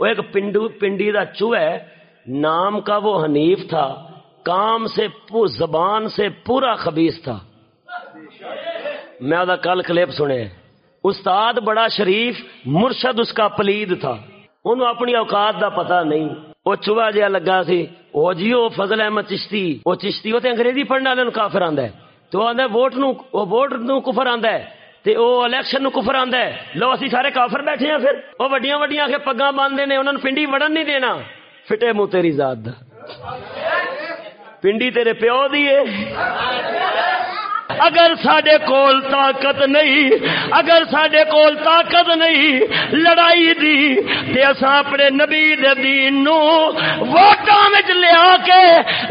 وہ ایک پنڈو پنڈی دا چوہے نام کا وہ حنیف تھا، کام سے پو، زبان سے پورا خبیص تھا۔ میں دا کل کلپ سنے۔ استاد بڑا شریف، مرشد اس کا پلید تھا۔ انہوں اپنی اوقات دا پتہ نہیں۔ وہ چوہا جہا لگا سی، وہ جی وہ فضل احمد چشتی، وہ چشتی، وہ تے انگریزی پڑھنے والے کافر آندا ہے۔ تو آندا ہے، ووٹ نو ووٹ نو کفر آندا ہے۔ تے او الیکشن نو کفر آندا ہے۔ لو اسی سارے کافر بیٹھے ہیں پھر۔ وہ وڈیاں وڈیاں کے پگاں باندھے نے، انہاں نوں پنڈی وڑن نہیں دینا۔ فٹے منہ تیری ذات۔ دا پنڈی تیرے پیو دی ہے۔ اگر سڈے کول طاقت نہیں، اگر سڈے کول طاقت نہیں لڑائی دی، تے اساں اپنے نبی دے دین نو ووٹاں وچ لیا کے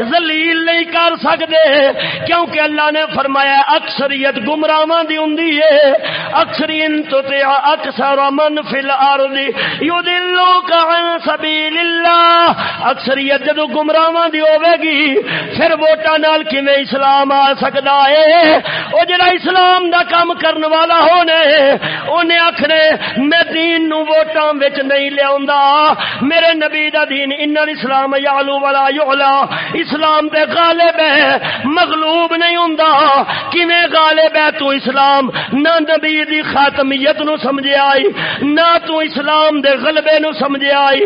ذلیل نہیں کر سکدے۔ کیونکہ اللہ نے فرمایا، اکثریت گمراہاں دی ہوندی ہے۔ اکثریت تو تے اکثر من فی الارض یضلوک عن سبیل اللہ اکثریت جدو گمراہاں دی ہوے گی، پھر ووٹاں نال کیویں اسلام آ سکدا ہے؟ وہ جڑا اسلام دا کام کرن والا ہونے انہیں آخنے میں دین نو ووٹاں وچ نہیں لیا میرے نبی دا دین ان اسلام یالو والا یولا اسلام دے غالب ہے، مغلوب نہیں ہوندا۔ کیویں غالب ہے تو اسلام؟ نہ نبی دی خاتمیت نو سمجھے آئی، نہ تو اسلام دے غلبے نو سمجھے آئی۔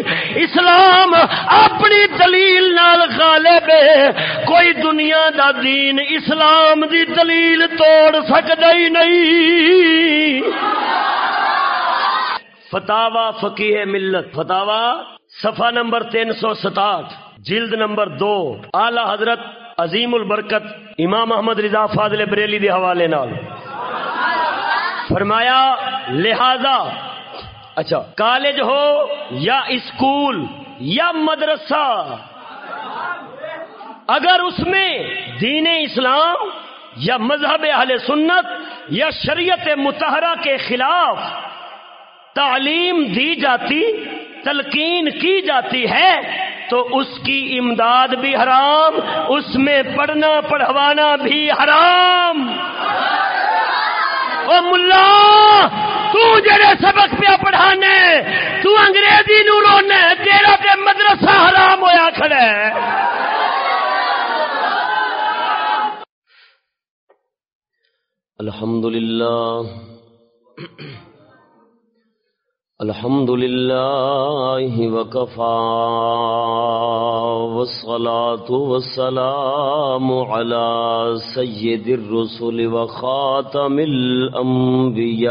اسلام اپنی دلیل نال غالب ہے، کوئی دنیا دا دین اسلام دی دلیل توڑ سکتا ہی نہیں۔ فتوا فقیح ملت۔ فتوا صفحہ نمبر تین سو ستاٹھ، جلد نمبر دو۔ اعلی حضرت عظیم البرکت امام محمد رضا فاضل بریلی دے حوالے نال۔ فرمایا، لہذا اچھا کالج ہو یا اسکول یا مدرسہ، اگر اس میں دین اسلام یا مذہب اہل سنت یا شریعت متحرہ کے خلاف تعلیم دی جاتی، تلقین کی جاتی ہے، تو اس کی امداد بھی حرام، اس میں پڑھنا، پڑھوانا بھی حرام۔ او ملا، تو جڑے سبق پہ پڑھانے، تو انگریزی نو رونے تیرا تے مدرسہ حرام ہویا کھڑا ہے۔ الحمد لله الحمد لله وكفى والصلاة والسلام على سيد الرسل وخاتم الأنبياء.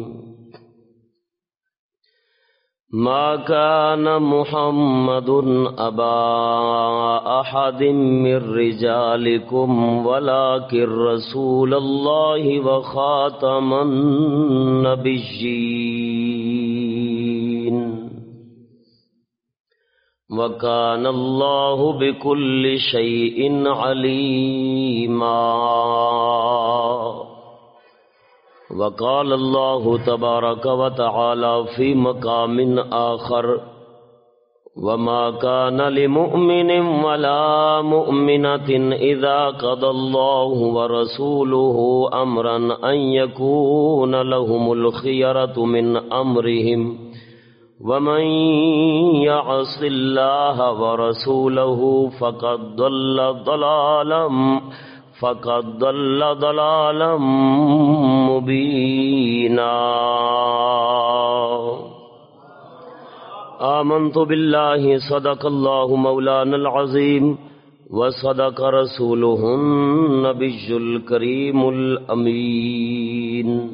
ما كان محمد أبا أحد من رجالكم، ولكن رسول الله وخاتم النبيين. وكان الله بكل شيء عليما. وقال الله تبارك وتعالى في مقام آخر وما كان لمؤمن ولا مؤمنة إذا قضى الله ورسوله أمرا أن يكون لهم الخيرة من أمرهم ومن يعص الله ورسوله فقد ضل ضلالا فقد ضل ضلالا مبينا آمنت بالله، صدق الله مولانا العظيم، وصدق رسوله النبي الكريم الأمين.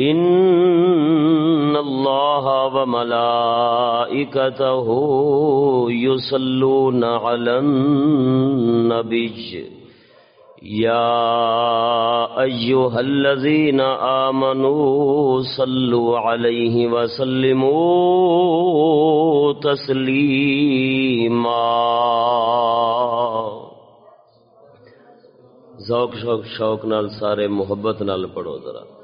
إن الله وملائكته يصلون على النبي. يا أيها الذين آمنوا صلوا عليه وسلموا تسليما ذوق شوق شوق نال سارے محبت نال پڑھو ذرا۔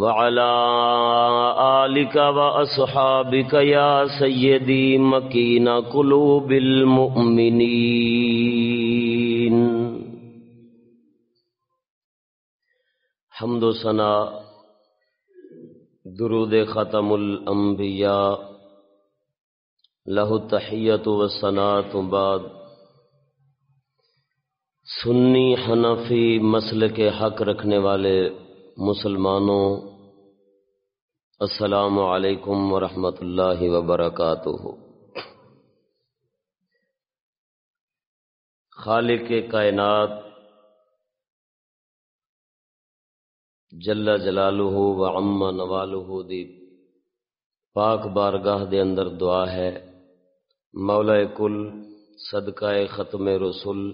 وعلى آلك وأصحابك يا سيدي مكين قلوب المؤمنين. حمد و سنا درود ختم الانبیاء لہو تحیت و سنا تو بعد، سنی حنفی مسل کے حق رکھنے والے مسلمانوں، السلام علیکم ورحمۃ اللہ وبرکاتہ۔ خالق کائنات جل جلالہ و عم نوالہ دی پاک بارگاہ دے اندر دعا ہے۔ مولا کل صدقہ ختم رسول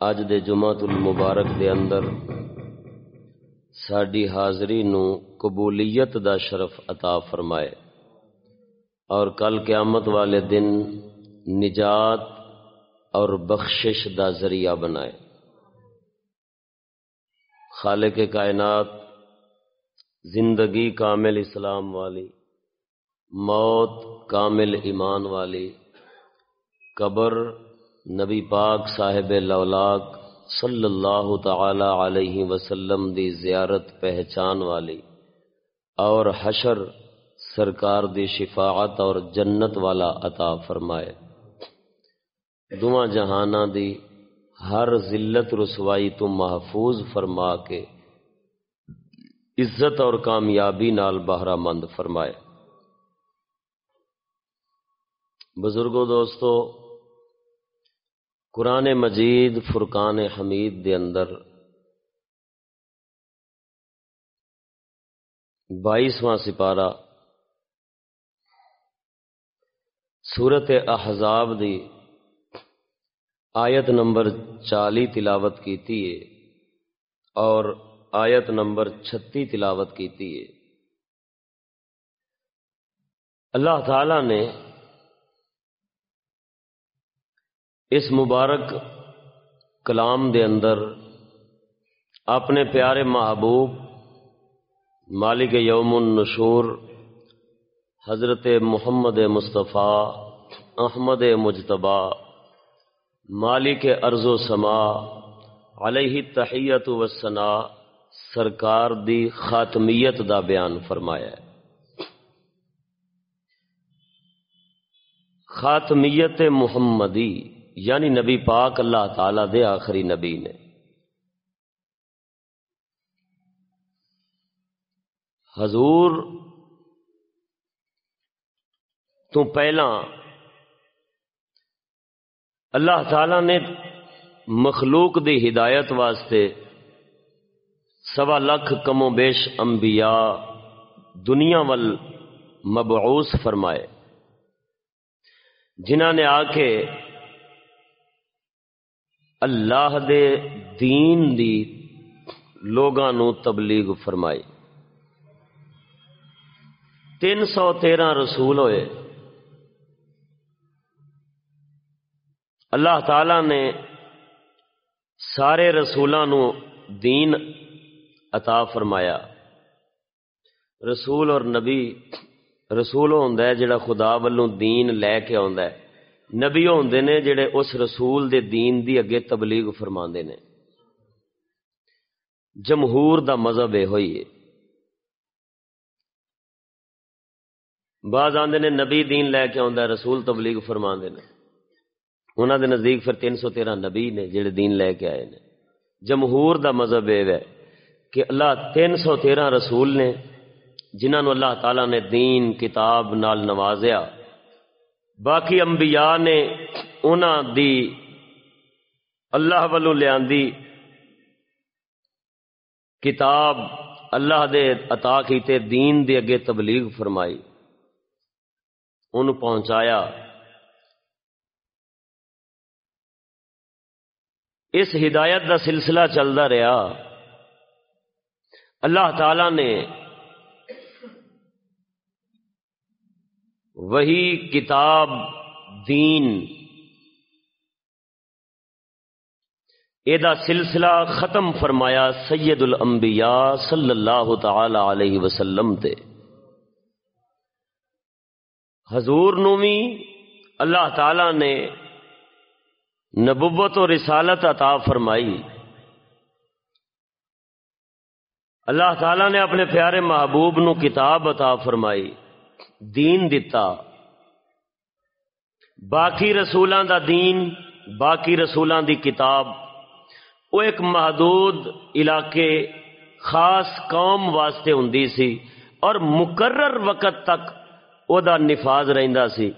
اج دے جمعۃ المبارک دے اندر ساری حاضری نو قبولیت دا شرف عطا فرمائے۔ اور کل قیامت والے دن نجات اور بخشش دا ذریعہ بنائے۔ خالق کائنات، زندگی کامل اسلام والی، موت کامل ایمان والی، قبر نبی پاک صاحب لولاک صلی اللہ تعالی علیہ وسلم دی زیارت پہچان والی اور حشر سرکار دی شفاعت اور جنت والا عطا فرمائے۔ دعا جہانہ دی ہر ذلت رسوائی تو محفوظ فرما کے عزت اور کامیابی نال بہرہ مند فرمائے۔ بزرگوں دوستو قرآن مجید فرقان حمید دے اندر بائیسواں سپارہ سورت احزاب دی آیت نمبر چالی تلاوت کیتی ہے اور آیت نمبر چھتی تلاوت کیتی ہے۔ اللہ تعالی نے اس مبارک کلام دے اندر اپنے پیارے محبوب مالک یوم النشور حضرت محمد مصطفیٰ احمد مجتبہ مالک ارض و سما علیہ تحیت وسنا سرکار دی خاتمیت دا بیان فرمایا ہے۔ خاتمیت محمدی یعنی نبی پاک اللہ تعالی دے آخری نبی نے۔ حضور، تو پہلا اللہ تعالی نے مخلوق دی ہدایت واسطے سوا لکھ کم و بیش انبیاء دنیا ول مبعوث فرمائے۔ جنہ نے آ کے اللہ دے دین دی لوگاں نو تبلیغ فرمائی۔ تین سو تیرہ رسول ہوئے۔ اللہ تعالی نے سارے نو دین عطا فرمایا۔ رسول اور نبی رسول ہوں جڑا خدا والوں دین لے کے آ نبی ہوندے نے جڑے اس رسول دے دین دی اگے تبلیغ فرما نے۔ جمہور دا مذہب یہ ہوئی ہے۔ بعض آدھے نے نبی دین لے کے آدھا رسول تبلیغ فرما نے۔ انہوں دے نزدیک پھر تین سو تیرہ نبی نے جڑے دین لے کے آئے نے۔ جمہور دا مذہب یہ ہے کہ اللہ تین سو تیرہ رسول نے جنہوں نے اللہ تعالی نے دین، کتاب نال نوازیا۔ باقی انبیاء نے انہوں دی اللہ والوں لیا کتاب اللہ دے عطا کیتے دین دے اگے تبلیغ فرمائی۔ ان پہنچایا۔ اس ہدایت دا سلسلہ چلتا رہا اللہ تعالی نے وہی کتاب دین۔ یہ سلسلہ ختم فرمایا سید الانبیاء صلی اللہ تعالی علیہ وسلم تے۔ حضور نومی اللہ تعالی نے نبوت و رسالت عطا فرمائی۔ اللہ تعالی نے اپنے پیارے محبوب نو کتاب عطا فرمائی۔ دین دتا۔ باقی رسولوں دا دین، باقی رسولوں دی کتاب۔ وہ ایک محدود علاقے، خاص قوم واسطے ہوں سی اور مقرر وقت تک وہ نفاذ رہندا سی۔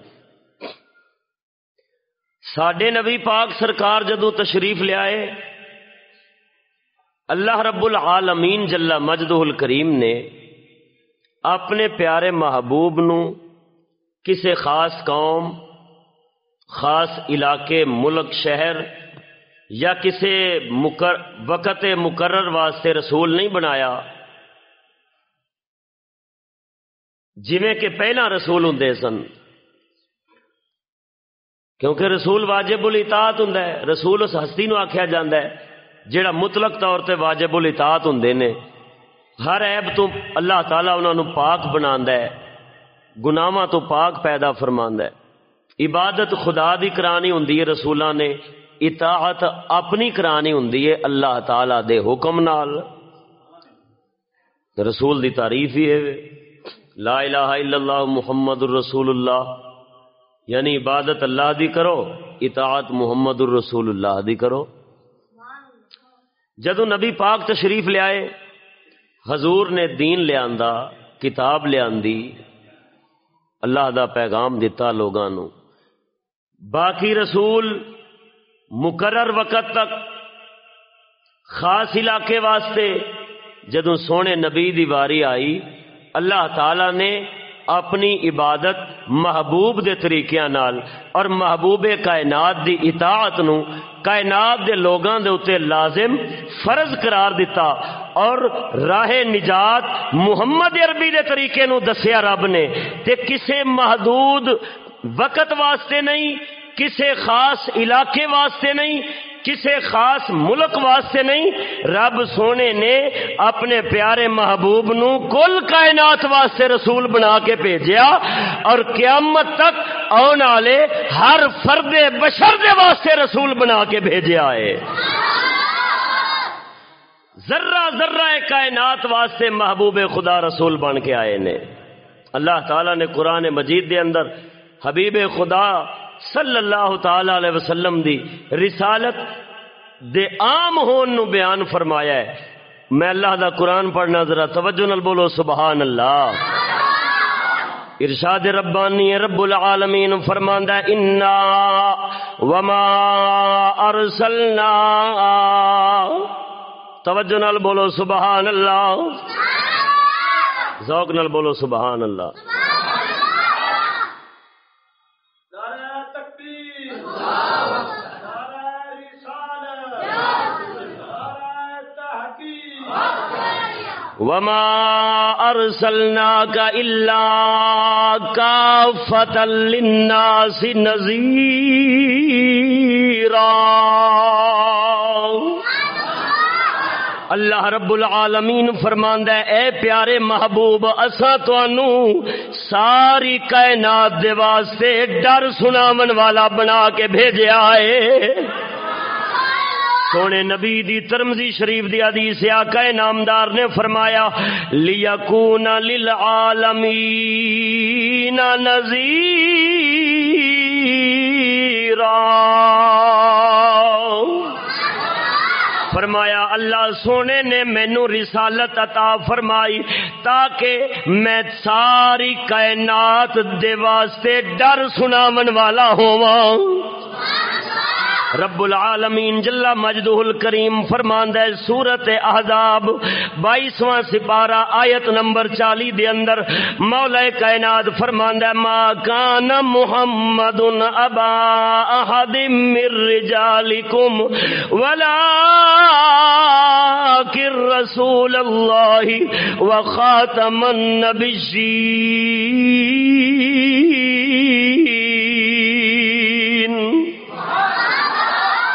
سڈے نبی پاک سرکار جدو تشریف لیا اللہ رب العالمین جلا مجد الکریم نے اپنے پیارے محبوب نو کسی خاص قوم، خاص علاقے، ملک، شہر یا کسی مکر، وقت مقرر واسطے رسول نہیں بنایا۔ جویں کہ پہلا رسول ہوں سن۔ کیونکہ رسول واجب الاطاعت ہوں رسول اس ہستی نو آخیا جا جڑا مطلق طور تے واجب الاطاعت ہوں نے۔ ہر عیب تو اللہ تعالیٰ انہوں نے پاک بنا گناواں تو پاک پیدا فرما عبادت خدا دی کرانی ہوں رسولوں نے اطاعت اپنی کرانی ہوں اللہ تعالی دے حکم نال۔ رسول دی تعریف ہی ہے۔ لا الہ الا اللہ محمد الرسول اللہ۔ یعنی عبادت اللہ دی کرو، اطاعت محمد الرسول اللہ دی کرو۔ جدو نبی پاک تشریف لیا حضور نے دین لیا کتاب لیا اللہ دا پیغام دتا نو باقی رسول مقرر وقت تک خاص علاقے واسطے جدوں سونے نبی دی واری آئی، اللہ تعالی نے اپنی عبادت محبوب دے طریقیاں نال اور محبوب کائنات دی اطاعت نو کائنات دے لوگاں دے اتے لازم فرض قرار دیتا اور راہ نجات محمد عربی دے طریقے نو دسیا رب نے تے کسے محدود وقت واسطے نہیں کسے خاص علاقے واسطے نہیں کسی خاص ملک واسطے نہیں، رب سونے نے اپنے پیارے محبوب نو کل کائنات واسطے رسول بنا کے بھیجیا اور قیامت تک آنے والے ہر فرد بشر دے واسطے رسول بنا کے بھیجیا ہے۔ ذرہ ذرہ کائنات واسطے محبوب خدا رسول بن کے آئے نے۔ اللہ تعالی نے قرآن مجید دے اندر حبیب خدا صلی اللہ تعالی علیہ وسلم دی رسالت دے عام ہون نو بیان فرمایا ہے۔ میں اللہ دا قرآن پڑھنا ذرا توجہ نال بولو سبحان اللہ ارشاد ربانی رب العالمین فرماندا انا وما ارسلنا توجہ نال بولو سبحان اللہ۔ ذوق نال بولو سبحان اللہ وما ارسلناك الا كافة للناس نذيرا. اللہ رب العالمین فرماندا ہے، اے پیارے محبوب، اسا تانوں ساری کائنات دے واسطے ڈر سناون والا بنا کے بھیجیا ہے سونے نبی دی ترمزی شریف دی حدیث آقا نامدار نے فرمایا، لیکون للعالمین نذیرا۔ فرمایا، اللہ سونے نے مینو رسالت عطا فرمائی تاکہ میں ساری کائنات دے واسطے ڈر سناون والا ہواں رب العالمین جلا مجدہ الکریم فرماند ہے سورت احزاب، بائیسواں سپارہ آیت نمبر چالی دے اندر مولا کائنات فرماند ہے، ما کان محمد ابا احد من رجالکم ولا کر رسول اللہ وخاتم النبیین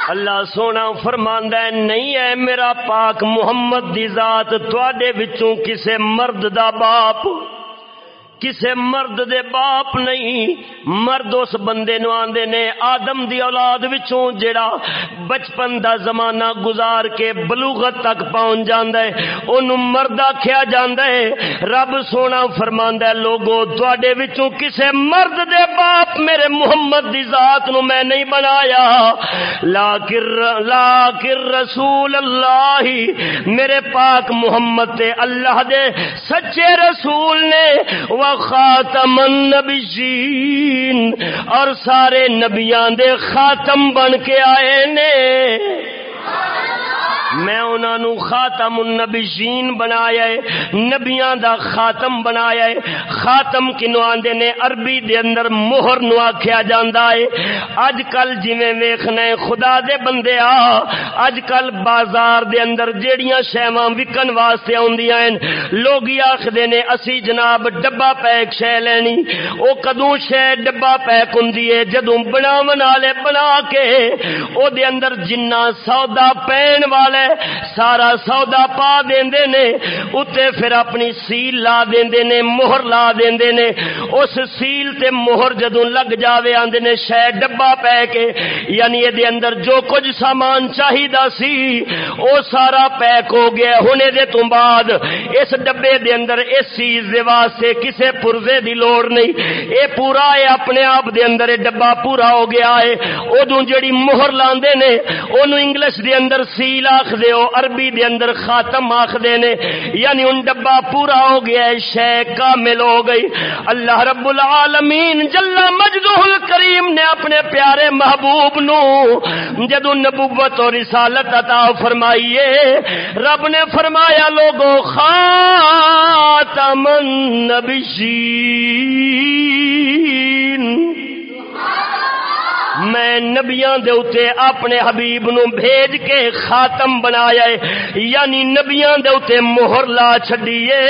اللہ سونا فرماندا ہے، نہیں ہے میرا پاک محمد دی ذات تواڈے وچوں کسے مرد دا باپ۔ کسے مرد دے باپ نہیں۔ مرد اس بندے نو آندے نے آدم دی اولاد وچوں جڑا بچپن دا زمانہ گزار کے بلوغت تک پہنچ جاندا ہے، اونوں مرد آکھیا جاندا ہے، رب سونا فرماندا ہے، لوگو تواڈے وچوں کسے مرد دے باپ میرے محمد دی ذات نو میں نہیں بنایا۔ لاکر لاکر رسول اللہ، میرے پاک محمد تے اللہ دے سچے رسول نے وہ خاتم النبیین اور سارے نبیان دے خاتم بن کے آئے نے۔ میں انہوں نے خاتم النبیین بنایا ہے، نبیاں دا خاتم بنایا ہے۔ خاتم کنو آندے نے عربی دے اندر مہر نو آکھیا جاندا ہے۔ اج کل جویں ویکھنا ہے، خدا دے بندے آ اج کل بازار دے اندر جیڑیاں شیواں وکن واسطے اوندیاں ہیں۔ لوگ آکھدے نے، اسی جناب ڈبا پیک شے لینی۔ او کدوں شے ڈبا پیک ہوندی ہے؟ جدوں بناون والے بنا کے، او دے اندر جنہ سودا پین والے سارا سودا پا دیندے نے، اتے پھر اپنی سیل لا دیندے نے، مہر لا دیندے نے۔ اس سیل تے مہر جدوں لگ جاوے، آندے نے شے ڈبا پے کے۔ یعنی دے اندر جو کچھ سامان چاہیدا سی، او سارا پیک ہو گیا۔ ہونے دے تو بعد اس ڈبے دے اندر اس چیز دے واسطے کسے پرزے دی لوڑ نہیں۔ اے پورا ہے اپنے آپ دے اندر اے ڈبا پورا ہو گیا ہے اودوں جڑی مہر لاندے نے، اونوں انگلش دے اندر سیل آخ دے ہو عربی دے اندر خاتم آخ دے نے۔ یعنی ان ڈبا پورا ہو گیا ہے، شے کامل ہو گئی۔ اللہ رب العالمین جل مجدہ الکریم نے اپنے پیارے محبوب نو جدو نبوت اور رسالت عطا فرمائیے، رب نے فرمایا، لوگو خاتم النبیین۔ میں نبیاں دے اتے اپنے حبیب نو بھیج کے خاتم بنایا ہے۔ یعنی نبیاں دے اتے مہر لا چھڈیے۔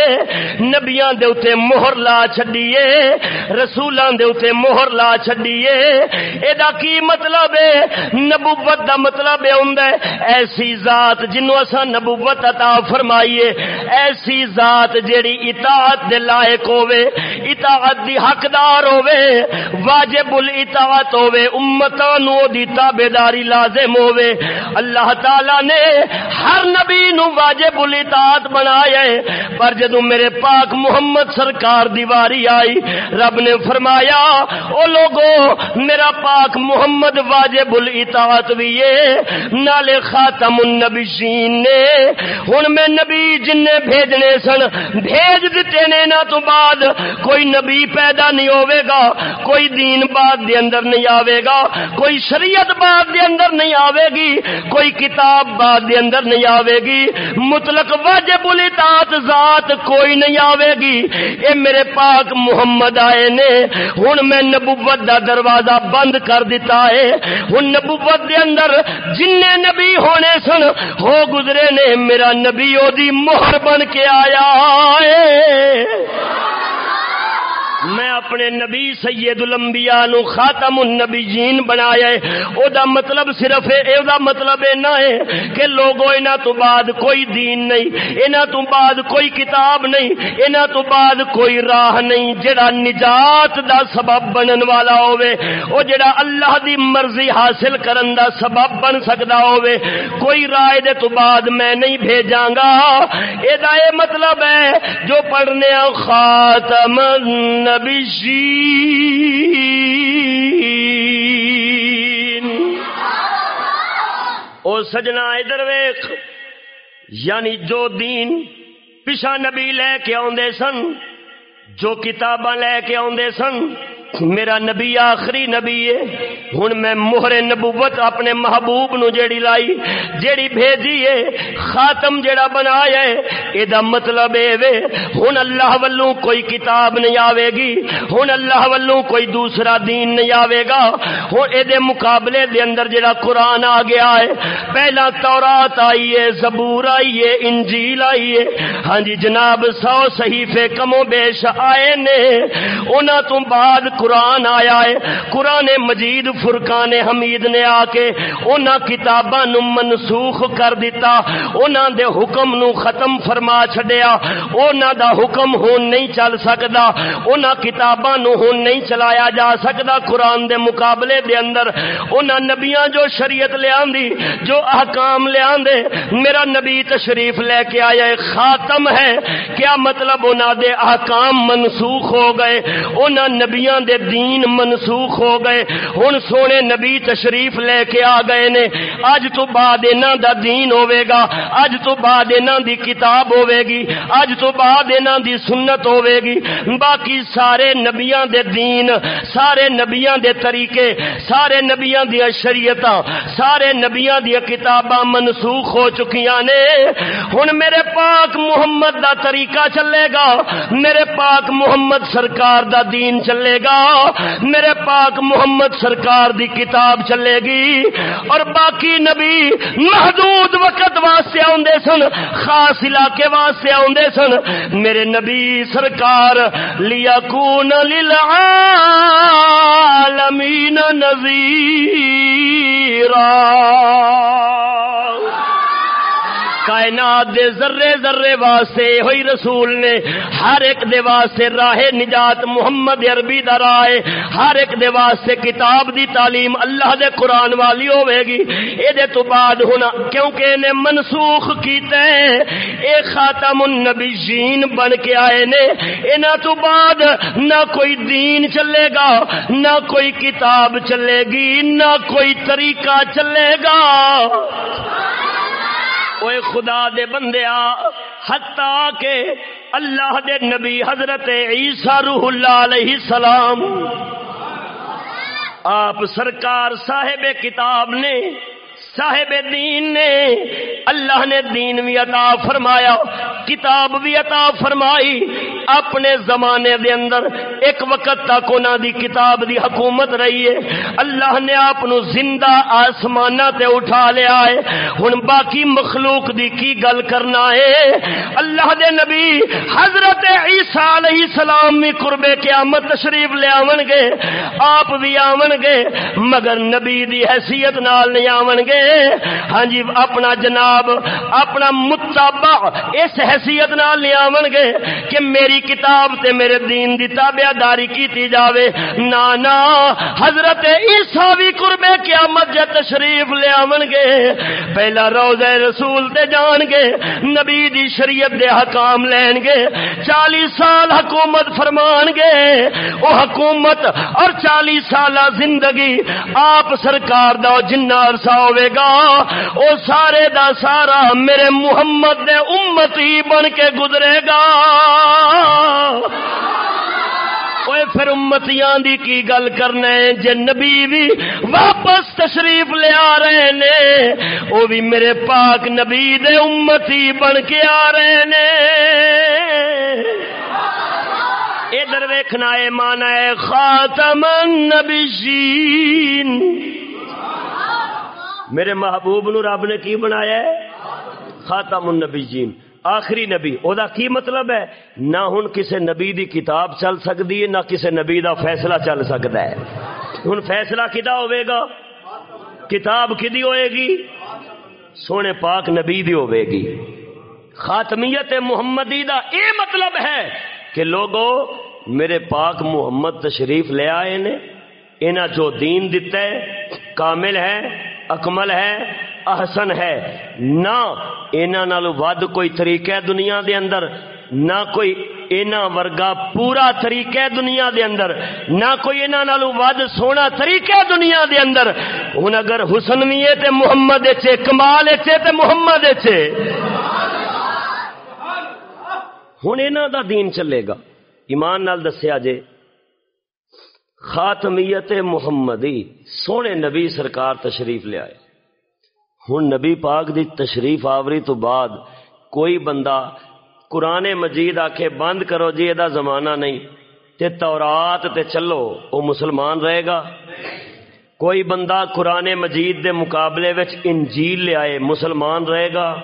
نبیاں دے اتے مہر لا چھڈیے۔ رسولاں دے اتے مہر لا چھڈیے۔ اے دا کی مطلب ہے؟ نبوت دا مطلب ہے ہوندا ہے، ایسی ذات جنوں اساں نبوت عطا فرمائیے، ایسی ذات جیڑی اطاعت دے لائق ہوے اطاعت دی حقدار ہوے واجب ال الاطاعت ہوے امت امتانو دی تابیداری لازم ہوئے اللہ تعالی نے ہر نبی نو واجب الاطاعت بنایا ہے۔ پر جدو میرے پاک محمد سرکار دیواری آئی، رب نے فرمایا، او لوگو، میرا پاک محمد واجب الاطاعت بھی ہے۔ نالے خاتم النبیین نے، ہن میں نبی جن نے بھیجنے سن، بھیج دیتے نے نہ تو بعد کوئی نبی پیدا نہیں ہوے گا، کوئی دین بعد دے اندر نہیں آوے گا، کوئی شریعت بعد دے اندر نہیں آوے گی، کوئی کتاب بعد دے اندر نہیں آوے گی، مطلق واجب الاطاعت ذات کوئی نہیں آوے گی۔ اے میرے پاک محمد آئے نے، ہن میں نبوت دا دروازہ بند کر دیتا ہے۔ ہن نبوت دے اندر جن نبی ہونے سن، ہو گزرے نے، میرا نبی او دی مہر بن کے آیا ہے۔ میں اپنے نبی سید الانبیاء نو خاتم النبیین بنایا ہے۔ او دا مطلب صرف اے دا مطلب اے نہ ہے کہ لوگوں انہاں تو بعد کوئی دین نہیں انہاں تو بعد کوئی کتاب نہیں انہاں تو بعد کوئی راہ نہیں۔ جڑا نجات دا سبب بنن والا ہوے او جڑا اللہ دی مرضی حاصل کرن دا سبب بن سکدا ہوے کوئی راہ دے تو بعد میں نہیں بھیجاں گا۔ اے دا اے مطلب ہے، جو پڑھنے خاتم النبیین او سجنا ادھر ویخ یعنی جو دین پچھا نبی لے کے آدھے سن، جو کتاباں لے کے آدھے سن میرا نبی آخری نبی ہے۔ ہوں میں موہر نبوت اپنے محبوب نو جیڑی لائی، جیڑی بھیجی ہے، خاتم جیڑا بنایا ہے یہ مطلب اے ہوں اللہ ولوں کوئی کتاب نہیں آئے گی ہوں اللہ ولوں کوئی دوسرا دین نہیں آئے گا۔ ہوں یہ مقابلے دے اندر جیڑا قرآن آ گیا ہے، پہلا تورات آئی ہے، زبور آئی ہے، انجیل آئی ہے۔ ہاں جی جناب، سو صحیفے کمو بیش آئے نے انہوں تو بعد قرآن آیا ہے، قرآن مجید فرقان حمید نے آ کے انہاں کتاباں نو منسوخ کر دیتا انہاں دے حکم نو ختم فرما چھڈیا۔ انہاں دا حکم ہون نہیں چل سکدا انہاں کتاباں نو ہون نہیں چلایا جا سکدا قرآن دے مقابلے دے اندر۔ انہاں نبیاں جو شریعت لے آندی، جو احکام لے آندے، میرا نبی تشریف لے کے آیا ہے، خاتم ہے۔ کیا مطلب انہاں دے احکام منسوخ ہو گئے؟ انہاں نبیاں دے دے دین منسوخ ہو گئے۔ ہن سونے نبی تشریف لے کے آ گئے نے۔ اج تو بعد انہاں دا دین ہوے گا۔ اج تو بعد انہاں دی کتاب ہوے گی۔ اج تو بعد انہاں دی سنت ہوے گی۔ باقی سارے نبیاں دے دین، سارے نبیاں دے طریقے، سارے نبیاں دی شریعتاں، سارے نبیاں دی کتاباں منسوخ ہو چکیاں نے۔ ہن میرے پاک محمد دا طریقہ چلے گا۔ میرے پاک محمد سرکار دا دین چلے گا۔ میرے پاک محمد سرکار دی کتاب چلے گی اور باقی نبی محدود وقت واسطے آدھے سن، خاص علاقے واسطے آدھے سن۔ میرے نبی سرکار لیا کون للعالمین نذیرا۔ کائنات دے ذرے ذرے واسطے ہوئی رسول نے ہر ایک دے واسطے راہ نجات محمد عربی دا راہ ہر ایک دے واسطے کتاب دی تعلیم اللہ دے قرآن والی ہوے گی۔ اے دے تو بعد ہونا کیونکہ نے منسوخ کیتے اے خاتم النبیین بن کے آئے نے۔ انہاں تو بعد نہ کوئی دین چلے گا، نہ کوئی کتاب چلے گی، نہ کوئی طریقہ چلے گا۔ اوے خدا دے بندیا حتا کہ اللہ دے نبی حضرت عیسیٰ روح اللہ علیہ السلام، آپ سرکار صاحب کتاب نے صاحب دین نے، اللہ نے دین بھی عطا فرمایا، کتاب بھی عطا فرمائی، اپنے زمانے دے اندر ایک وقت تک انہوں دی کتاب دی حکومت رہی ہے۔ اللہ نے آپ زندہ آسمان تے اٹھا لیا ہے۔ ہن باقی مخلوق دی کی گل کرنا ہے؟ اللہ دے نبی حضرت عیسیٰ علیہ السلام بھی قربے قیامت تشریف لے آون گے، آپ بھی آون گے، مگر نبی دی حیثیت نال نہیں آون گے۔ ہاں جی اپنا جناب، اپنا متابع اس حیثیت نال لیا گے کہ میری کتاب تے میرے دین دی تابع داری کی جاوے نانا حضرت عیسیٰ بھی قربے قیامت جے تشریف لیا گے۔ پہلا روزہ رسول تے جان گے، نبی دی شریعت دے حکام لین گے۔ چالیس سال حکومت فرمان گے۔ وہ حکومت اور چالیس سالہ زندگی آپ سرکار دا جنہ عرصہ ہوئے گا۔ او سارے دا سارا میرے محمد دے امتی بن کے گزرے گا۔ پھر امتیاں دی کی گل کرنا جے نبی بھی واپس تشریف لے آ رہے نے وہ بھی میرے پاک نبی دے امتی بن کے آ رہے نے۔ ادھر ویکھنا ہے مانا ہے خاتم النبیین۔ میرے محبوب نو رب نے کی بنایا ہے؟ خاتم النبیین، آخری نبی۔ او دا کی مطلب ہے؟ نہ ہن کسے نبی دی کتاب چل سکتی ہے، نہ کسے نبی دا فیصلہ چل سکتا ہے۔ ہن فیصلہ کدا ہوئے گا؟ کتاب کدی ہوئے گی؟ سونے پاک نبی دی ہوئے گی۔ خاتمیت محمدی دا اے مطلب ہے کہ لوگوں میرے پاک محمد تشریف لے آئے نے، انہاں جو دین دیتا ہے، کامل ہے۔ اکمل ہے، احسن ہے۔ نہ انہاں نالو ود کوئی طریقہ دنیا دے اندر، نہ کوئی اینا ورگا پورا طریقہ دنیا دے اندر، نہ کوئی اینا نالو ود سونا طریقہ دنیا دے اندر۔ ہن اگر حسن بھی ہے تے محمد اچے کمال اچے تے محمد اچے ہن اینا دا دین چلے گا۔ ایمان نال دسیا جے خاتمیت محمدی، سونے نبی سرکار تشریف لے آئے۔ ہن نبی پاک دی تشریف آوری تو بعد کوئی بندہ قرآن مجید آکھے، بند کرو جی یہ زمانہ نہیں۔ تے تورات تے چلو وہ مسلمان رہے گا۔ کوئی بندہ قرآن مجید دے مقابلے وچ انجیل لے آئے، مسلمان رہے گا۔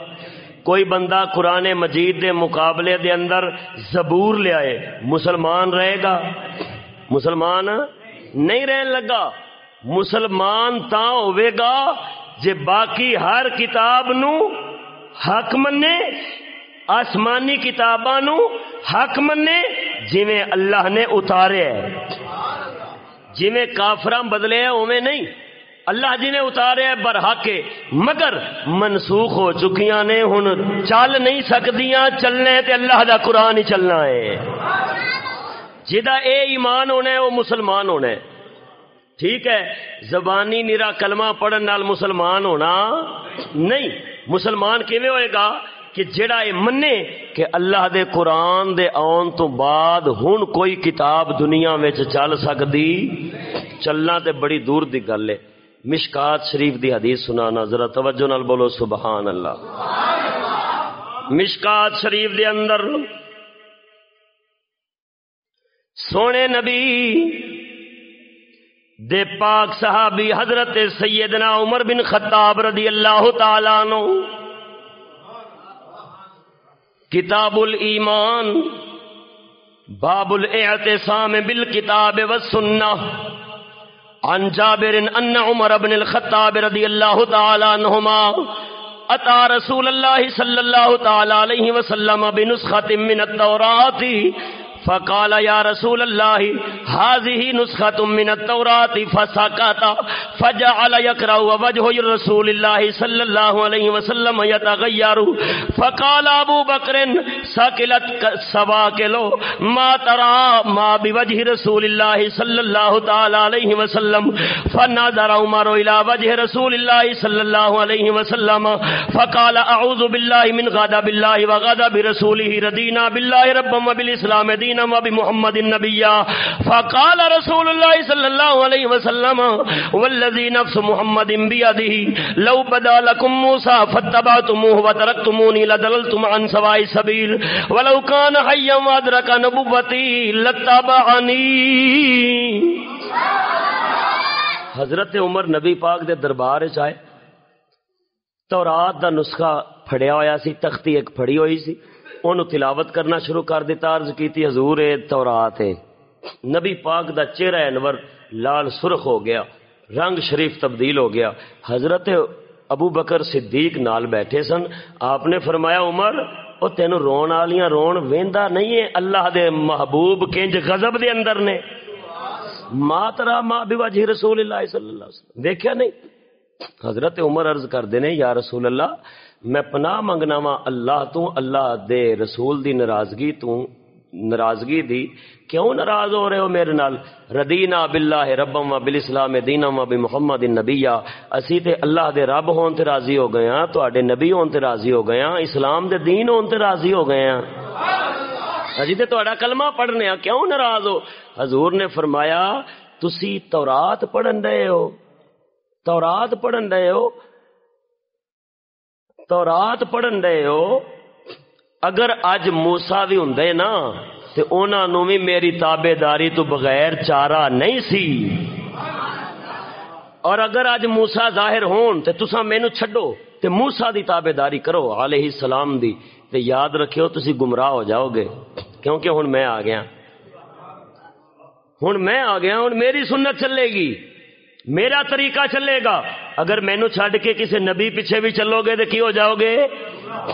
کوئی بندہ قرآن مجید دے مقابلے دے اندر زبور لے آئے، مسلمان رہے گا۔ مسلمان نہیں رہن لگا۔ مسلمان تا ہوئے گا جے باقی ہر کتاب نو حق منے، آسمانی کتاباں نو حق منے، جویں اللہ نے اتارے ہے۔ جویں کافراں بدلے ہیں، اوویں نہیں۔ اللہ جی نے اتارے ہے برحق، مگر منسوخ ہو چکیاں نے۔ ہن چل نہیں سکدیاں، چلنے تے اللہ دا قرآن ہی چلنا ہے۔ جدا اے ایمان ہونا ہے وہ مسلمان ہونا ہے۔ ٹھیک ہے، زبانی نیرا کلمہ پڑھن نال مسلمان ہونا نہیں۔ مسلمان کیویں ہوئے گا؟ کہ جڑا یہ منے کہ اللہ دے قرآن دے آن تو بعد ہن کوئی کتاب دنیا میں چل سکتی چلنا تے بڑی دور دی گل ہے۔ مشکات شریف دی حدیث سنانا، ذرا توجہ نال بولو سبحان اللہ۔ مشکات شریف دے اندر سونے نبی دے پاک صحابی حضرت سیدنا عمر بن خطاب رضی اللہ تعالی نو کتاب الایمان، باب الاعتصام بالکتاب والسنہ، عن جابر ان عمر بن الخطاب رضی اللہ تعالی عنہما اتا رسول اللہ صلی اللہ تعالی علیہ وسلم بنسخت من التورات فقال يا رسول الله هذه نسخة من التوراة فسكت فجعل يقرأ ووجه رسول الله صلى الله عليه وسلم يتغير فقال أبو بكر سكلت سواكلو ما ترى ما بوجه رسول الله صلى الله تعالى عليه وسلم۔ فنظر عمر إلى وجه رسول الله صلى الله عليه وسلم۔ فقال أعوذ بالله من غضب الله وغضب رسوله ردينا بالله ربا وبالإسلام دين نبينا وبمحمد النبيا فقال رسول الله صلى الله عليه وسلم والذي نفس محمد بيده لو بدا لكم موسى فاتبعتموه وتركتموني لدللتم عن سواء السبيل ولو كان حيا وادرك نبوتي لتبعني حضرت عمر نبی پاک دے دربار چائے تورات دا نسخہ پھڑیا ہویا سی، تختی ایک پھڑی ہوئی سی۔ انہوں تلاوت کرنا شروع کر دیتا، عرض کیتی، حضور اے تورات ہے نبی پاک دا چہرہ انور لال سرخ ہو گیا، رنگ شریف تبدیل ہو گیا۔ حضرت ابو بکر صدیق نال بیٹھے سن۔ آپ نے فرمایا، عمر، او تینو رون والیاں رون ویندا نہیں ہے۔ اللہ دے محبوب کنج غضب دے اندر نے۔ ماترا ما بوجہ رسول اللہ صلی اللہ علیہ وسلم۔ دیکھیا نہیں؟ حضرت عمر عرض کر دینے یا رسول اللہ میں پناہ منگنا وا اللہ تو اللہ دے رسول دی ناراضگی تو ناراضگی دی۔ کیوں ناراض ہو رہے ہو میرے نال؟ ردینا باللہ ربم و بالاسلام دینا و بمحمد النبیہ۔ اسی تے اللہ دے رب ہون تے راضی ہو گئے ہاں تواڈے نبی ہون تے راضی ہو گئے ہاں اسلام دے دین ہون تے راضی ہو گئے ہاں۔ اجی تے تواڈا کلمہ پڑھنے ہاں کیوں ناراض ہو؟ حضور نے فرمایا، تسی تورات پڑھن رہے ہو، تورات پڑھن رہے ہو تو رات پڑھن دے ہو، اگر اج موسا بھی ہوں نا تو انہوں بھی میری تابے داری تو بغیر چارہ نہیں سی۔ اور اگر اج موسا ظاہر ہون تو تسا مینو چھڈو، تے موسا دی تابے داری کرو، علیہ السلام دی۔ تے یاد رکھیو، تسی گمراہ ہو جاؤ گے۔ کیونکہ ہن میں آ گیا۔ ہن میں آ گیا، ہن میری سنت چلے گی۔ میرا طریقہ چلے گا۔ اگر مینو چھڈ کے کسی نبی پیچھے بھی چلو گے تو کی ہو جاؤ گے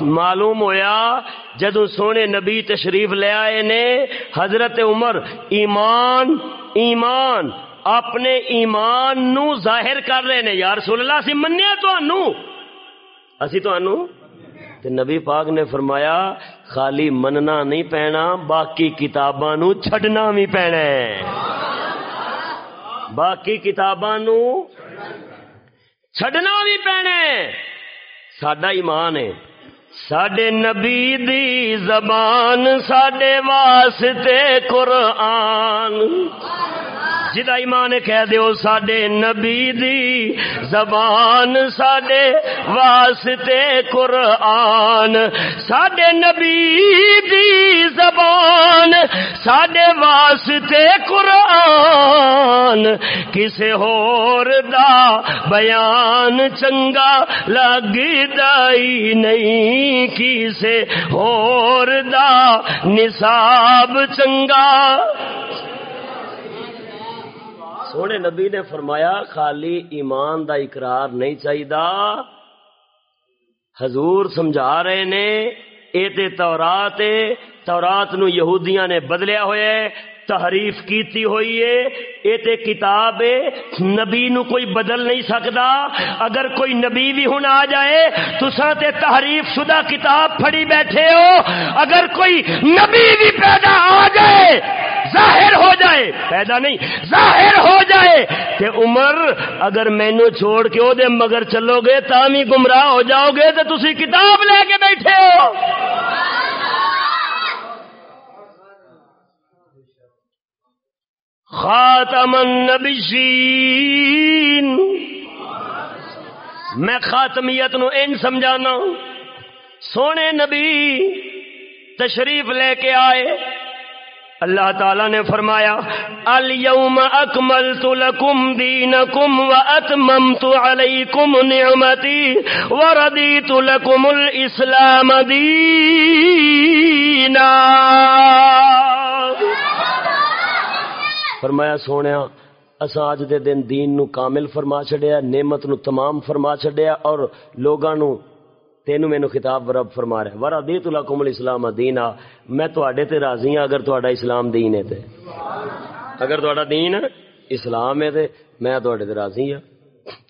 معلوم ہویا جدو سونے نبی تشریف لے آئے نے، حضرت عمر ایمان ایمان، اپنے ایمان نو ظاہر کر رہے نے۔ یا رسول اللہ سی منیا تو انو اسی تو انو تے نبی پاک نے فرمایا، خالی مننا نہیں پینا، باقی کتاباں نو چھڈنا بھی پینا ہے۔ باقی کتاباں نو چھڈنا بھی پینا ساڈا ایمان ہے۔ ساڈے نبی دی زبان، ساڈے واسطے قرآن۔ جدا ایمان کہہ دیو ساڈے نبی دی زبان ساڈے واسطے قرآن ساڈے نبی دی زبان ساڈے واسطے قرآن کسے ہور دا بیان چنگا لگ دائی نہیں کسے ہور دا نصاب چنگا سونے نبی نے فرمایا، خالی ایمان دا اقرار نہیں چاہیے حضور سمجھا رہے نے، اے تے تورات تورات نو یہودیاں نے بدلیا ہویا ہے، تحریف کیتی ہوئی ہے۔ اے تے کتاب ہے، نبی نو کوئی بدل نہیں سکدا۔ اگر کوئی نبی بھی ہن آ جائے، تساں تے تحریف شدہ کتاب پھڑی بیٹھے ہو۔ اگر کوئی نبی بھی پیدا آ جائے ظاہر ہو جائے، پیدا نہیں، ظاہر ہو جائے کہ عمر اگر مینو چھوڑ کے دے مگر چلو گے تامی گمراہ ہو جاؤ گے تو تسی کتاب لے کے بیٹھے ہو۔ خاتم النبیین۔ میں خاتمیت نو ان سمجھانا سونے نبی تشریف لے کے آئے۔ اللہ تعالی نے فرمایا، الیوم اکملت لکم دینکم و اتممت علیکم نعمتی و ردیت لکم الاسلام دینا. فرمایا، سونیا اسا اج دے دن دین نو کامل فرما چھڈیا، نعمت نو تمام فرما چھڈیا اور لوگاں نو تینو مینو خطاب رب فرما رہا ہے ورا دی تو لکم الاسلام دینا میں تواڈے تے راضی ہاں اگر تواڈا اسلام دین ہے تے۔ اگر تواڈا دین اسلام ہے تے، میں تواڈے تے راضی ہاں۔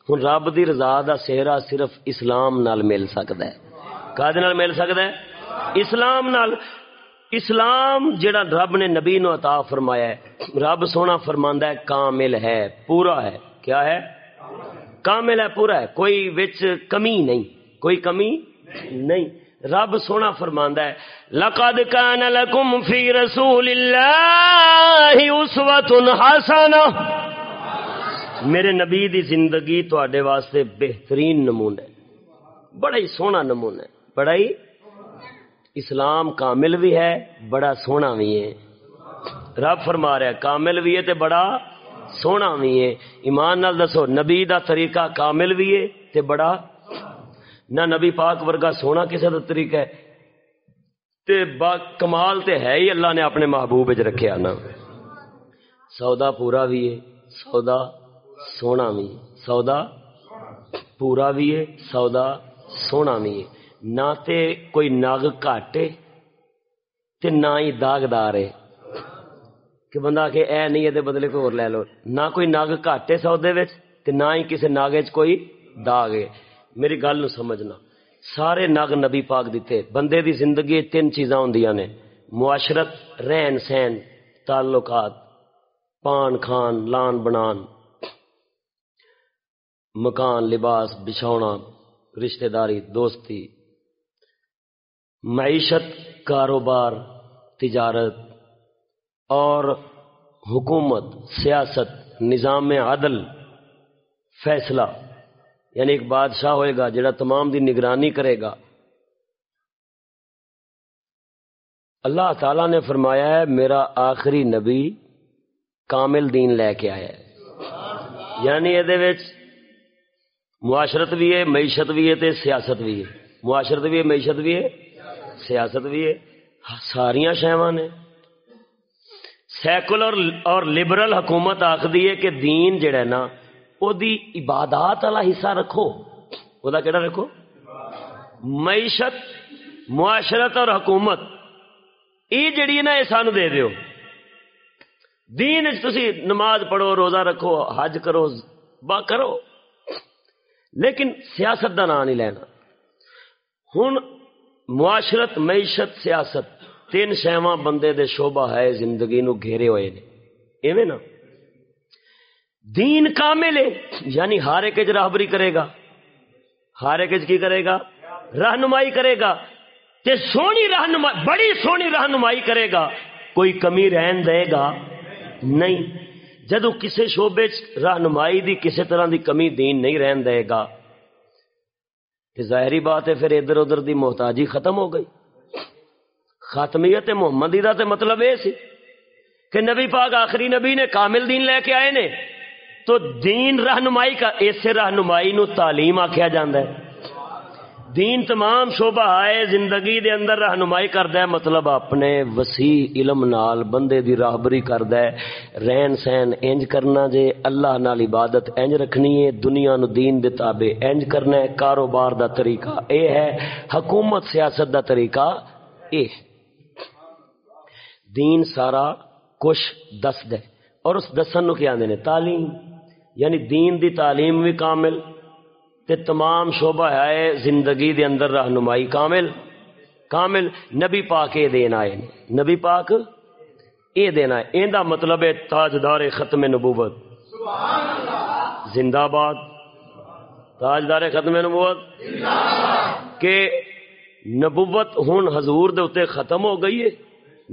ہن رب دی رضا دا سہرا صرف اسلام نال مل سکدا ہے۔ کادے نال مل سکدا ہے؟ اسلام نال۔ اسلام جڑا رب نے نبی نو عطا فرمایا ہے، رب سونا فرماندا ہے، کامل ہے، پورا ہے۔ کیا ہے؟ کامل ہے، پورا ہے۔ کوئی وچ کمی نہیں۔ کوئی کمی نہیں۔ رب سونا فرماندا ہے، لقد کان لکم فی رسول اللہ اسوۃ حسنہ۔ میرے نبی دی زندگی تواڈے واسطے بہترین نمونہ ہے۔ بڑا ہی سونا نمونہ ہے۔ بڑا ہی اسلام کامل بھی ہے، بڑا سونا بھی ہے۔ رب فرما رہا ہے، کامل بھی ہے تے بڑا سونا بھی ہے۔ ایمان نال دسو، نبی دا طریقہ کامل بھی ہے تے بڑا نہ نبی پاک ورگا سونا کسی کا طریقہ ہے۔ تے با کمال تے ہے ہی اللہ نے اپنے محبوب وچ رکھیا نا۔ سودا پورا بھی ہے، سودا سونا بھی سودا پورا بھی ہے، سودا سونا بھی ہے۔ نہ تے کوئی ناگ کاٹے تے نہ ہی داغدار ہے۔ کہ بندہ کہ اے نہیں یہ بدلے کوئی اور لے لو۔ نہ کوئی ناگ کاٹے سودے وچ تے نہ ہی کسی ناگے چ کوئی داغ ہے۔ میری گل نو سمجھنا۔ سارے نگ نبی پاک دیتے۔ بندے دی زندگی تین چیزاں ہوندیاں نے۔ معاشرت، رہن سہن، تعلقات، پان کھان، لان بنان، مکان، لباس، بچھونا، رشتہ داری، دوستی، معیشت، کاروبار، تجارت، اور حکومت، سیاست، نظام عدل، فیصلہ۔ یعنی ایک بادشاہ ہوئے گا جڑا تمام دی نگرانی کرے گا۔ اللہ تعالی نے فرمایا ہے، میرا آخری نبی کامل دین لے کے آیا ہے۔ یعنی یہ معاشرت بھی ہے، معیشت بھی ہے تے سیاست بھی ہے۔ معاشرت بھی ہے، معیشت بھی ہے، سیاست بھی ہے۔ ساریا شہواں نے۔ سیکولر اور لبرل حکومت آخری ہے کہ دین جڑا ہے نا وہ عبادات والا حصہ رکھو وہ کہڑا رکھو معیشت معاشرت اور حکومت یہ جڑی نا یہ سانو دے دیو دین تسی نماز پڑھو روزہ رکھو حج کرو با کرو لیکن سیاست دا نام نہیں لینا ہوں معاشرت معیشت سیاست تین شہواں بندے دے شعبہ ہے زندگی نو گھیرے ہوئے نے ایویں نا دین کامل ہے یعنی ہر ایک راہبری کرے گا۔ ہر ایک کی کرے گا؟ رہنمائی کرے گا۔ تے سونی رہنمائی، بڑی سونی رہنمائی کرے گا۔ کوئی کمی رہن دے گا؟ نہیں۔ جدو کسی شعبے رہنمائی دی کسی طرح دی کمی دین نہیں رہن دے گا۔ ظاہری بات ہے، پھر ادھر ادھر دی محتاجی ختم ہو گئی۔ خاتمیت محمدی دا تے مطلب یہ سی کہ نبی پاک آخری نبی نے کامل دین لے کے آئے نے۔ تو دین رہنمائی کا اسے رہنمائی نو تعلیم آخیا جاندہ ہے۔ دین تمام شعبہ آئے، زندگی دے اندر رہنمائی کرد ہے مطلب اپنے وسیع علم نال بندے دی راہبری کرد ہے۔ رہن سہن انج کرنا جے، اللہ نال عبادت انج رکھنی ہے، دنیا نو دین دے تابع انج کرنا ہے۔ کاروبار دا طریقہ اے ہے، حکومت سیاست دا طریقہ اے۔ دین سارا کچھ دس دے اور اس دسن نو کیا آدھے نے؟ تعلیم۔ یعنی دین دی تعلیم بھی کامل تے تمام شعبہ ہے زندگی دے اندر رہنمائی کامل۔ کامل نبی پاک یہ دین آئے نبی پاک یہ دینا ہے دا مطلب ہے تاجدار ختم نبوت۔ زندہ باد تاجدار ختم نبوت۔ کہ نبوت ہون حضور دے اتے ختم ہو گئی ہے۔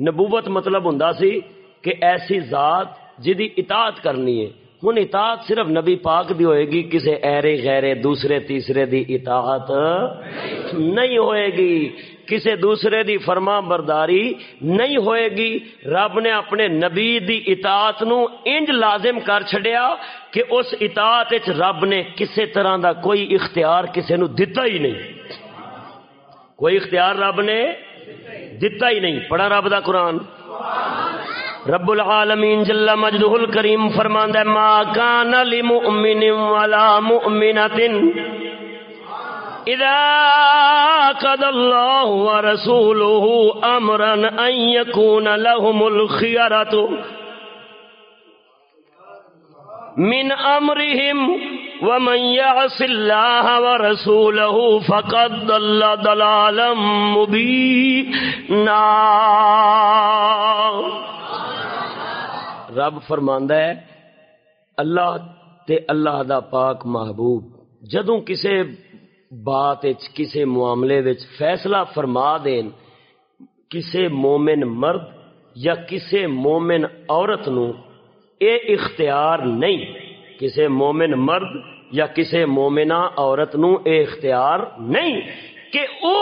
نبوت مطلب ہوں سی کہ ایسی ذات جدی اطاعت کرنی ہے۔ ہوں اطاعت صرف نبی پاک دی ہوئے گی کسی ایرے غیرے دوسرے تیسرے دی اطاعت نہیں ہوئے گی۔ کسی دوسرے دی فرما برداری نہیں ہوئے گی۔ رب نے اپنے نبی دی اطاعت نو انج لازم کر چھڑیا کہ اس اطاعت رب نے کسی طرح دا کوئی اختیار کسی نو دتا ہی نہیں۔ کوئی اختیار رب نے دتا ہی نہیں۔ پڑھا رب دا قرآن۔ رب العالمین جل مجدہ الکریم فرماندا ہے، ما کان للمؤمن ولا مؤمنۃ. اذا قضى الله ورسوله امرا ان يكون لهم الخيرة من امرهم ومن يعص الله ورسوله فقد ضل ضلالا مبينا رب فرماندا ہے، اللہ تے اللہ دا پاک محبوب۔ جدوں کسے بات کسے معاملے وچ فیصلہ فرما دین، کسے مومن مرد یا کسے مومن عورت نو اے اختیار نہیں، کسے مومن مرد یا کسے مومنہ عورت نو اے اختیار نہیں کہ او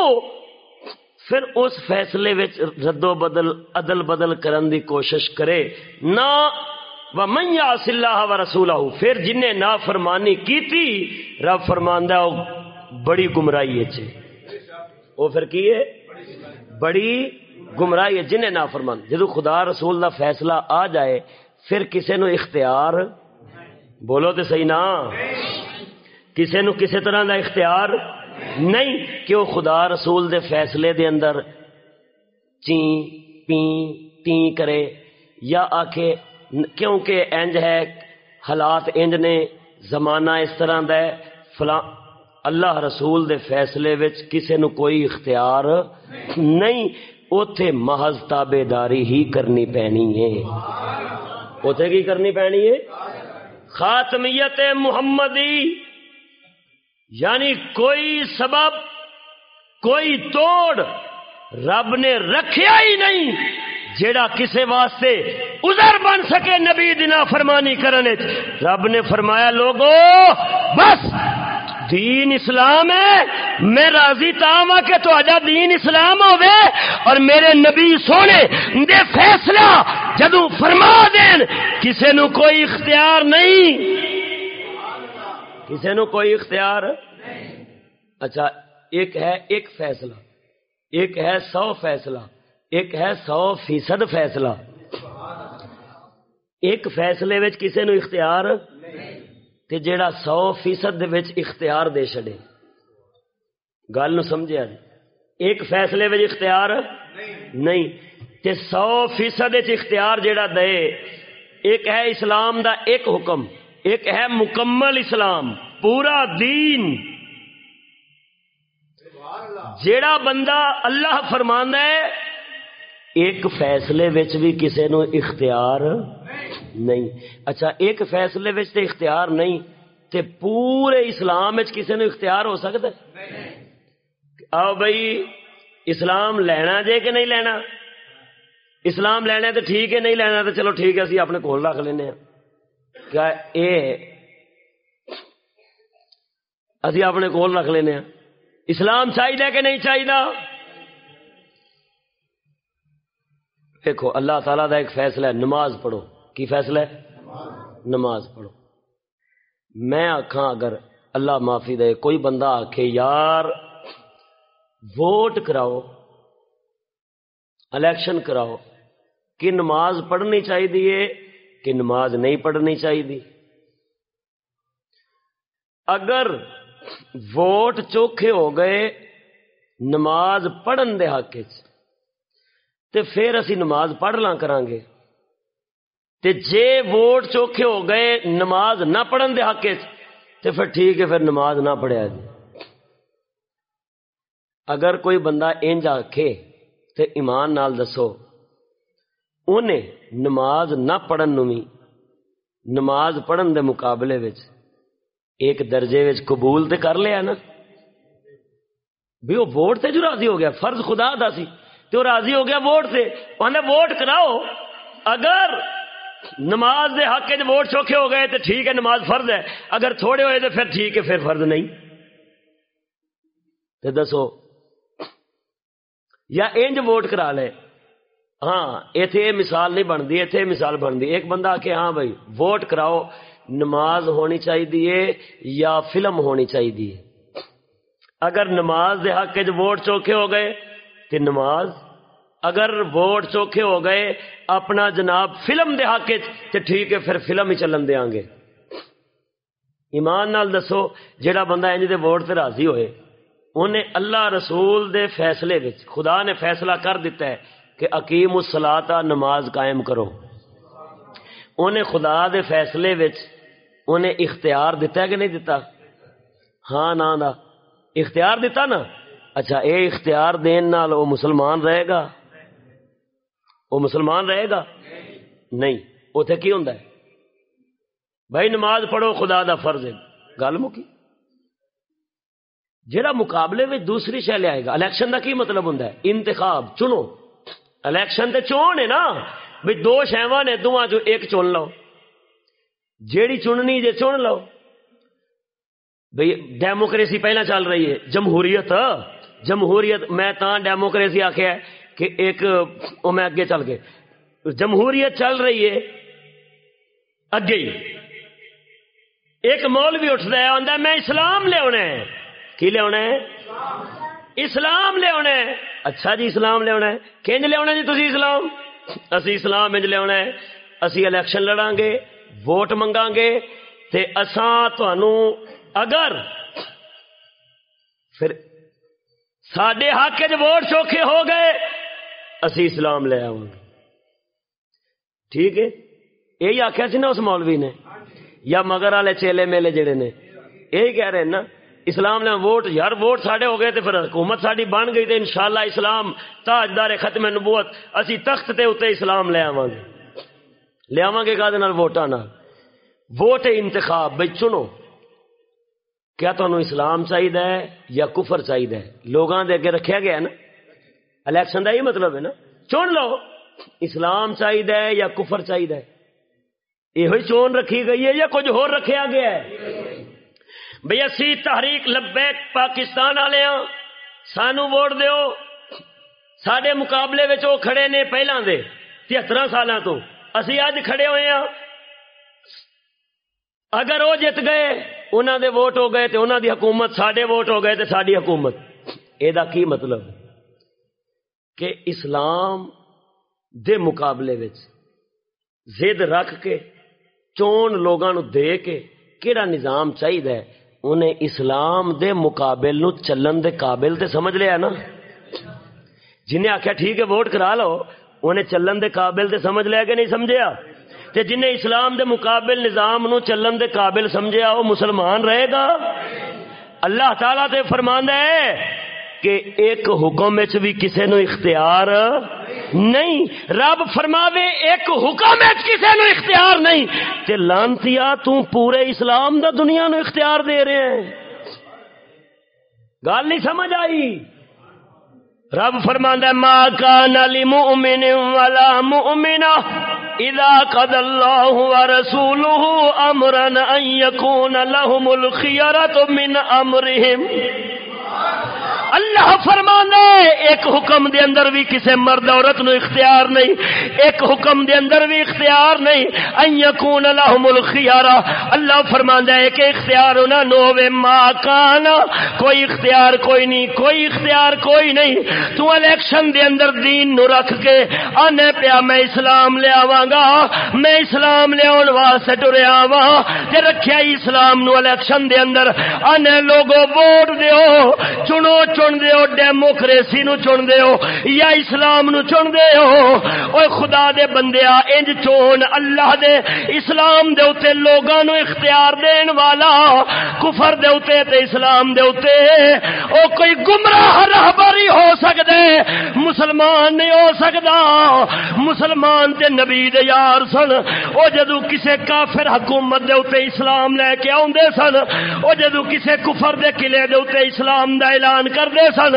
پھر اس فیصلے وچ رد و بدل، عدل بدل کرن دی کوشش کرے۔ نہ و من یعص اللہ و رسولہ، پھر جن نے نافرمانی کیتی، رب فرماندا او بڑی گمراہی ہے جی۔ او پھر کی ہے؟ بڑی گمراہی ہے، جن نے نافرمان جدو خدا رسول دا فیصلہ آ جائے، پھر کسے نو اختیار؟ بولو تے صحیح نا۔ کسے نو کسے طرح دا اختیار؟ نہیں کہ وہ خدا رسول دے فیصلے دے اندر چین پی تی کرے، یا آکے کیونکہ انج ہے، حالات انج نے، زمانہ اس طرح دا ہے، فلاں، اللہ رسول دے فیصلے وچ کسے نو کوئی اختیار نہیں، اوتھے محض تابے داری ہی کرنی پینی ہے۔ اوتھے کی کرنی پینی ہے؟ خاتمیت محمدی۔ یعنی کوئی سبب، کوئی توڑ رب نے رکھیا ہی نہیں، جیڑا کسے واسطے ازر بن سکے نبی دنا فرمانی کرنے رب نے فرمایا، لوگو، بس، دین اسلام ہے، میں راضی تاما ہاں کہ تو آجا دین اسلام ہوئے اور میرے نبی سونے دے فیصلہ جدو فرما دین، کسے نو کوئی اختیار نہیں۔ کسی نو کوئی اختیار؟ اچھا ایک ہے ایک فیصلہ، ایک ہے سو فیصلہ، ایک ہے سو فیصد فیصلہ۔ ایک فیصلے وچ کسے نو اختیار؟ تے جیڑا سو فیصد وچ اختیار دے چھڑے گل نو جی؟ ایک فیصلے وچ اختیار؟ نہیں۔ تے سو فیصد اختیار جیڑا دے، ایک ہے اسلام دا ایک حکم۔ ایک ہے مکمل اسلام، پورا دین۔ جیڑا بندہ اللہ فرماندا ہے، ایک فیصلے وچ بھی کسے نو اختیار نہیں۔ اچھا ایک فیصلے وچ تے اختیار نہیں، تے پورے اسلام وچ کسے نو اختیار ہو سکتا ہے؟ آؤ بھائی، اسلام لینا جے کہ نہیں لینا؟ اسلام لینا تو ٹھیک ہے، نہیں لینا تو چلو ٹھیک ہے، اسی اپنے کول رکھ لینے کیا اے۔ اسی اپنے کول رکھ لینے اسلام چاہیے کہ نہیں چاہیے دیکھو، اللہ تعالیٰ دا ایک فیصلہ ہے، نماز پڑھو۔ کی فیصلہ ہے؟ نماز پڑھو۔ میں آخا اگر اللہ معافی دے، کوئی بندہ آخے یار، ووٹ کراؤ، الیکشن کراؤ کہ نماز پڑھنی چاہیے کہ نماز نہیں پڑھنی چاہیے۔ اگر ووٹ چوکھے ہو گئے نماز پڑھن دے حق تے پھر اسی نماز پڑھ لاں کران گے۔ تے جے ووٹ چوکھے ہو گئے نماز نہ پڑھن دے حق تے پھر ٹھیک ہے، پھر نماز نہ پڑھیا جی اگر کوئی بندہ انج آکھے تے ایمان نال دسو انہیں نماز نہ پڑھن نو نماز پڑھن دے مقابلے وچ ایک درجے وچ قبول تے کر لیا نا۔ بھی وہ ووٹ تے جو راضی ہو گیا، فرض خدا دا سی۔ تو راضی ہو گیا ووٹ سے انہیں ووٹ کراؤ۔ اگر نماز دے حق ووٹ چوکھے ہو گئے تو ٹھیک ہے، نماز فرض ہے۔ اگر تھوڑے ہوئے تو پھر ٹھیک ہے، پھر فرض نہیں۔ تو دسو، یا انج ووٹ کرا لے۔ ہاں ایتھے یہ مثال نہیں بنتی، ایتھے مثال بنتی۔ ایک بندہ کہ ہاں بھائی، ووٹ کراؤ، نماز ہونی چاہیے یا فلم ہونی چاہیے اگر نماز دے حق ووٹ چوکھے ہو گئے تو نماز؟ اگر ووٹ چوکھے ہو گئے، اپنا جناب فلم دے حق تے ٹھیک ہے، پھر فلم ہی چلن دیا گے۔ ایمان نال دسو، جیڑا بندہ انج دے ووٹ تے راضی ہوئے انہیں اللہ رسول دے فیصلے وچ، خدا نے فیصلہ کر دیتا ہے کہ عقیم الصلاتا نماز قائم کرو۔ انہیں خدا دے فیصلے وچ انہیں اختیار دیتا ہے کہ نہیں دیتا ہاں نا اختیار دیتا نا؟ اچھا اے اختیار دین نال وہ مسلمان رہے گا؟ وہ مسلمان رہے گا؟ نہیں۔ اتے کی ہوں بھائی، نماز پڑھو، خدا دا فرض ہے۔ گل مکی؟ جہاں مقابلے میں دوسری شہ لیا گا، الیکشن دا کی مطلب ہوں انتخاب، چنو۔ الیکشن تے چون ہے نا بھائی دو شہواں نے دونوں چ ایک چن لو۔ جیڑی چننی جے چن لو۔ بھائی ڈیموکریسی پہلا چل رہی ہے، جمہوریت۔ جمہوریت، میں تا ڈیموکریسی آخیا کہ ایک وہ میں اگے چل گئے۔ جمہوریت چل رہی ہے، اگے۔ ہی ایک مول بھی اٹھتا ہے آتا میں اسلام لیا کی لیا اسلام لیا اچھا جی اسلام لیا کنج لیا جی تھی اسلام؟ اسی اسلام انج لیا اسی الیکشن لڑا گے، ووٹ منگا گے۔ تے اسان اگر پھر سڈے حق ووٹ چوکھے ہو گئے، اسی اسلام لے آؤں گے۔ ٹھیک ہے؟ یہی آخیا سی نا اس مولوی نے، یا مگر والے چیلے میلے جڑے نے، یہی کہہ رہے ہیں نا اسلام نے ووٹ، یار ووٹ ساڈے ہو گئے تو پھر حکومت ساری بن گئی تو انشاءاللہ اسلام تاجدار ختم نبوت اسی تخت تے اتنے اسلام لے آواں گے۔ لے آواں گے کہ ووٹاں ووٹ انتخاب بھائی چنو کیا تمہیں اسلام چاہیے یا کفر چاہیے لوگوں کے اگے رکھا گیا نا؟ الیکشن کا یہ مطلب ہے نا؟ چن لو، اسلام چاہیے یا کفر چاہیے یہ چون رکھی گئی ہے یا کچھ ہو رکھا گیا ہے؟ بھئی اسی تحریک لبیک پاکستان والے ہاں سانو ووٹ دیو۔ سڈے مقابلے وہ کھڑے نے پہلے دے تہتر سال تو۔ اسی اج کھڑے ہوئے ہاں۔ اگر وہ جت گئے انہوں دے ووٹ ہو گئے تو انہوں دی حکومت سڈے ووٹ ہو گئے تو ساری حکومت۔ یہ کی مطلب؟ کہ اسلام دے مقابلے وچ زد رکھ کے، چون لوگاں نو دے کے کیڑا نظام چاہیے انہیں اسلام دے مقابل نو چلن دے قابل تے سمجھ لیا نا۔ جنہیں آخیا ٹھیک ہے ووٹ کرا لو، انہیں چلن دے قابل تے سمجھ لیا کہ نہیں سمجھیا؟ تے جنہیں اسلام دے مقابل نظام نو چلن دے قابل سمجھیا، وہ مسلمان رہے گا۔ اللہ تعالی تے فرمان ہے کہ ایک حکم بھی کسی نو اختیار نہیں۔ رب فرماوے، ایک حکم کسی نو اختیار نہیں۔ تے لانتیا تو پورے اسلام دا دنیا نو اختیار دے رہے ہیں۔ گل نہیں سمجھ آئی؟ رب فرماندا ما کان للمؤمن ولا مؤمنہ اذا قد الله ورسوله امرا ان يكون لهم الخيره من امرهم اللہ فرمانا ایک حکم دے اندر بھی کسے مرد عورت نو اختیار نہیں، ایک حکم دے اندر بھی اختیار نہیں، ان یکون لهم الخيار اللہ فرماندا ہے کہ اختیار انہاں نو ہوے ما کان، کوئی اختیار کوئی نہیں، کوئی اختیار کوئی نہیں۔ تو الیکشن دے اندر دین نو رکھ کے انے پیا، میں اسلام لے آواں گا، میں اسلام لے اون واسطے ٹریا وا تے رکھیا اسلام نو الیکشن دے اندر انے لوگو ووٹ دیو، چنو چن دیو ڈیموکریسی نو چن دیو یا اسلام نو چن دیو اوے خدا دے بندیا انج چون اللہ دے، اسلام دے اوتے لوگاں نو اختیار دین والا، کفر دے اوتے تے اسلام دے اوتے۔ او کوئی گمراہ رہبر ہی ہو سکدے، مسلمان نہیں ہو سکدا۔ مسلمان تے نبی دے یار سن۔ او جدو کسے کافر حکومت دے اوتے اسلام لے کے آوندے سن، او جدو کسے کفر دے قلعے دے اوتے اسلام دا اعلان کر دے سن۔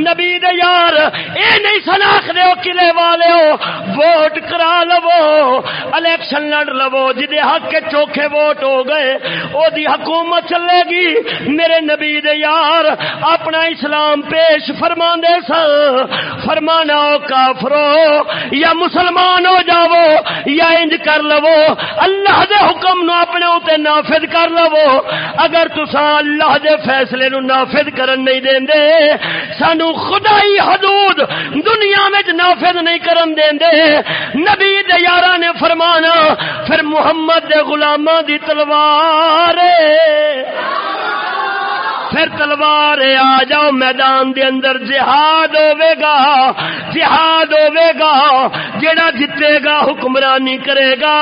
نبی دے یار، اے نہیں سن آخر ہو قلعے والے ہو ووٹ کرا لو۔ الیکشن لڑ لو۔ جدے حق کے چوکھے ووٹ ہو گئے، او دی حکومت چلے گی۔ میرے نبی دے یار، اپنا اسلام پیش فرما دے سن۔ فرمانا کافرو، یا مسلمان ہو جاو یا انج کر لو۔ اللہ دے حکم نو اپنے اوتے نافذ کر لو۔ اگر تسا اللہ دے فیصلے نو نافذ کرن نہیں دین دے سانو خدائی حدود دنیا میں نافذ نہیں کرن دین دے نبی دے یارا نے فرمانا، پھر محمد دے غلامہ دی تلوار۔ پھر تلوار آ جاؤ، میدان دے اندر جہاد ہوے گا جہاد ہوے گا جیڑا جتے گا حکمرانی کرے گا۔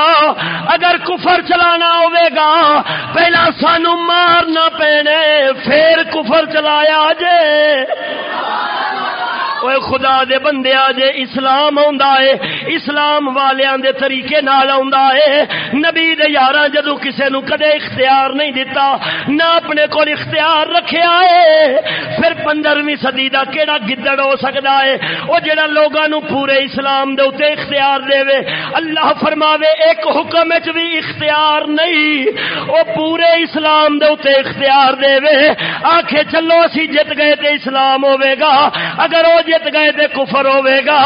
اگر کفر چلانا ہوے گا، پہلا سانو مارنا پینے، پھر کفر چلایا جے۔ اوے خدا دے بندے جے اسلام آندا ہے اسلام والیاں دے طریقے نال آندا ہے نبی دے یاراں جدوں کسے نو کدے اختیار نہیں دیتا نہ اپنے کول اختیار رکھیا ہے پھر 15ویں صدی دا کیڑا گدڑ ہو سکدا ہے او جڑا لوگاں نو پورے اسلام دے اوتے اختیار دے وے اللہ فرماوے ایک حکم وچ بھی اختیار نہیں او پورے اسلام دے اوتے اختیار دے وے آکھے چلو اسی جت گئے تے اسلام ہوے گا اگر او جت گئے تے کفر ہوے گا۔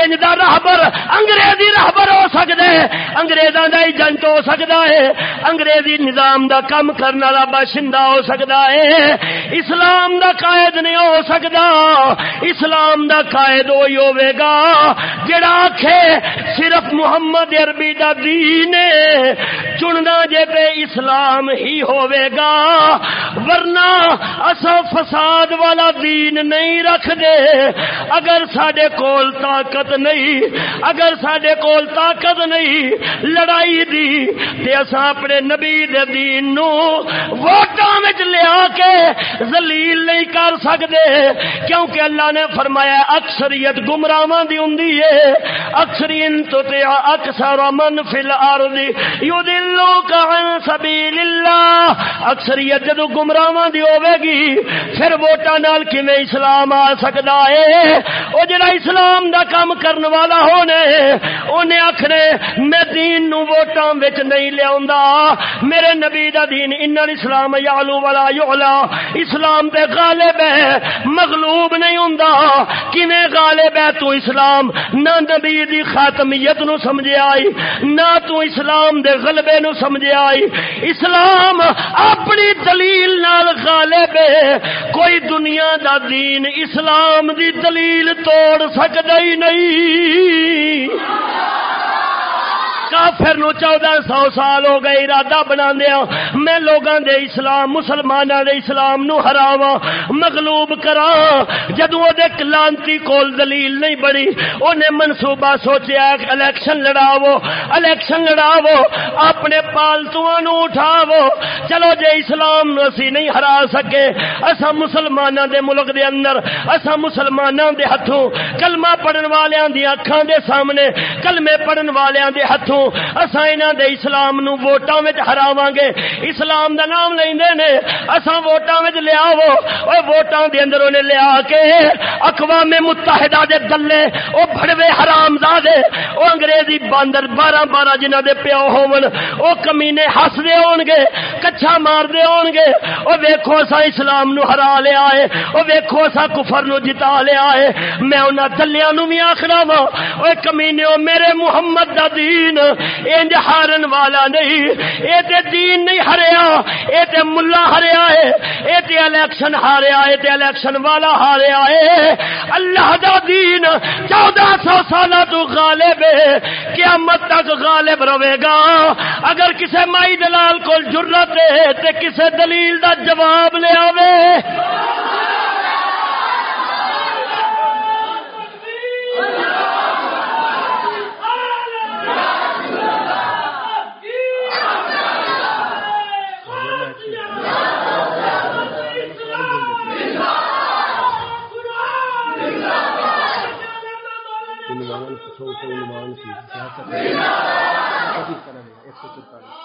انج دا رہبر انگریزی رہبر ہو سکدا ہے انگریزاں دا ایجنٹ ہو سکدا ہے۔ انگریزی نظام دا کم کرنے والا باشندہ ہو سکدا ہے۔ اسلام دا قائد نہیں ہو سکدا۔ اسلام دا قائد وہی ہوے گا۔ جڑا آکھے صرف محمد عربی دا دین چننا جے تے اسلام ہی ہوے گا۔ ورنہ اسا فساد والا دین نہیں رکھ دے اگر سڈے کول طاقت نہیں، اگر سڈے کول طاقت نہیں لڑائی دی، تے اساں اپنے نبی دے دین نو ووٹاں وچ لیا کے ذلیل نہیں کر سکدے۔ کیونکہ اللہ نے فرمایا، اکثریت گمراہاں دی ہوندی ہے۔ اکثرین تو تے اکثر من فی الارض یضلوک عن سبیل اللہ۔ اکثریت جدو گمراہاں دی ہوے گی؟ پھر ووٹاں نال کیویں اسلام آ سکدا ہے؟ وہ جڑا اسلام دا کام کرن والا ہونے انہیں آخنے میں دین نو ووٹاں وچ نہیں لیا میرے نبی دا دین ان اسلام یالو والا یولا اسلام تے غالب ہے، مغلوب نہیں ہوندا۔ کیویں غالب ہے تو اسلام؟ نہ نبی دی خاتمیت نو سمجھے آئی، نہ تو اسلام دے غلبے نو سمجھے آئی۔ اسلام اپنی دلیل نال غالب ہے۔ کوئی دنیا دا دین اسلام دی دلیل توڑ سکتا ہی نہیں۔ کافر نو چودہ سو سال ہو گئے، ارادہ بنا دیا ہاں۔ میں لوگاں دے اسلام مسلمانہ دے اسلام نو ہراوا مغلوب کرا جدو دے کلانتی کول دلیل نہیں بڑی انہیں منصوبہ سوچیا، الیکشن لڑاو الیکشن لڑاو اپنے پالتوان نو اٹھاو چلو جے اسلام نو اسی نہیں ہرا سکے، اسا مسلمانہ دے ملک دے اندر، اسا مسلمانہ دے ہتھوں۔ کلمہ پڑھن والیاں دی اکھاں دے سامنے، کلمے پڑھن والیاں دے ہتھوں۔ اساں انہاں دے اسلام نو ووٹاں وچ ہراواں گے اسلام دا نام لیندے نے، اساں ووٹاں وچ لیاو او ووٹاں دے اندر انہیں لیا کے اقوام متحدہ دے دلے، او بھڑوے حرام زادے۔ او انگریزی باندر بارہ بارہ جنہ دے پیو ہون او کمینے ہس دے ہون گے کچھا مار دے ہون گے او ویکھو اساں اسلام نو ہرا لیا ہے او ویکھو اساں کفر نو جتا لیا ہے میں انہاں دلیاں نو بھی آکھنا وا او کمینے، او میرے محمد دا دین۔ انج ہارن والا نہیں اے تے دین نہیں ہریا اے تے ملا ہریا ہے اے تے الیکشن ہاریا اے تے الیکشن والا ہاریا ہے۔ اللہ دا دین چودہ سو سال تو غالب ہے، قیامت تک غالب رہے گا۔ اگر کسے مائی دلال کو جرت ہے، تے کسے دلیل دا جواب لے آوے۔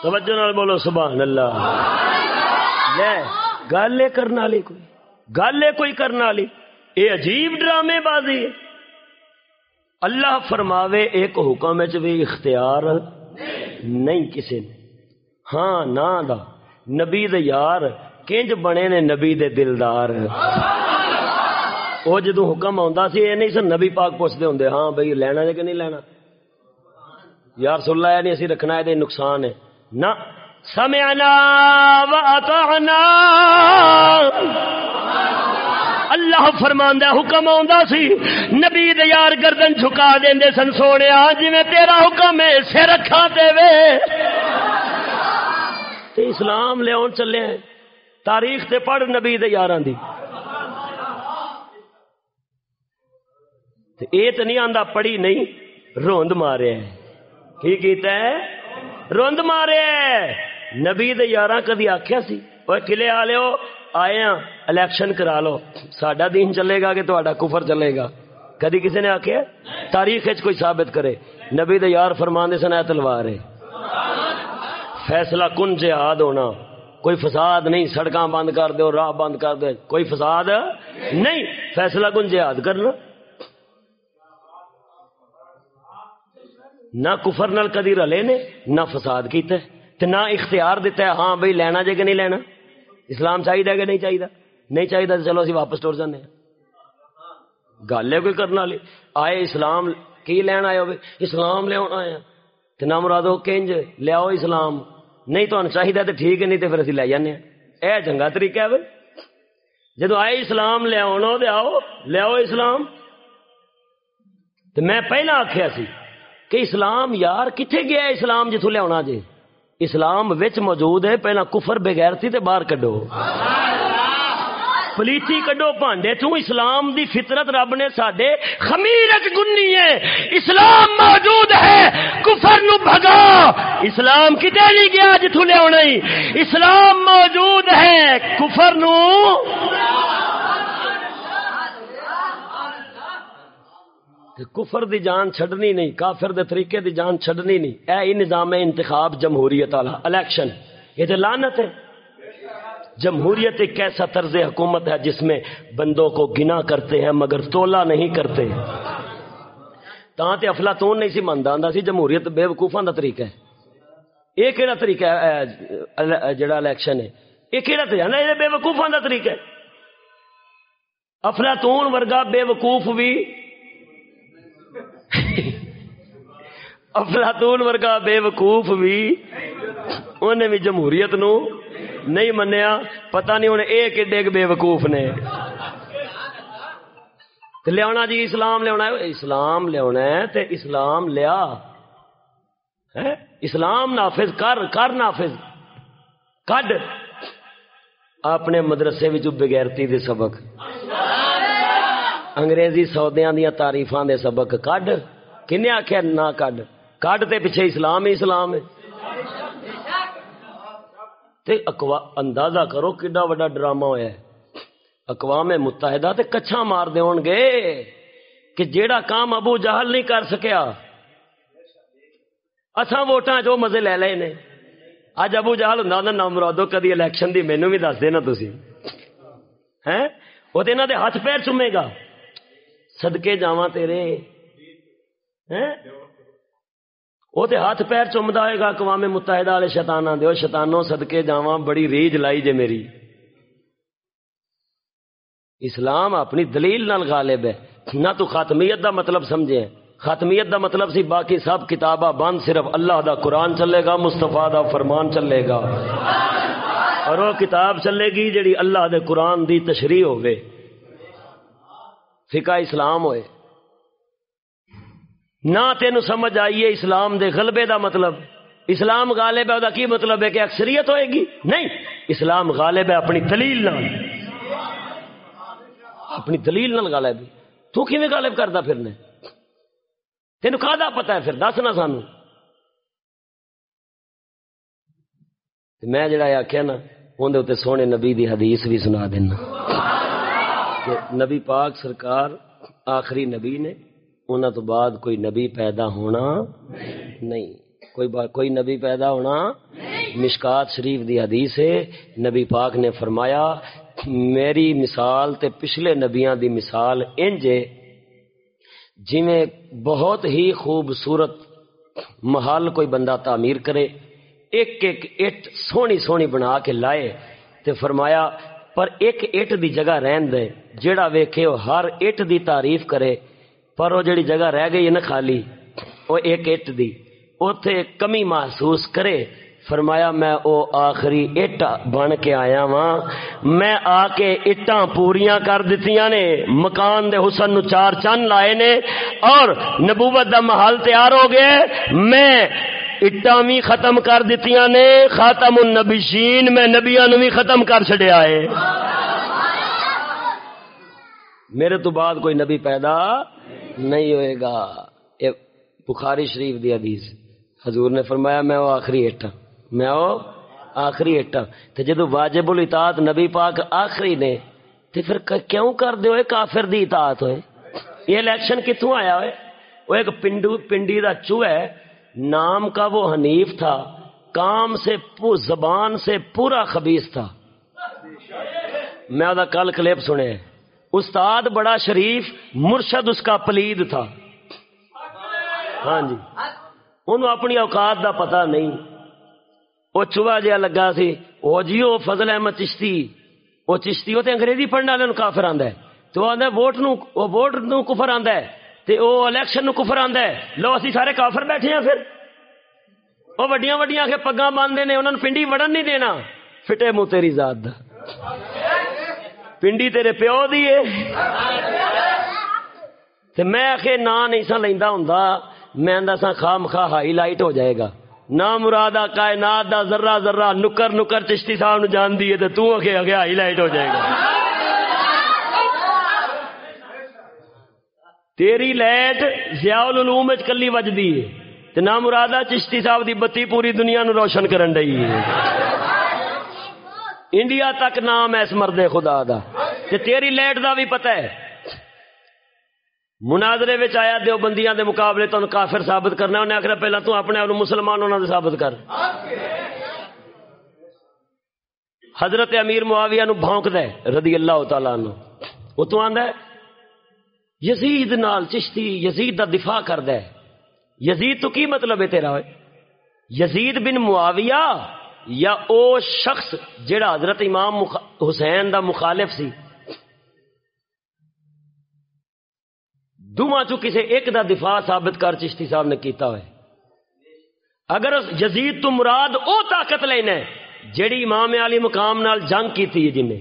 توجہ نال بولو، سبحان اللہ۔ لے، گل ہے کرنے والی کوئی، گل ہے کوئی کرنے والی۔ یہ عجیب ڈرامے بازی ہے۔ اللہ فرماوے، ایک حکم بھی اختیار نہیں کسی نے۔ ہاں نہ دا۔ نبی دے یار، کنج بنے نے نبی دے دلدار۔ وہ جدو حکم آتا سی یہ نہیں سن نبی پاک پوچھتے ہوں ہاں بھائی لینا ہے کہ نہیں لینا۔ یار سن لایا نہیں، اسی رکھنا ہے نقصان ہے۔ نہ سمعنا واتعنا اللہ فرماندا حکم آندا سی۔ نبی دے یار گردن جھکا دیندے سن سونیا جویں جی تیرا حکم ہے، سر رکھا دے وے۔ تے اسلام لے اون چلے تاریخ تے پڑھ نبی دے یاراں دی۔ تے اے تے نہیں آندا، پڑھی نہیں، روند مارے کی کیتا ہے؟ روند مارے نبی دے یاراں کدی آکھیا سی؟ اوے قلعے والےو آئے ہیں الیکشن کرا لو۔ ساڈا دین چلے گا کہ تہاڈا کفر چلے گا؟ کدی کسی نے آکھیا؟ تاریخ وچ کوئی ثابت کرے۔ نبی دے یار فرمان دے سن اے تلوار ہے۔ فیصلہ کن جہاد ہونا؟ کوئی فساد نہیں، سڑکاں بند کر دو راہ بند کر دو کوئی فساد نہیں۔ فیصلہ کن جہاد کرنا؟ نہ کفر نال کدی رلے نے، نہ فساد کیتا ہے۔ تے نہ اختیار دیتا ہے ہاں بھائی لینا جے کہ نہیں لینا۔ اسلام چاہیے کہ نہیں چاہیے نہیں چاہیے تو چلو اسی واپس ٹر جانے گل ہے کوئی کرنے والی؟ آئے اسلام، کی لین آئے ہوئے اسلام لیا آیا تو نہ مرادو کنج لیاؤ اسلام۔ نہیں تو چاہیے تو ٹھیک ہے، نہیں تو پھر اسی لے جانے اے چنگا طریقہ ہے بھائی۔ جدو آئے اسلام لیا آؤ لیاؤ اسلام۔ تو میں پہلا آخیا سی کہ اسلام یار کتنے گیا اسلام جتوں لیا جی؟ اسلام وچ موجود ہے، پہلا کفر بغیرتی تے باہر کڈو۔ پلیتی کڈو پانڈے تو اسلام دی فطرت رب نے ساڈے خمیر گنی ہے۔ اسلام موجود ہے، کفر نو بھگا۔ اسلام کتے نہیں گیا جتوں لیا جی؟ اسلام موجود ہے، کفر نو کفر دی جان چھڈنی نہیں، کافر دے طریقے دی جان چھڈنی نہیں۔ اے نظام انتخاب جمہوریت والا، الیکشن۔ یہ تو لانت ہے۔ جمہوریت ایک ایسا طرز حکومت ہے جس میں بندوں کو گنا کرتے ہیں مگر تولا نہیں کرتے۔ تاں تے افلاطون نہیں سی مندا آندا سی، جمہوریت بے وقوفاں دا طریقہ ہے۔ یہ کیڑا طریقہ ہے؟ جڑا الیکشن ہے۔ یہ کیڑا طریقہ ہے بے وقوفاں دا طریقہ ہے۔ افلاطون ورگا بے وقوف بھی افلاطون ورگا بے وقوف بھی، انہیں بھی جمہوریت نو نہیں منیا، پتہ نہیں ہوں یہ کڈے بے وقوف نے۔ لیا جی اسلام لیا اسلام لیا تے اسلام لیا۔ اسلام نافذ، کر کر نافذ۔ کڈ۔ اپنے مدرسے بغیرتی دے سبق۔ انگریزی سودیاں دیا تاریفاں دے سبق کڈ۔ کنے آخیا نہ کڈ؟ کڈ تے پیچھے اسلام ہی اسلام ہے۔ تے اندازہ کرو کڈا وڈا ڈرامہ ہوا ہے۔ اقوام متحدہ تے کچھا مار دے ہون گے کہ جیڑا کام ابو جہل نہیں کر سکیا۔ اصا ووٹاں جو مزے لے لے نے۔ اج ابو جہل ہوں نام مرادو، کدی الیکشن دی مینو بھی دس دینا تھی ہے ہاں؟ وہ تو انہوں دے ہاتھ پیر چومے گا۔ سدکے جاوا تیرے۔ وہ تے ہاتھ پیر چومتا ہوئے گا اقوام متحدہ والے شیطانہ دے۔ شیطانوں سدکے جاوا بڑی ریج لائی جے میری۔ اسلام اپنی دلیل نال غالب ہے۔ نہ تو خاتمیت دا مطلب سمجھے۔ خاتمیت دا مطلب سی باقی سب کتاباں بند، صرف اللہ دا قرآن چلے گا مستفا دا فرمان چلے گا۔ اور وہ کتاب چلے گی جڑی اللہ دے قرآن دی تشریح ہوئے فقہ اسلام ہوئے۔ نہ تین سمجھ آئیے اسلام دے غلبے دا مطلب۔ اسلام غالب ہے کی مطلب ہے کہ اکثریت ہوئے گی؟ نہیں، اسلام غالب ہے، اپنی دلیل نال۔ اپنی دلیل نال غالب تو کیویں غالب کرتا پھرنے؟ تین کا پتا ہے پھر؟ دس نہ سانو۔ میں جڑا آخیا نا اندر سونے نبی دی حدیث بھی سنا دینا۔ کہ نبی پاک سرکار آخری نبی نے انہوں تو بعد کوئی نبی پیدا ہونا نہیں۔ کوئی کوئی نبی پیدا ہونا مشکات شریف دی حدیث ہے۔ نبی پاک نے فرمایا میری مثال تے پچھلے نبیاں دی مثال انج جویں بہت ہی خوبصورت محل کوئی بندہ تعمیر کرے ایک ایک اٹ سونی سونی بنا کے لائے تے فرمایا پر ایک اٹ دی جگہ رہن دے۔ جڑا ویکھے ہر اٹ دی تعریف کرے، پر وہ جڑی جگہ رہ گئی ہے نا خالی وہ ایک اٹ دی۔ اتے کمی محسوس کرے، فرمایا میں او آخری اٹ بن کے آیا وا میں آ کے اٹاں پوریاں کر دتیاں نے، مکان دے حسن نو چار چند لائے نے، اور نبوت دا محل تیار ہو گیا میں اٹاں بھی ختم کر دتیاں نے، خاتم النبیشین میں نبیاں نو بھی ختم کر چھڈیا ہے۔ میرے تو بعد کوئی نبی پیدا نہیں ہوئے گا۔ یہ بخاری شریف دی حدیث۔ حضور نے فرمایا، میں وہ آخری اٹھا میں وہ آخری اٹھا تو جدو واجب الاطاعت نبی پاک آخری نے تو پھر کیوں کر دے ہوئے؟ کافر دی اطاعت ہوئے۔ یہ الیکشن کتوں آیا ہوئے؟ وہ ایک پنڈو، پنڈی دا چوہے نام کا وہ حنیف تھا۔ کام سے زبان سے پورا خبیص تھا۔ میں کل کلپ سنے۔ استاد بڑا شریف، مرشد اس کا پلید تھا۔ ہاں جی۔ انہوں اپنی اوقات دا پتہ نہیں۔ وہ چوہا جہا لگا سی، وہ جی وہ فضل احمد چشتی۔ وہ چشتی، وہ انگریزی پڑھنے والے کافر آدھا ہے۔ تو وہ آدھا ووٹ نو وہ ووٹ نو کفر آدھا ہے۔ تے وہ الیکشن نو کفر آدھا ہے۔ لو، اسی سارے کافر بیٹھے ہیں پھر۔ وہ وڈیاں وڈیاں کے پگا باندھے نے انہوں نے پنڈی وڑن نہیں دینا۔ فٹے منہ تیری ذات دا۔ پنڈی تیرے پیو دیے تے میں آخے نا نہیں سا لینا ہوں میں آدھا سا خام خواہ ہائی لائٹ ہو جائے گا۔ نہ مرادہ کائنات دا ذرہ ذرہ نکر نکر چشتی صاحب نو جان دیے تے تو آخے آگے ہائی لائٹ ہو جائے گا۔ تیری لائٹ ضیاء العلوم وچ کلی وجدی ہے۔ تے نہ مرادہ چشتی صاحب دی بتی پوری دنیا نو روشن کرن رہی ہے۔ انڈیا تک نام ہے اس مرد خدا دا۔ تے تیری لائٹ دا بھی پتہ ہے۔ مناظرے وچ آیا دیو بندیاں دے مقابلے تو کافر ثابت کرنا انہیں آخر پہلا تو اپنے آپ مسلمان انہوں نے ثابت کر۔ حضرت امیر معاویہ نو بھونک دے رضی اللہ تعالیٰ نو وہ تو آندا ہے، یزید نال چشتی، یزید دا دفاع کر دے۔ یزید تو کی مطلب ہے تیرا؟ ہوئے یزید بن معاویہ یا او شخص جڑا حضرت امام حسین دا مخالف سی دونوں چو کسی ایک دا دفاع ثابت کر چشتی صاحب نے کیتا ہوئے۔ اگر یزید تو مراد او طاقت لینا جیڑی امام علی مقام نال جنگ کی جن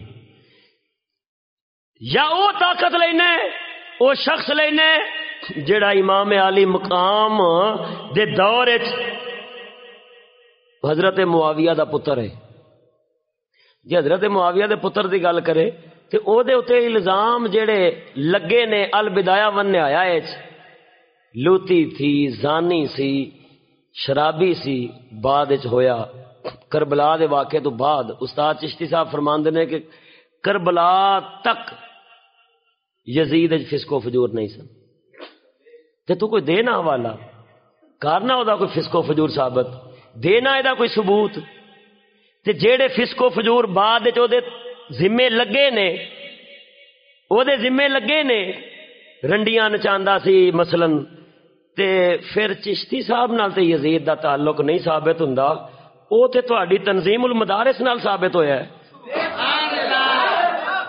یا وہ طاقت لینا وہ شخص لینا جڑا امام علی مقام دے دور حضرت معاویہ دا پتر ہے۔ جی حضرت معاویہ دے پتر دی گل کرے تے او دے اتے الزام جڑے لگے نے البدایا ون نے آیا ہے۔ لوتی تھی، زانی سی، شرابی سی، بعد ہویا۔ کربلا دے واقعے تو بعد استاد چشتی صاحب فرماندے نے کہ کربلا تک یزید فسکو فجور نہیں سن۔ تے تو کوئی دینا والا کرنا دا کوئی فسکو فجور ثابت۔ دینا دا کوئی ثبوت۔ تے جیڑے فسکو فجور بعد دے ذمے لگے نے او دے ذمے لگے نے، رنڈیاں نچاندا سی مثلا۔ تے پھر چشتی صاحب نال تے یزید دا تعلق نہیں ثابت ہوندا، او تے تہاڈی تنظیم المدارس نال ثابت ہویا ہے۔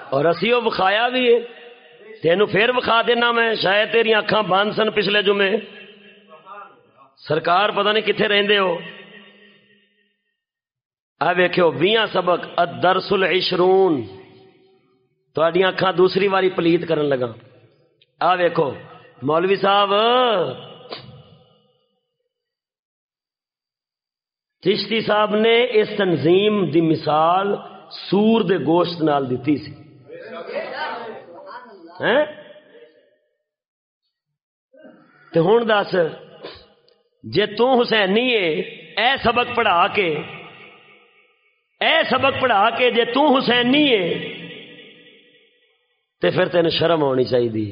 اور اسی او بخایا بھی ہے۔ تینوں پھر وکھا دینا میں، شاید تیری اکھاں بند سن پچھلے جمعے۔ سرکار پتہ نہیں کتنے رہندے ہو۔ آ ویکھو بیاں سبق ادرس العشرون تہاڈی اکھاں دوسری واری پلیت کرن لگا آ ویکھو، مولوی صاحب، چشتی صاحب نے اس تنظیم دی مثال سور دے گوشت نال دیتی سی۔ ہوں دس، جے تسینی ہے اے سبق پڑھا کے اے سبق پڑھا کے جے تسینی ہے تو پھر تین شرم ہونی چاہیے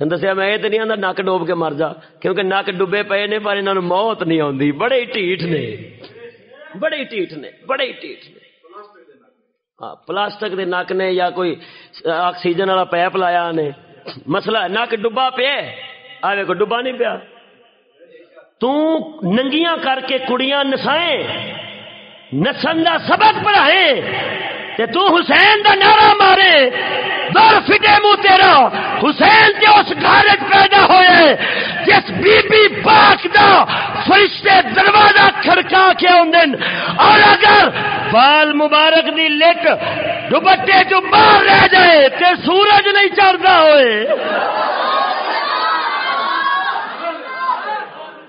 تین دسیا میں یہ تو نہیں آتا نک ڈوب کے مر جا، کیونکہ نک ڈبے پے نے پر انہوں موت نہیں آتی بڑے ٹھیٹ نے۔ بڑے ٹھیٹ نے، بڑے ٹھیٹ نے۔ ہاں پلاسٹک دے نک نے یا کوئی آکسیجن والا پیپ لایا نے۔ مسئلہ نک ڈبا پیا آئے کو ڈبا نہیں پیا۔ تنگیاں کر کے کڑیاں نسائیں۔ نسن کا سبق پڑھائے تے تو حسین دا نعرہ مارے۔ دور فٹے منہ تیرا۔ حسین تے اس گھر پیدا ہوئے۔ جس بی بی پاک دا فرشتے دروازہ کھڑکا کے آدھن اور اگر بال مبارک دی لٹ دوپٹے جو باہر رہ جائے تے سورج نہیں چڑھتا ہوئے۔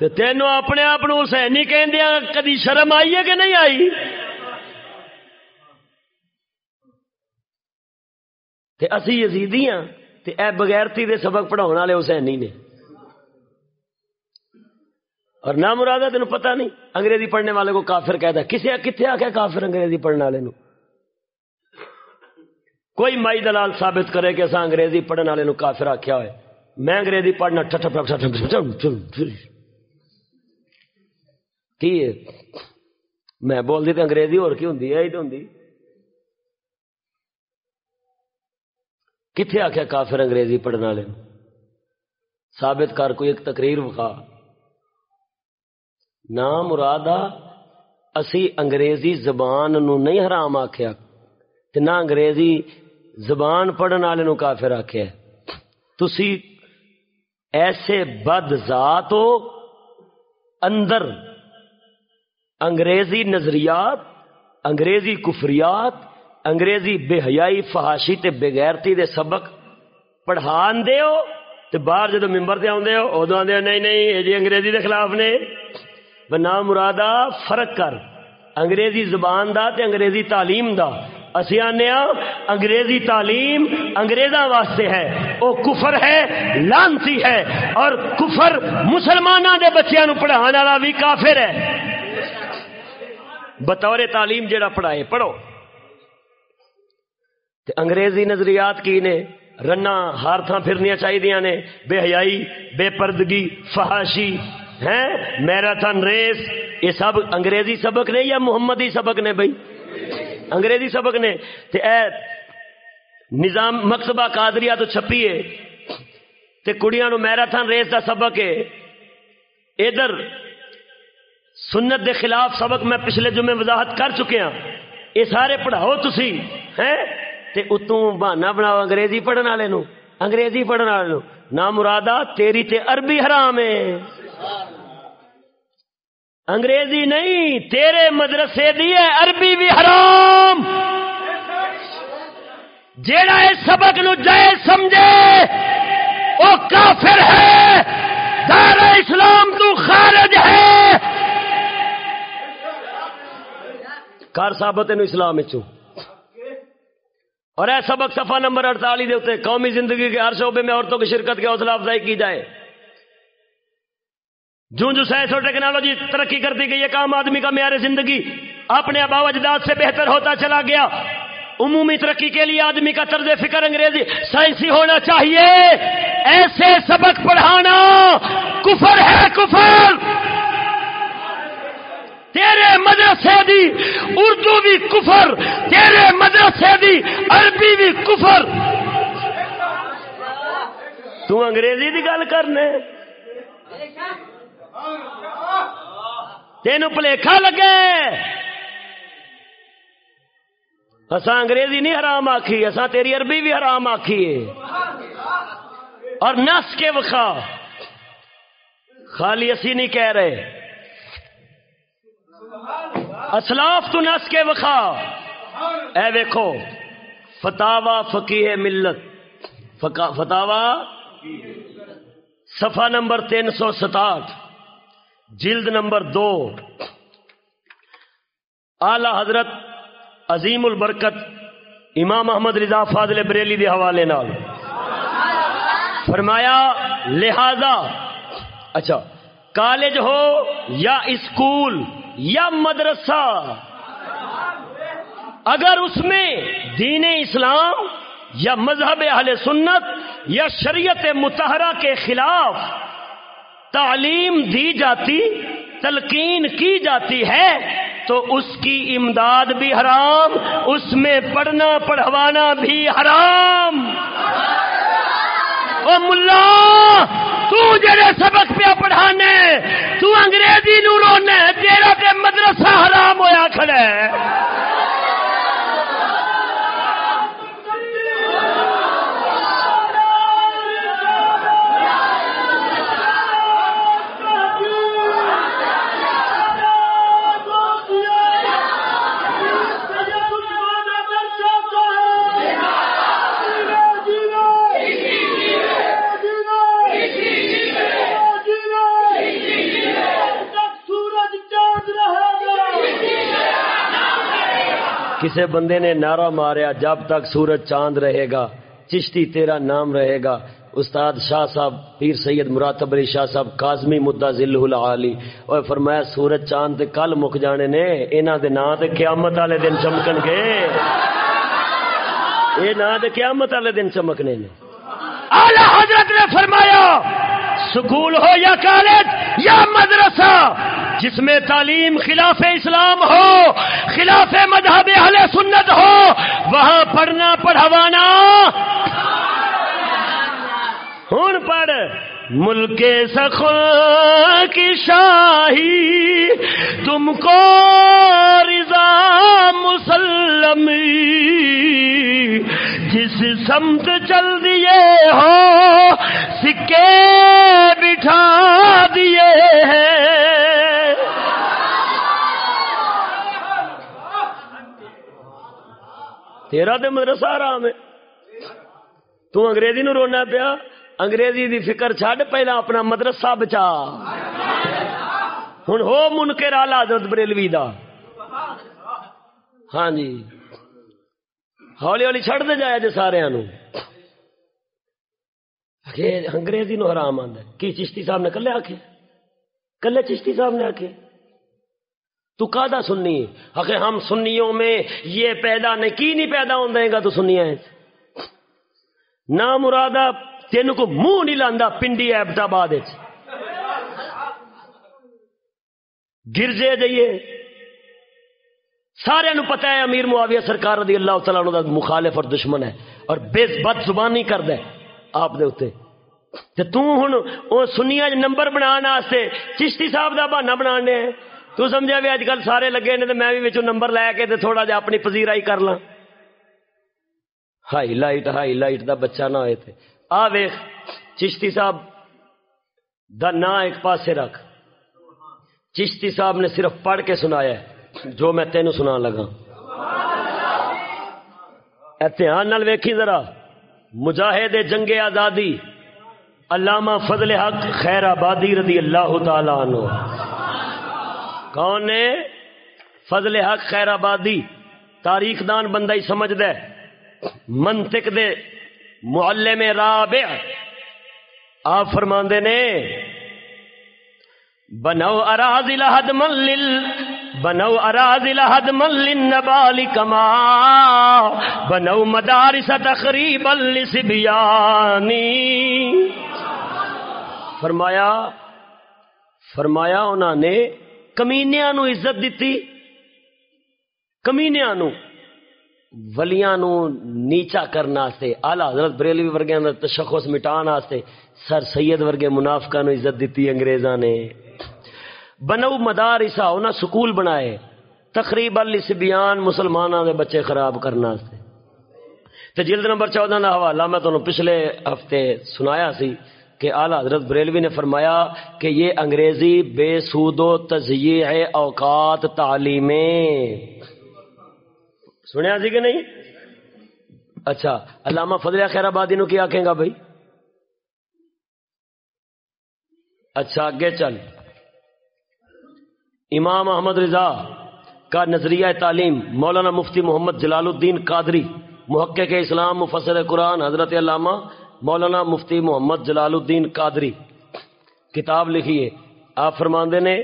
تینوں اپنے آپ حسینی کہ کدی شرم آئی ہے کہ نہیں آئی؟ تے اسی یزیدی ہاں تے اے بغیرتی دے سبق پڑھاؤ والے حسینی نے۔ اور نہ مراد تین پتا نہیں، انگریزی پڑھنے والے کو کافر کہتا کسے کتنے آ کافر انگریزی پڑھنے والے نو؟ کوئی مائی دلال ثابت کرے کہ اصا انگریزی پڑھنے والے نو کافر آخیا ہوئے۔ میں انگریزی پڑھنا کی میں بول دی تو انگریزی اور کی ہوں یہی تو ہوں کتنے آخیا کافر انگریزی پڑھنے والے ثابت کر کوئی ایک تقریر وکھا۔ نہ مرادہ اسی انگریزی زبان نو نہیں حرام آخیا نہ انگریزی زبان پڑھنے والے نو کافر آخیا تسی ایسے بد ذات ہو، اندر انگریزی نظریات، انگریزی کفریات، انگریزی بے حیائی فحاشی تے بغیرتی دے سبق پڑھان دے ہو تے باہر جدو ممبر تے آدھے ہو ادو آدھے نہیں نہیں، یہ جی انگریزی دے خلاف نے۔ نام مرادا فرق کر، انگریزی زبان دا تے انگریزی تعلیم دا۔ اسی آنے ہاں، انگریزی تعلیم انگریزاں واسطے ہے۔ وہ کفر ہے لانسی ہے۔ اور کفر مسلمانوں دے بچیاں نو پڑھانے والا بھی کافر ہے۔ بطور تعلیم جڑا پڑھائے پڑھو۔ تے انگریزی نظریات کی نے رنا ہار تھا پھرنیا چاہیے نے۔ بے حیائی، بے پردگی، فحاشی، ہیں؟ میراتھن ریس، یہ سب انگریزی سبق نے یا محمدی سبق نے بھائی انگریزی سبق نے۔ تے اے نظام مکتبہ قادریہ تو چھپیے۔ تے کڑیاں نو میراتھن ریس دا سبق ہے۔ ادھر سنت دے خلاف سبق میں پچھلے جمعے وضاحت کر چکے ہاں۔ یہ سارے پڑھاؤ تسی، ہیں؟ تے اتوں بہانا بناؤ انگریزی پڑھنے والے نو، انگریزی پڑھنے والے نو۔ نہ مرادہ تیری تے عربی حرام ہے۔ انگریزی نہیں، تیرے مدرسے دی ہے عربی بھی حرام۔ جیڑا اس سبق نو جائز سمجھے، وہ کافر ہے۔ دار اسلام تو خارج ہے۔ کار ثابت اسلام چوں اور اے سبق صفحہ نمبر اڑتالی دے ہوتے قومی زندگی کے ہر شعبے میں عورتوں کی شرکت کی حوصلہ افزائی کی جائے۔ جو جو سائنس اور ٹیکنالوجی ترقی کرتی گئی ایک عام آدمی کا معیار زندگی اپنے اباؤ اجداد سے بہتر ہوتا چلا گیا۔ عمومی ترقی کے لیے آدمی کا طرز فکر انگریزی سائنسی ہونا چاہیے۔ ایسے سبق پڑھانا کفر ہے، کفر! تیرے مدرسے دی اردو بھی کفر، تیرے مدرسے دی عربی بھی کفر۔ تو انگریزی دی گل کرنے۔ تین پلیکھا لگے۔ اصا انگریزی نہیں حرام آخی اصا تیری عربی بھی حرام آخی اور نس کے وقا خالی اسی نہیں کہہ رہے۔ اسلاف تو نس کے وقا اے ویکھو فتاوا فقی ملت۔ فتاوا صفحہ نمبر تین سو ستاٹھ، جلد نمبر دو۔ آلہ حضرت عظیم البرکت امام محمد رضا فاضل بریلی دے حوالے نال۔ فرمایا، لہذا اچھا کالج ہو یا اسکول یا مدرسہ، اگر اس میں دین اسلام یا مذہب اہل سنت یا شریعت متحرہ کے خلاف تعلیم دی جاتی، تلقین کی جاتی ہے، تو اس کی امداد بھی حرام، اس میں پڑھنا، پڑھوانا بھی حرام۔ او ملا، تو جڑے سبق پہ پڑھانے، تو انگریزی نو رونے تیرا تے مدرسہ حرام ہویا کھڑے کسی بندے نے نعرہ ماریا، جب تک سورج چاند رہے گا، چشتی تیرا نام رہے گا۔ استاد شاہ صاحب، پیر سید مراتب علی شاہ صاحب کازمی مدہ ذل العالی۔ اور فرمایا، سورج چاند کل مک جانے نے، انہاں دے نام تے قیامت والے دن چمکن گے۔ اے نام تے قیامت والے دن چمکنے نے۔ اعلی حضرت نے فرمایا، سکول ہو یا کالج یا مدرسہ جس میں تعلیم خلاف اسلام ہو، خلاف مذہب اہل سنت ہو، وہاں پڑھنا پڑھوانا۔ ہوں پڑھ ملک سخ کی شاہی، تم کو رضا مسلم۔ جس سمت چل دیے ہو، سکے بٹھا دیے ہیں۔ تیرا تو مدرسہ آرام ہے۔ تو انگریزی نو رونا پیا۔ انگریزی دی فکر چھڈ، پہلا اپنا مدرسہ بچا۔ ہوں ہو منکر آلہ حضرت بریلوی دا۔ ہاں جی۔ ہولی ہولی چھڑ دے جایا جی سارے انگریزی نو حرام آدھا کی چشتی صاحب نے کلے آکھے؟ کلے چشتی صاحب نے آکھے؟ تو کادا سننی ہے؟ ہم سنیوں میں یہ پیدا نہیں، کی نہیں پیدا ہوں دے گا تو سنیا ہے؟ نہ مرادہ تین کو منہ نہیں لاندہ پنڈی ایبٹ آباد گرجے جائیے سارے نو پتا ہے امیر معاویہ سرکار رضی اللہ تعالیٰ عنہ مخالف اور دشمن ہے اور بے بد زبان کر دے آپ دے ہوتے تے تو ہن او سنیا نمبر بنان واسطے چشتی صاحب دا بہانہ بنانے ہیں۔ تو سمجھا بھی اج کل سارے لگے نے تے میں بھی وچوں نمبر لے کے تے تھوڑا جا اپنی پذیرائی کر لاں۔ ہائی لائٹ ہائی لائٹ دا بچہ نہ ہوئے تھے آ ویخ، چشتی صاحب دا نا ایک پاسے رکھ۔ چشتی صاحب نے صرف پڑھ کے سنایا ہے، جو میں تینوں سنا لگا اتحان نال ویکھی ذرا، مجاہد جنگ آزادی، علامہ فضل حق خیر آبادی رضی اللہ تعالی عنہ۔ کون نے فضل حق خیر آبادی تاریخ دان بندہ ہی سمجھ دے۔ منطق دے معلم رابع۔ آپ فرماندے نے، بنو اراضل حدما لل، بنو اراضل حدما للنبال کما، بنو مدارس تقریباً لسبیانی۔ فرمایا فرمایا انہوں نے کمینیاں نو عزت دیتی کمینیاں نو ولیاں نو نیچا کرنا سے آلہ حضرت بریلوی ورگے اندر تشخص مٹان واسطے سر سید ورگے منافقہ نو عزت دیتی انگریزاں نے بنو مدارسا انہاں سکول بنائے۔ تقریباً لسبیان مسلماناں دے بچے خراب کرنا سے تے جلد نمبر 14 دا حوالہ میں تانوں پچھلے ہفتے سنایا سی۔ کہ اعلی حضرت بریلوی نے فرمایا کہ یہ انگریزی بے سود و تضیع اوقات تعلیمیں۔ سنیا سی کہ نہیں؟ اچھا علامہ فضل خیر آبادی نو کیا آخیں گا بھائی؟ اچھا اگے چل۔ امام احمد رضا کا نظریہ تعلیم، مولانا مفتی محمد جلال الدین قادری، محقق اسلام، مفسر قرآن، حضرت علامہ مولانا مفتی محمد جلال الدین قادری، کتاب لکھی ہے۔ آپ فرماندے نے،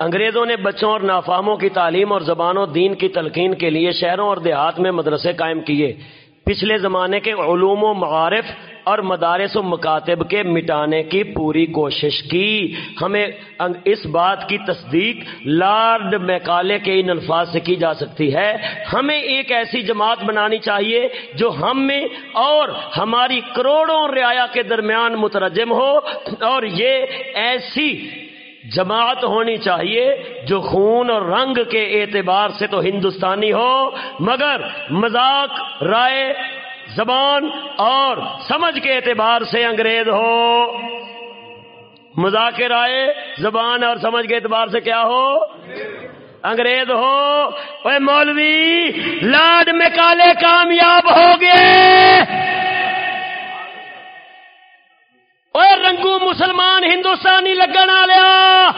انگریزوں نے بچوں اور نافاموں کی تعلیم اور زبان و دین کی تلقین کے لیے شہروں اور دیہات میں مدرسے قائم کیے۔ پچھلے زمانے کے علوم و معارف اور مدارس و مکاتب کے مٹانے کی پوری کوشش کی۔ ہمیں اس بات کی تصدیق لارڈ میکالے کے ان الفاظ سے کی جا سکتی ہے۔ ہمیں ایک ایسی جماعت بنانی چاہیے جو ہم میں اور ہماری کروڑوں رعایا کے درمیان مترجم ہو۔ اور یہ ایسی جماعت ہونی چاہیے جو خون اور رنگ کے اعتبار سے تو ہندوستانی ہو، مگر مذاق، رائے زبان اور سمجھ کے اعتبار سے انگریز ہو۔ مذاکر آئے، زبان اور سمجھ کے اعتبار سے کیا ہو؟ انگریز ہو۔ اے مولوی، لاڈ میں کالے کامیاب ہو گئے۔ اے رنگو مسلمان ہندوستانی لگن لیا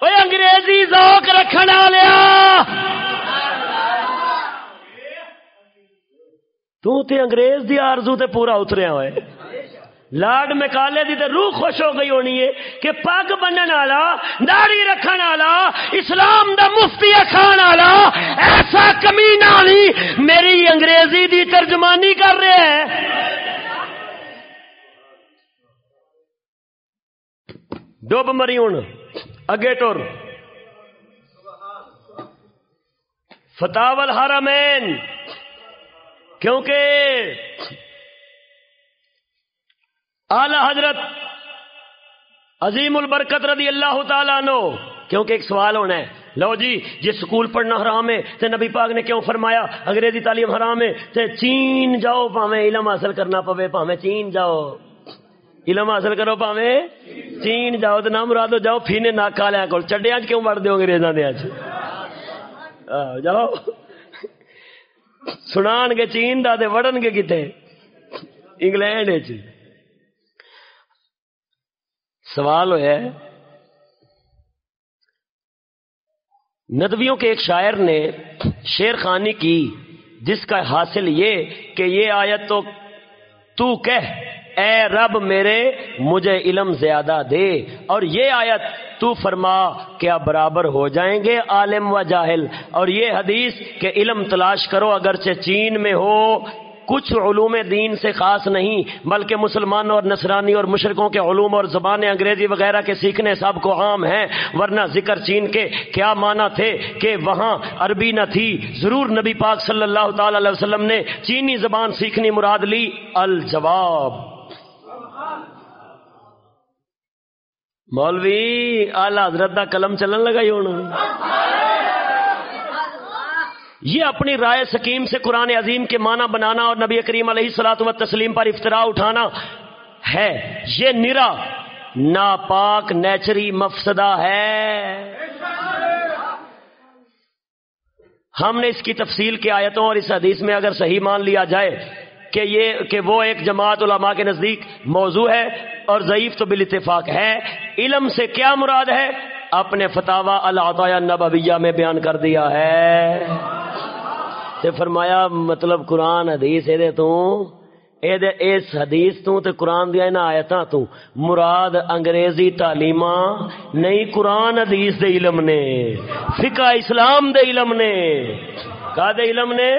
اے انگریزی ذوق رکھنا لیا تو انگریز دی آرزو تے پورا اتریا ہوئے۔ لاڈ مکالے دی تے روح خوش ہو گئی ہونی ہے کہ پگ بنن والا، داڑھی رکھن والا، اسلام دا مفتی کھان والا، ایسا کمینہ نہیں میری انگریزی دی ترجمانی کر رہے ہیں۔ ڈوب مری ہوں اگے ٹور فتح الحرمین۔ کیونکہ اعلی حضرت عظیم البرکت رضی اللہ تعالیٰ نو کیونکہ ایک سوال ہونا ہے، لو جی جی سکول پڑھنا حرام ہے تو نبی پاک نے کیوں فرمایا، انگریزی تعلیم حرام ہے تو چین جاؤ، پاویں علم حاصل کرنا پوے، پاویں چین جاؤ۔ علم حاصل کرو پاویں، چین جاؤ تو نہ مرادو جاؤ، فینے ناکا لیا کو چڈیا کیوں وڑ دو انگریزاں دیا جاؤ۔ سنان گے چین دا دے وڑن گے کتے؟ انگلینڈ سوال ہوا ندویوں کے ایک شاعر نے شیر خانی کی، جس کا حاصل یہ کہ یہ آیت تو تو کہہ اے رب میرے، مجھے علم زیادہ دے۔ اور یہ آیت، تو فرما کیا برابر ہو جائیں گے عالم و جاہل۔ اور یہ حدیث کہ علم تلاش کرو اگرچہ چین میں ہو، کچھ علوم دین سے خاص نہیں، بلکہ مسلمانوں اور نصرانی اور مشرقوں کے علوم اور زبانیں انگریزی وغیرہ کے سیکھنے سب کو عام ہیں۔ ورنہ ذکر چین کے کیا معنی تھے کہ وہاں عربی نہ تھی۔ ضرور نبی پاک صلی اللہ تعالی علیہ وسلم نے چینی زبان سیکھنی مراد لی الجواب۔ مولوی آلہ حضرت دا قلم چلن لگا ہی ہونا۔ یہ اپنی رائے سکیم سے قرآن عظیم کے معنی بنانا اور نبی کریم علیہ سلاۃ و تسلیم پر افطرا اٹھانا ہے۔ یہ نرا، ناپاک، نیچری مفسدہ ہے۔ ہم نے اس کی تفصیل کی آیتوں اور اس حدیث میں اگر صحیح مان لیا جائے کہ یہ کہ وہ ایک جماعت علماء کے نزدیک موضوع ہے اور ضعیف تو بال اتفاق ہے۔ علم سے کیا مراد ہے؟ اپنے فتوا اللہ نبویہ میں بیان کر دیا ہے۔ فرمایا مطلب قرآن حدیث تو اس حدیث تو تے قرآن دیا نا آیتاں تو مراد انگریزی تعلیم نہیں، قرآن حدیث دے علم نے، فقہ اسلام دے علم نے۔ کا دے علم نے؟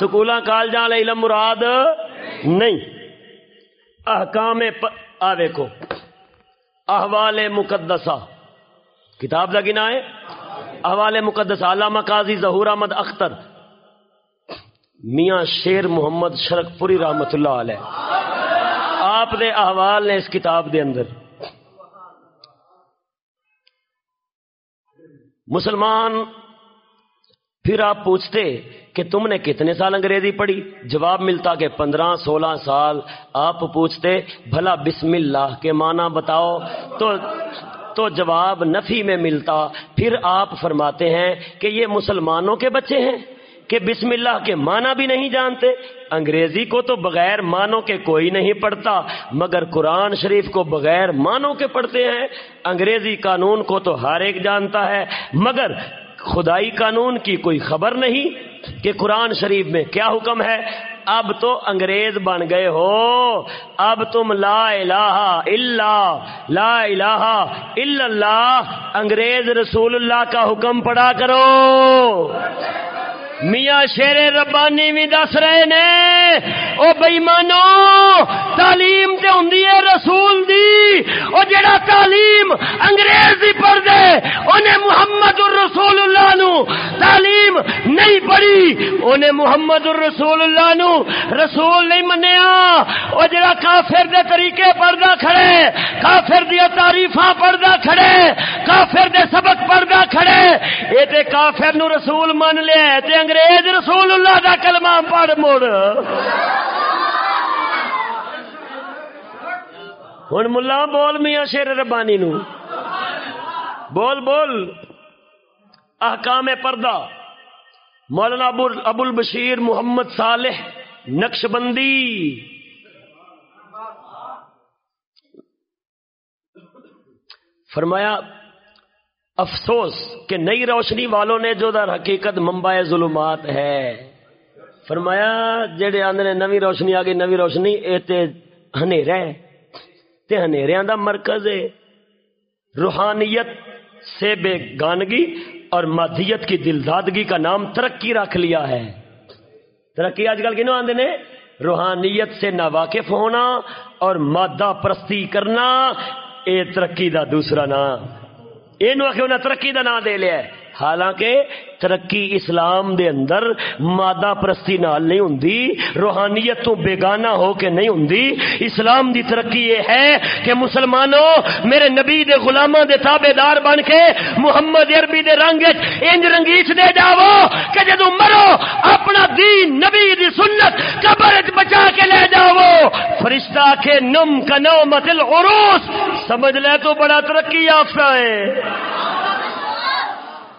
سکولاں کالجاں والے علم مراد نہیں۔ احکام آ دیکھو احوال مقدسہ۔ کتاب کا گنا ہے۔ احوال مقدسہ۔ علامہ قاضی ظہور احمد اختر۔ میاں شیر محمد شرک پوری رحمت اللہ علیہ۔ آپ دے احوال نے اس کتاب دے اندر۔ مسلمان پھر آپ پوچھتے کہ تم نے کتنے سال انگریزی پڑھی؟ جواب ملتا کہ پندرہ سولہ سال۔ آپ پوچھتے، بھلا بسم اللہ کے معنی بتاؤ؟ تو تو جواب نفی میں ملتا۔ پھر آپ فرماتے ہیں کہ یہ مسلمانوں کے بچے ہیں، کہ بسم اللہ کے معنی بھی نہیں جانتے۔ انگریزی کو تو بغیر مانو کے کوئی نہیں پڑھتا، مگر قرآن شریف کو بغیر مانو کے پڑھتے ہیں۔ انگریزی قانون کو تو ہر ایک جانتا ہے، مگر خدائی قانون کی کوئی خبر نہیں۔ کہ قرآن شریف میں کیا حکم ہے؟ اب تو انگریز بن گئے ہو۔ اب تم لا الہ الا لا الہ الا اللہ انگریز رسول اللہ کا حکم پڑا کرو۔ میاں شیر ربانی بھی دس رہے نے۔ او بئی مانو تعلیم تے ہوں رسول دی۔ او جڑا تعلیم انگریز دی پڑھ دے انہیں محمد الرسول اللہ نو تعلیم نہیں پڑھی۔ انہیں محمد الرسول اللہ نو رسول نہیں منیا۔ او جڑا کافر دے طریقے پڑھدا کھڑے، کافر دیا تعریفاں پڑھدا کھڑے، کافر دے سبق پڑھدا کھڑے۔ اے تے کافر نو رسول من لیا تے انگریز رسول اللہ دا کلمہ پڑھ مڑ۔ ہوں ملا بول میاں شیر ربانی نو۔ بول بول۔ احکام پردہ۔ مولانا ابو البشیر محمد صالح نقش بندی فرمایا افسوس کہ نئی روشنی والوں نے جو در حقیقت ممبئی ظلمات ہے۔ فرمایا جڑے آدھے نوی روشنی آ گئی نوی روشنی یہ ہنیریا دا مرکز ہے۔ روحانیت سے بے گانگی اور مادیت کی دلدادگی کا نام ترقی رکھ لیا ہے۔ ترقی آج کل کنوں آدھے نے؟ روحانیت سے ناواقف ہونا اور مادہ پرستی کرنا، اے ترقی دا دوسرا نام۔ یہ انہیں ترقی کا نام دے لیا حالانکہ ترقی اسلام دے اندر مادہ پرستی نال نہیں ہوں روحانیت تو بیگانہ ہو کے نہیں ہوں اسلام دی ترقی یہ ہے کہ مسلمانوں میرے نبی دے غلامہ دے تابے دار بن کے محمد عربی دے رنگ انج رنگیچ دے جاؤ کہ جدو مرو اپنا دین نبی دی سنت قبر بچا کے لے جاؤ۔ فرشتہ کے نم کا نو متل عروس سمجھ لے تو بڑا ترقی یافتہ ہے۔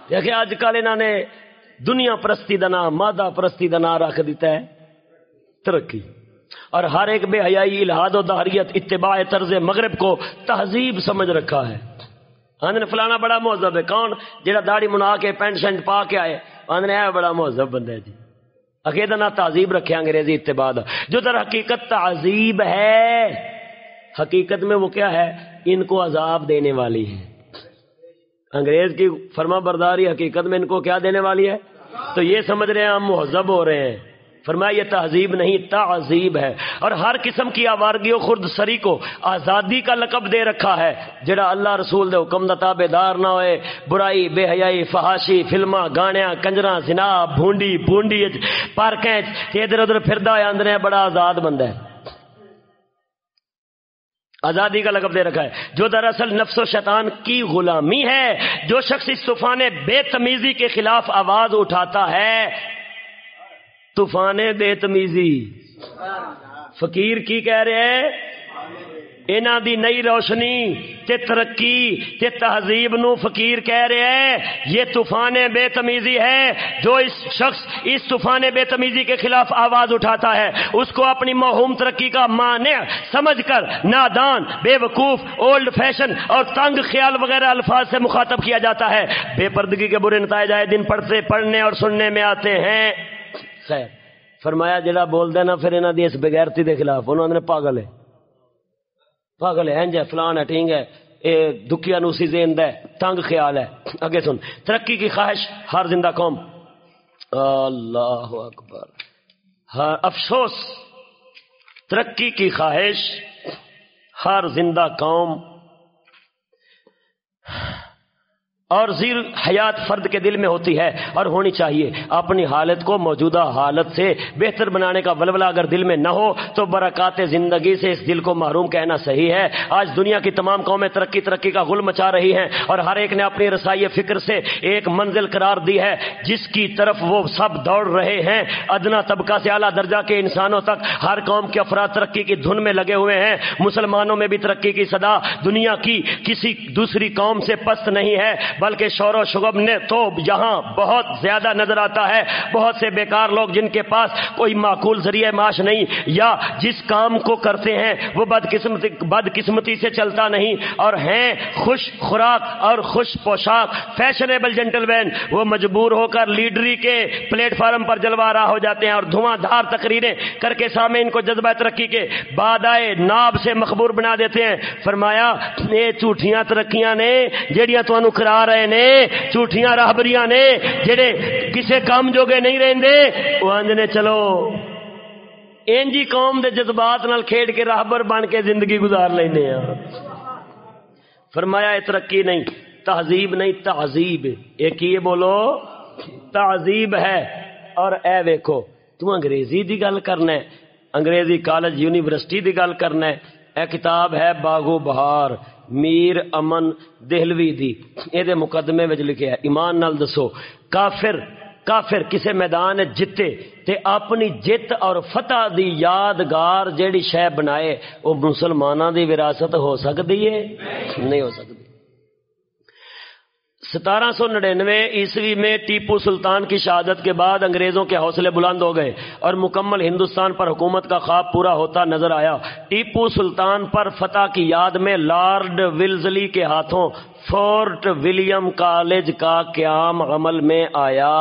دیکھیں اج کل انہوں نے دنیا پرستی کا نام، مادہ پرستی کا نام رکھ دیتا ہے۔ ترقی۔ اور ہر ایک بے حیائی، الہاد و دہریت، اتباع طرز مغرب کو تہذیب سمجھ رکھا ہے۔ آندھنے فلانا بڑا مہذب ہے۔ کون؟ جہاں داڑھی منا کے پینٹ شینٹ پا کے آئے۔ آندھنے ہے بڑا مہذب بندہ ہے جی۔ عقیدہ نہ تہذیب رکھے انگریزی اتباع جو در حقیقت تہذیب ہے، حقیقت میں وہ کیا ہے؟ ان کو عذاب دینے والی ہے۔ انگریز کی فرما برداری حقیقت میں ان کو کیا دینے والی ہے؟ تو یہ سمجھ رہے ہیں ہم مہذب ہو رہے ہیں۔ فرمایا یہ تہذیب نہیں، تعذیب ہے۔ اور ہر قسم کی آوارگی و خرد سری کو آزادی کا لقب دے رکھا ہے۔ جڑا اللہ رسول دے حکم دا تابے دار نہ ہوئے، برائی، بے حیائی، فحاشی فلما گانیاں کنجرا زنا، بھونڈی بھونڈی پارکیں ادھر ادھر پھردا ہے اندر بڑا آزاد بندہ ہے۔ آزادی کا لقب دے رکھا ہے۔ جو دراصل نفس و شیطان کی غلامی ہے، جو شخص اس طوفان بے تمیزی کے خلاف آواز اٹھاتا ہے، طوفان بے تمیزی۔ فقیر کی کہہ رہے ہیں انہاں دی نئی روشنی تے ترقی تے تہذیب نو فقیر کہہ رہے ہیں، یہ طوفان بے تمیزی ہے، جو اس شخص اس طوفان بے تمیزی کے خلاف آواز اٹھاتا ہے، اس کو اپنی مہوم ترقی کا مانع سمجھ کر نادان بے وقوف اولڈ فیشن اور تنگ خیال وغیرہ الفاظ سے مخاطب کیا جاتا ہے۔ بے پردگی کے برے نتائج آئے دن پڑھتے، پڑھنے اور سننے میں آتے ہیں۔ خیر، فرمایا جڑا بول دینا پھر انہوں دی اس بغیرتی دے خلاف انہوں نے پاگل ہے۔ پاگل ہے ہے فلان ہے، ٹھیک ہے۔ اے دکھیا نوسی زیند ہے تنگ خیال ہے۔ اگے سن، ترقی کی خواہش، ہر زندہ قوم۔ اللہ اکبر۔ ہر افسوس، ترقی کی خواہش، ہر زندہ قوم۔ اور زیر حیات فرد کے دل میں ہوتی ہے اور ہونی چاہیے۔ اپنی حالت کو موجودہ حالت سے بہتر بنانے کا ولولہ اگر دل میں نہ ہو، تو برکات زندگی سے اس دل کو محروم کہنا صحیح ہے۔ آج دنیا کی تمام قومیں ترقی ترقی کا غل مچا رہی ہیں اور ہر ایک نے اپنی رسائی فکر سے ایک منزل قرار دی ہے۔ جس کی طرف وہ سب دوڑ رہے ہیں، ادنا طبقہ سے اعلیٰ درجہ کے انسانوں تک ہر قوم کے افراد ترقی کی دھن میں لگے ہوئے ہیں۔ مسلمانوں میں بھی ترقی کی صدا دنیا کی کسی دوسری قوم سے پست نہیں ہے۔ بلکہ شور و شگب نے تو یہاں بہت زیادہ نظر آتا ہے۔ بہت سے بیکار لوگ جن کے پاس کوئی معقول ذریعہ معاش نہیں یا جس کام کو کرتے ہیں وہ بد قسمتی بد قسمتی سے چلتا نہیں اور ہیں خوش خوراک اور خوش پوشاک۔ فیشنیبل جینٹل مین وہ مجبور ہو کر لیڈری کے پلیٹ فارم پر جلوا رہا ہو جاتے ہیں اور دھواں دھار تقریریں کر کے سامنے ان کو جذبہ ترقی کے بعد آئے ناب سے مخبور بنا دیتے ہیں۔ فرمایا یہ جھوٹیاں ترقیاں نے جہاں تو کرا رہے نے، جھوٹیاں راہبریاں نے، جڑے کسے کام جوگے نہیں رہندے، وہ آندے چلو، اینجی قوم دے جذبات نال کھیڈ کے راہبر بن کے زندگی گزار لینے ہاں۔ فرمایا، اے ترقی نہیں، تہذیب نہیں، تہذیب۔ ایک یہ بولو؟ تہذیب ہے۔ اور اے ویکھو تو انگریزی دی گل کرنا ہے، انگریزی کالج، یونیورسٹی دی گل کرنا ہے، اے کتاب ہے باغو بہار۔ میر امن دہلوی دی۔ اے مقدمے وچ لکھیا ہے، ایمان نال دسو، کافر کافر کسے میدان جتے تے اپنی جت اور فتح دی یادگار جیڑی شے بنائے وہ مسلمانوں دی وراثت ہو سکتی ہے؟ نہیں ہو سکتی ستارہ سو نڑینوے عیسوی میں ٹیپو سلطان کی شہادت کے بعد انگریزوں کے حوصلے بلند ہو گئے اور مکمل ہندوستان پر حکومت کا خواب پورا ہوتا نظر آیا۔ ٹیپو سلطان پر فتح کی یاد میں لارڈ ولزلی کے ہاتھوں فورٹ ولیم کالج کا قیام عمل میں آیا۔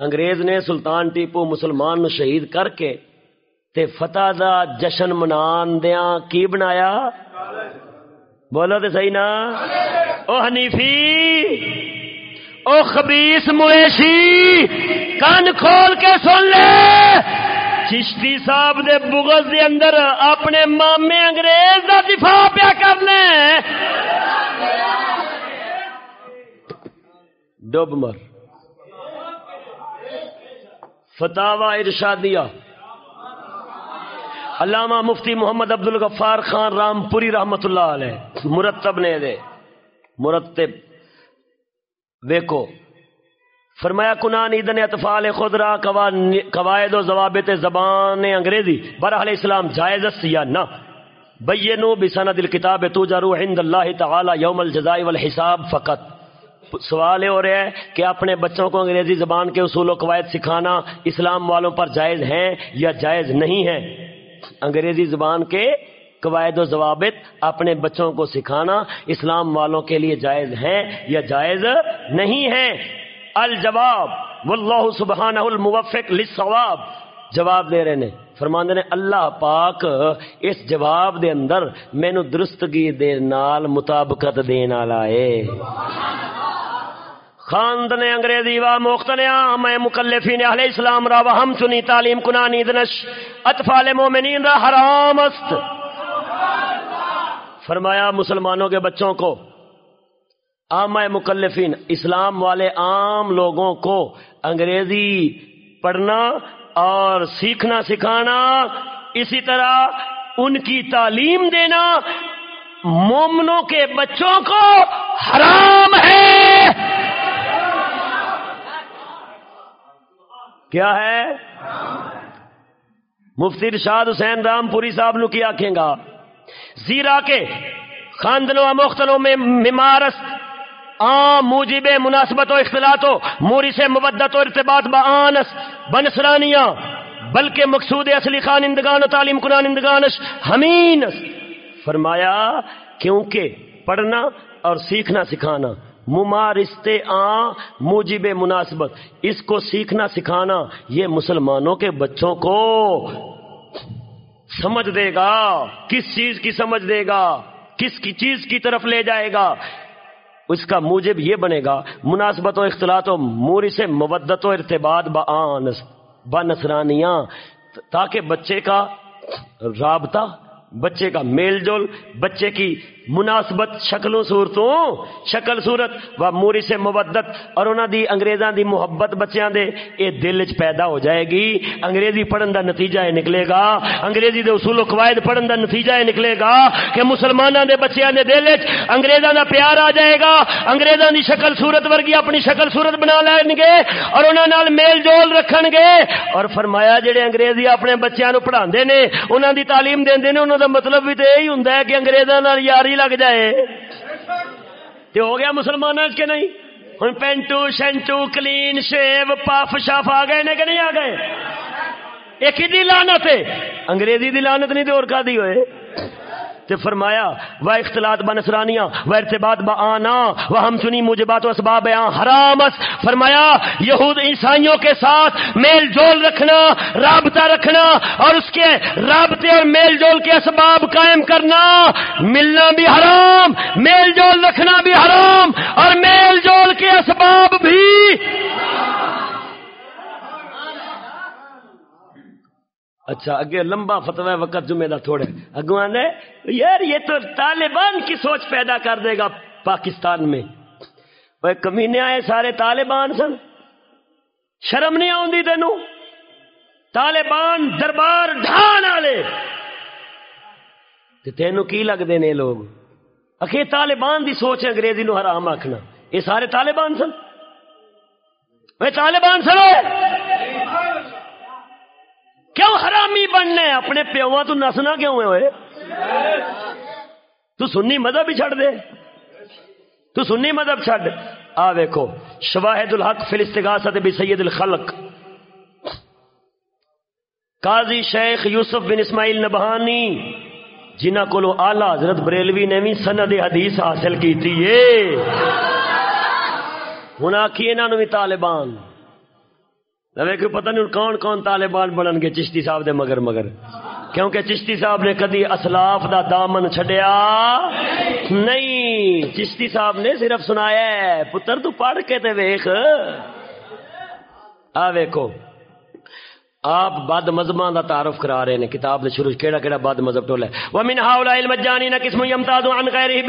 انگریز نے سلطان ٹیپو مسلمان شہید کر کے تے فتح دا جشن منان دیاں کی بنایا؟ بولو تو صحیح نا؟ او حنیفی، او خبیس مویشی، کان کھول کے سن لے۔ چشتی صاحب دے بغض دے اندر اپنے مامے انگریز دا دفاع پیا کرنے ڈب مر۔ فتح ارشادیہ۔ علامہ مفتی محمد عبد الغفار خان رام پوری رحمت اللہ علیہ، مرتب نے دے، مرتب۔ ویکو فرمایا، کنان ایدن اطفال خود را قواعد و ضوابط زبان انگریزی، برحال اسلام جائز یا نہ؟ بینو بسند الکتاب توجرو عند اللہ تعالی یوم الجزائی والحساب فقط۔ سوال یہ ہو رہا ہے کہ اپنے بچوں کو انگریزی زبان کے اصول و قواعد سکھانا اسلام والوں پر جائز ہیں یا جائز نہیں ہے انگریزی زبان کے قواعد و ضوابط اپنے بچوں کو سکھانا اسلام والوں کے لیے جائز ہیں یا جائز نہیں ہے؟ الجواب، واللہ سبحانہ الموفق للصواب۔ جواب دے رہے نے فرماندے نے اللہ پاک اس جواب دے اندر مینو درستگی دے نال مطابقت دین والا ہے۔ خاندن انگریزی و مختنیا میں مکلفین اہل اسلام را و ہم چنی تعلیم کنانی دنش اطفال مومنین را حرام است۔ فرمایا مسلمانوں کے بچوں کو عام مکلفین، اسلام والے عام لوگوں کو انگریزی پڑھنا اور سیکھنا سکھانا، اسی طرح ان کی تعلیم دینا مومنوں کے بچوں کو حرام ہے۔ کیا ہے؟ مفتی رشاد حسین رام پوری صاحب نو کی آخیں گا؟ زیرا کے خاندنوں، مختلوں میں ممارس، عام، موجب مناسبت و اختلاط و موری سے مبدت و ارتباط بآنس بنسرانیاں بلکہ مقصود اصلی خانندگان و تعلیم کنانندگانش ہمینس۔ فرمایا، کیونکہ پڑھنا اور سیکھنا سکھانا ممارست آ موجب مناسبت۔ اس کو سیکھنا، سکھانا، یہ مسلمانوں کے بچوں کو سمجھ دے گا۔ کس چیز کی سمجھ دے گا؟ کس کی چیز کی طرف لے جائے گا؟ اس کا موجب یہ بنے گا۔ مناسبت و اختلاط و موری سے مبدت و ارتباط بآنس بنسرانیاں تاکہ بچے کا رابطہ، بچے کا میل جول، بچے کی مناسبت شکلوں صورتوں، شکل صورت و موری سے مبدت اور انہوں دی انگریزاں دی محبت بچیاں دے، اے دل چ پیدا ہو جائے گی۔ انگریزی پڑھن دا نتیجہ یہ نکلے گا۔ انگریزی دے اصول و قواعد پڑھن دا نتیجہ یہ نکلے گا کہ مسلمانوں دے بچیاں دے دل چ انگریزاں دا پیار آ جائے گا۔ انگریزاں دی شکل صورت ورگی اپنی شکل صورت بنا لین گے اور انہاں نال میل جول رکھن گے۔ اور فرمایا جڑے انگریزی اپنے بچیاں نو پڑھاندے نے، انہاں دی تعلیم دیندے نے، انہاں دا مطلب بھی تے یہی ہوندا ہے کہ انگریزاں نال یاری لگ جائے۔ تو ہو گیا مسلمان کے نہیں؟ ہوں پینٹو، شینٹو، کلین، شیو پف شف آ گئے نے کہ نہیں آ گئے؟ ایک ہی لانت ہے۔ انگریزی دی لانت نہیں تو اور کا دی ہوئے؟ تے فرمایا وہ اختلاط بنسرانیاں و ارتباط با آنا وہ ہم سنی موجبات و اسباب حرامس فرمایا، یہود عیسائیوں کے ساتھ میل جول رکھنا، رابطہ رکھنا اور اس کے رابطے اور میل جول کے اسباب قائم کرنا، ملنا بھی حرام، میل جول رکھنا بھی حرام اور میل جول کے اسباب بھی اچھا اگے لمبا فتوا وقت جمعے دا تھوڑے۔ اگو آنے یار یہ تو طالبان کی سوچ پیدا کر دے گا پاکستان میں۔ وہ کمینے آئے سارے طالبان سن۔ شرم نہیں آؤں تینوں؟ طالبان دربار ڈھان والے تینوں کی لگتے نے لوگ؟ اکے طالبان دی سوچ انگریزی نو حرام آخنا یہ سارے طالبان سن۔ وہ طالبان سنو کیوں حرامی بننے اپنے پیوا تو نسنا کیوں ہوئے تو سنی مذہب ہی چھڑ دے۔ تو سنی مذہب چھڑ آ ویکو شواہد الحق فلستغاثت بھی سید الخلق۔ قاضی شیخ یوسف بن اسماعیل نبہانی، جنہ کو آلہ حضرت بریلوی نے بھی سند حدیث حاصل کی ہوں آخی انہوں بھی طالبان۔ کہ پتہ نہیں کون کون طالبان بنن گے چشتی صاحب دے مگر مگر۔ کیونکہ چشتی صاحب نے کدی اسلاف دا دامن چھڈیا نہیں۔ چشتی صاحب نے صرف سنایا ہے، پتر تو پڑھ کے تے ویخ آ ویکھو۔ آپ بد مذہباں دا تعارف کرا رہے ہیں۔ کتاب دے شروع کیڑا کیڑا بد مذہب ٹول ہے۔ ومن هؤلاء المجانين قسم يمتاز عن غيره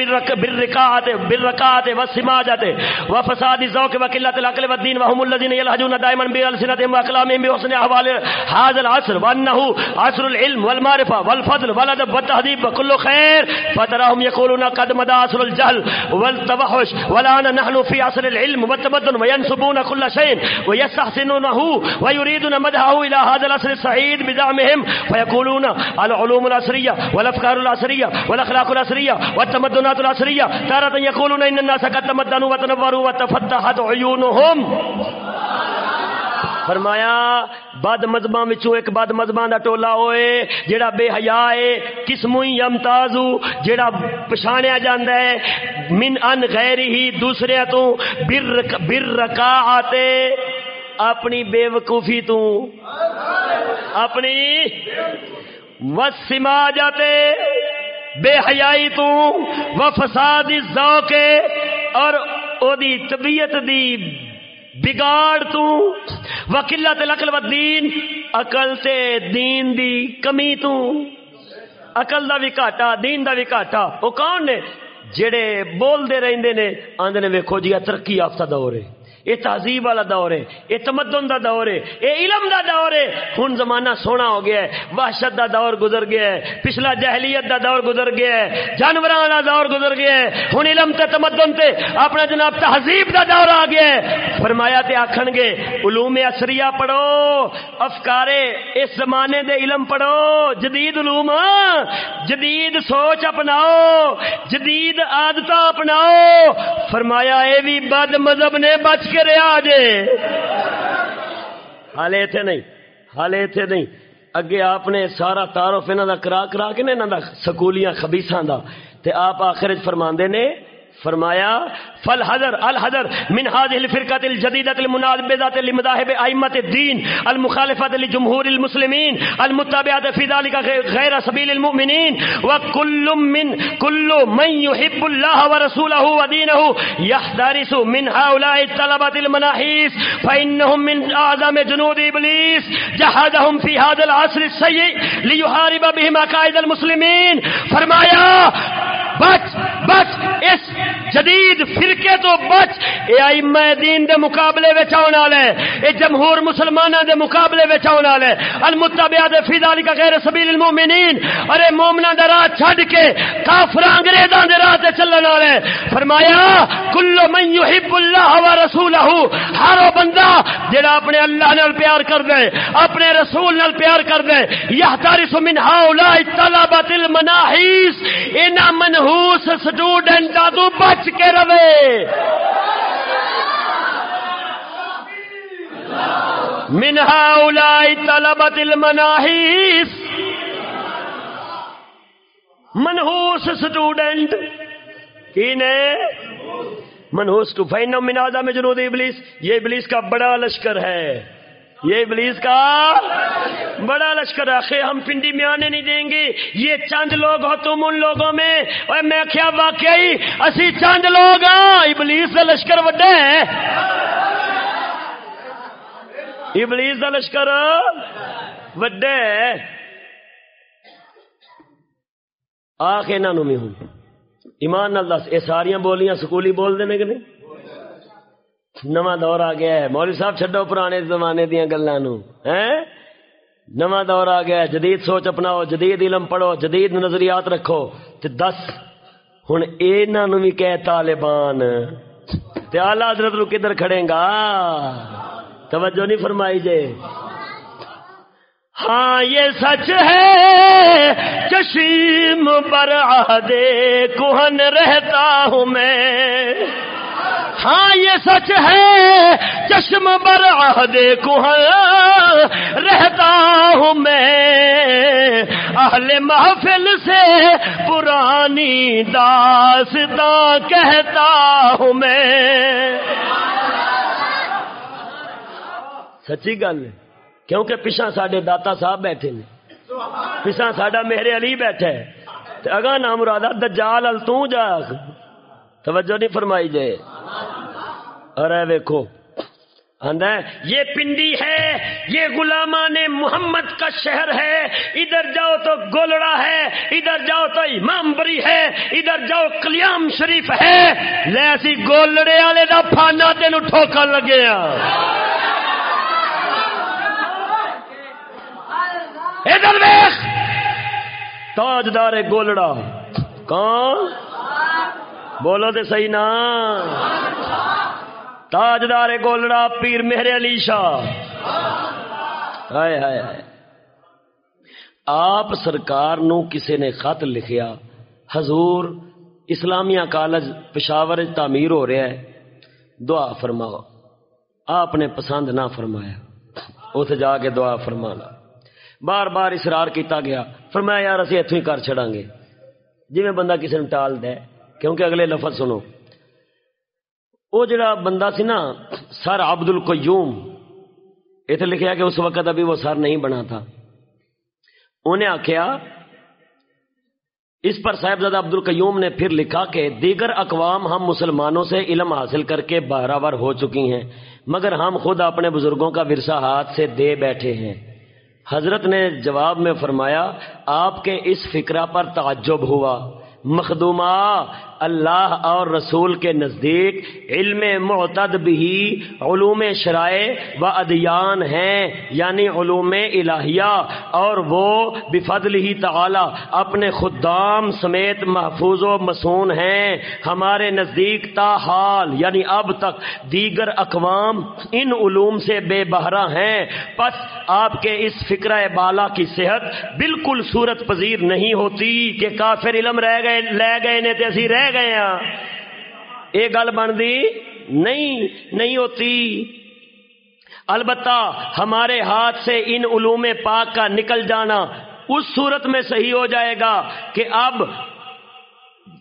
بالركعات بالركعات والسماجات وفساد الذوق وقله العقل والدين وهم الذين يلهجون دائما بألسنتهم بحسن هذا العصر عصر العلم والمعرفه والفضل والادب والتهذيب وكل خير فتراهم يقولون قد مضى عصر الجهل والتوحش والان نحن في عصر العلم والتمدن وينسبون كل شيء ويستحسنونه ويريدون مدحه الى هذا العصر السعيد بزعمهم فيقولون العلوم العصرية والأفكار العصرية والأخلاق العصرية والتمدنات العصرية. تارة يقولون إن الناس قد تمدنوا وتنوروا وتفتحت عيونهم. فرمایا بد مذہباں وچوں ایک بد مذہباں دا ٹولا ہوئے، جیڑا بے حیا ہے قسم یمتازو جیڑا پچھانیا جاندا ہے، من ان غیر ہی دوسرے تو بر بر رکعات اپنی بے وقوفی تو۔ اپنی وسما جاتے، بے حیائی تو و فساد ذوق اور او دی طبیعت دی بگاڑ تو۔ وکلت العقل و دین عقل تے دین دی کمی تو۔ عقل دا بھی گھاٹا، دین دا بھی گھاٹا۔ وہ کون نے؟ جڑے بول دے رہندے نے، آندے نے ویکھو جی ترقی یافتہ دور ہے۔ یہ تہذیب والا دور ہے، یہ تمدن دا دور ہے، یہ علم دا دور ہے۔ ہن زمانہ سونا ہو گیا ہے، وحشت دا دور گزر گیا ہے، پچھلا جہلیت دا دور گزر گیا ہے جانوراں دا دور گزر گیا ہے۔ ہن علم تے تمدن تے اپنا جناب تہذیب دا دور آ گیا ہے۔ فرمایا تے آکھن گے، علوم اثریہ پڑھو افکارے اس زمانے دے علم پڑھو۔ جدید علوم، جدید سوچ اپناؤ، جدید عادت اپناؤ۔ فرمایا، اے بھی بد مذہب نے بچ کے رہا جے ہالے تھے نہیں ہالے تھے نہیں۔ اگے آپ نے سارا تعارف انہوں دا کرا کرا کے انہوں دا سکولیاں خبیساں دا۔ تے آپ آخر فرماندے نے فرمایا فل حضر الحضر من هذه الفرقة الجديدة المنابذة لمذاهب أئمة الدين، المخالفة لجمهور المسلمين المتابعة في ذلك غير سبيل المؤمنين، وكل من كل من يحب الله ورسوله ودينه يحترس من هؤلاء الطلبة المناحيس، فإنهم من أعظم جنود إبليس جهدهم في هذا العصر السيء ليحارب بهم عقائد المسلمين. فرمایا بچ بچ، اس جدید فرقے تو بچ، اے ائمہ دین دے مقابلے وچ آون والے اے جمہور مسلماناں دے مقابلے وچ آون والے المتبعات فی ذلک غیر سبیل المؤمنین ارے مومناں دا راہ چھڈ کے کافر انگریزاں دے راہ تے چلن والے فرمایا کل من یحب اللہ و رسولہ، ہر بندہ جڑا اپنے اللہ نال پیار کر دے اپنے رسول نال پیار کر دے یحترس من هؤلاء الطلبۃ المناحیس انہاں منحوس سٹوڈنٹ تو بچ کے رہے۔ منہا اولائی طلبت المناحیس منحوس سٹوڈنٹ کی نے؟ منحوس کو فین منازا میں جنود ابلیس۔ یہ ابلیس کا بڑا لشکر ہے۔ یہ ابلیس کا بڑا لشکر ہے ہم پنڈی میں آنے نہیں دیں گے۔ یہ چند لوگ ہو تم ان لوگوں میں۔ اور میں کیا واقعی اسی چند لوگ ہاں ابلیس کا لشکر وڈا ہے۔ ابلیس کا لشکر وڈا ہے۔ آخ انہوں میں ہوں۔ ایمان نال دس یہ ساریا بولیاں سکولی بول دے کہ نہیں؟ نواں دور آ گیا ہے۔ مولوی صاحب چڈو پرانے زمانے دیا گلوں نواں دور آ گیا ہے۔ جدید سوچ اپناؤ، جدید علم پڑھو، جدید نظریات رکھو۔ تے دس ہوں یہ بھی کہ طالبان۔ تے آلہ حضرت نو کدھر کھڑے گا؟ توجہ نہیں فرمائی جے۔ ہاں یہ سچ ہے۔ چشیم بر دے کوہن رہتا ہوں میں۔ ہاں یہ سچ ہے، چشم بر کو رہتا ہوں میں۔ اہل محفل سے پرانی داستان کہتا ہوں میں۔ سچی گل کیونکہ پچھا سڈے داتا صاحب بیٹھے نے۔ پچھا سڈا میرے علی بیٹھا ہے۔ اگا نام رادا دجال ال تو جا۔ توجہ نہیں فرمائی جائے اور ویکو یہ پنڈی ہے، یہ غلامان محمد کا شہر ہے، ادھر جاؤ تو گولڑا ہے، ادھر جاؤ تو امام بری ہے، ادھر جاؤ کلیام شریف ہے۔ لے گولڑے والے کا فانا تین ٹھوکا لگے ادھر ویخ تاجدار گولڑا کون بولو تو صحیح نا۔ تاجدار گولڑا پیر مہر علی شاہ۔ ہائے ہائے آپ سرکار نو کسی نے خط لکھیا، حضور اسلامیہ کالج پشاور تعمیر ہو رہا ہے۔ دعا فرماؤ۔ آپ نے پسند نہ فرمایا۔ اتنے جا کے دعا فرمانا بار بار اسرار کیتا گیا۔ فرمایا، یار، اسی اتوں ہی کر چڑا گے۔ جی بندہ کسی نے ٹال دے۔ کیونکہ اگلے لفظ سنو۔ وہ جڑا بندہ سی نا، سر عبد القیوم اتنے لکھا کہ اس وقت ابھی وہ سر نہیں بنا تھا۔ انہیں آخیا اس پر صاحبزادہ عبد القیوم نے پھر لکھا کہ دیگر اقوام ہم مسلمانوں سے علم حاصل کر کے برابر ہو چکی ہیں، مگر ہم خود اپنے بزرگوں کا ورثہ ہاتھ سے دے بیٹھے ہیں۔ حضرت نے جواب میں فرمایا، آپ کے اس فکرہ پر تعجب ہوا۔ مخدومہ اللہ اور رسول کے نزدیک علم معتد بھی علوم شرائع و ادیان ہیں یعنی علوم الہیہ، اور وہ بفضل ہی تعالی اپنے خدام سمیت محفوظ و مسون ہیں۔ ہمارے نزدیک تا حال یعنی اب تک دیگر اقوام ان علوم سے بے بہرا ہیں۔ پس آپ کے اس فکر بالا کی صحت بالکل صورت پذیر نہیں ہوتی کہ کافر علم رہ گئے، لے گئے نے اسی رہ گئے ہیں یہ گل بنتی نہیں نہیں ہوتی۔ البتہ ہمارے ہاتھ سے ان علوم پاک کا نکل جانا اس صورت میں صحیح ہو جائے گا کہ اب،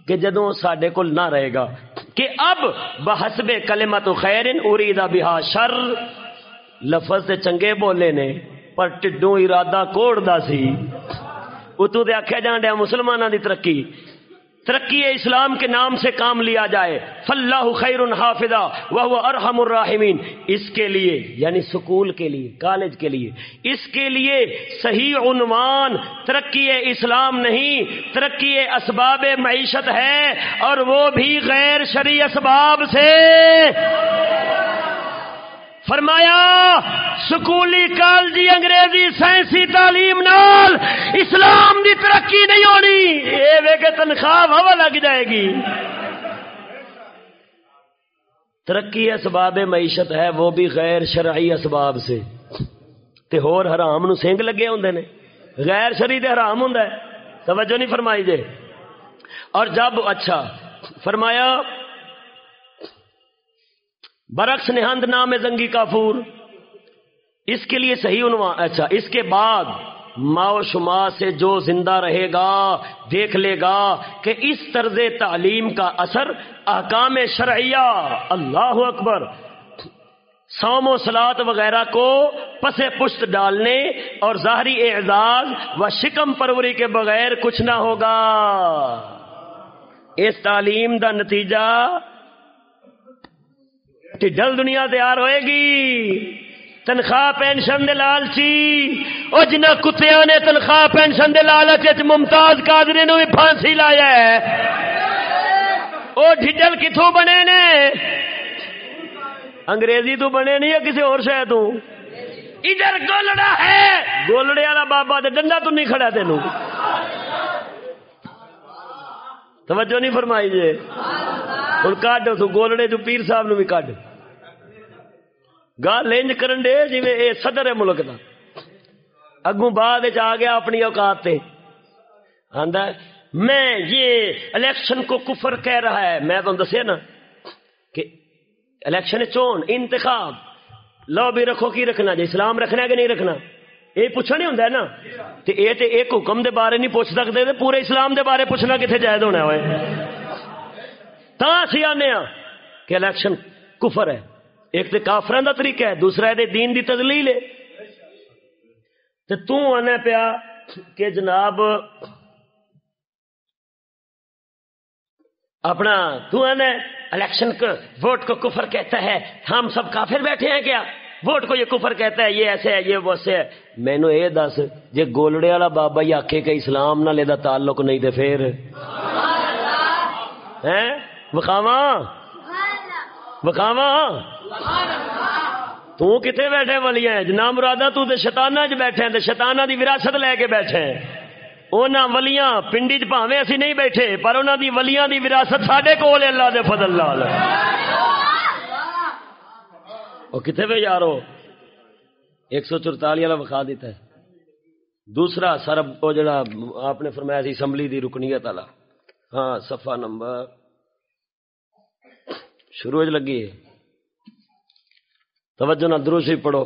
کہ جدو سڈے کول نہ رہے گا، کہ اب بحسب کلمت خیر اریدا بہا شر۔ لفظ سے چنگے بولے نے، پر ٹڈو ارادہ کوڑ دا سی۔ اتو دے آخیا جان دیا مسلمانوں دی ترقی۔ ترقی اسلام کے نام سے کام لیا جائے۔ فلاح خیر حافظہ وہ ارحم الراحمین اس کے لیے یعنی سکول کے لیے، کالج کے لیے۔ اس کے لیے صحیح عنوان ترقی اسلام نہیں، ترقی اسباب معیشت ہے اور وہ بھی غیر شرعی اسباب سے۔ فرمایا، سکولی کالجی انگریزی سائنسی تعلیم نال اسلام دی ترقی نہیں ہونی۔ یہ تنخواہ ہوا لگ جائے گی۔ ترقی اسباب معیشت ہے، وہ بھی غیر شرعی اسباب سے۔ تے ہور حرام نو سنگ لگے ہوں نے۔ غیر شرعی دے حرام ہوں توجہ نہیں فرمائی جے۔ اور جب اچھا فرمایا برعکس نہند نام زنگی کافور۔ اس کے لیے صحیح عنوان اچھا اس کے بعد ماؤ شما سے جو زندہ رہے گا، دیکھ لے گا کہ اس طرز تعلیم کا اثر احکام شرعیہ، اللہ اکبر، سوم و سلاد وغیرہ کو پس پشت ڈالنے اور ظاہری اعزاز و شکم پروری کے بغیر کچھ نہ ہوگا۔ اس تعلیم دا نتیجہ ٹھل دنیا تیار ہوئے گی۔ تنخواہ پینشن دے لالچی او جنہ کتیاں نے تنخواہ پینشن دے لالچ ممتاز قادری نو بھی پھانسی لایا ہے۔ او ڈھڈل کتوں بنے نے؟ انگریزی تو بنے نہیں ہے کسی اور شاید تو۔ ادھر گولڑا ہے۔ گولڑے والا بابا تے ڈنڈا تو نہیں کھڑا تینو۔ توجہ نہیں فرمائی جے۔ ہوں کڈ تو گولڑے تو پیر صاحب نو بھی کڈ۔ گل انج کرن دے جی اے صدر ہے ملک دا۔ اگوں بعد آ گیا اپنی اوقات تے۔ آندا میں یہ الیکشن کو کفر کہہ رہا ہے۔ میں تو دسیا نا کہ الیکشن چون، انتخاب۔ لو بھی رکھو، کی رکھنا؟ جی اسلام رکھنا ہے کہ نہیں رکھنا؟ یہ پوچھنا نہیں ہوں نا؟ تے اے تے ایک حکم دے بارے نہیں پوچھ سکتے تے پورے اسلام دے بارے پوچھنا کتنے جائز ہونا ہوئے تا سی آنے ہاں کہ الیکشن کفر ہے۔ ایک تو کافران کا طریقہ ہے دوسرا یہ دین دی تدلیل ہے۔ تو تنا پیا کہ جناب اپنا تو الیکشن کو ووٹ کو کفر کہتا ہے۔ ہم سب کافر بیٹھے ہیں کیا؟ ووٹ کو یہ کفر کہتا ہے یہ ایسے ہے یہ وہ سے ہے۔ مینو یہ دس جی گولڑے والا بابا ہی آخے کہ اسلام نہ لیدا تعلق نہیں دے پھر؟ وکھاوا وکھاوا کتنے بیٹھے والی جنا مرادا تتانا چ بیٹھے شتانہ دی وراثت لے کے بیٹھے انہوں ولیاں پنڈی چاوے اسی نہیں بیٹھے، پر انہوں دی ولیاں دی وراثت سڈے کول اللہ دے فضل لال وہ کتنے پہ یارو؟ ایک سو چرتالی والا وکھا دیتا ہے۔ دوسرا سر وہ جڑا آپ نے فرمایا سی، اسمبلی دی رکنیت والا۔ ہاں صفحہ نمبر شروع لگی ہے۔ توجہ نہ دروسی پڑھو۔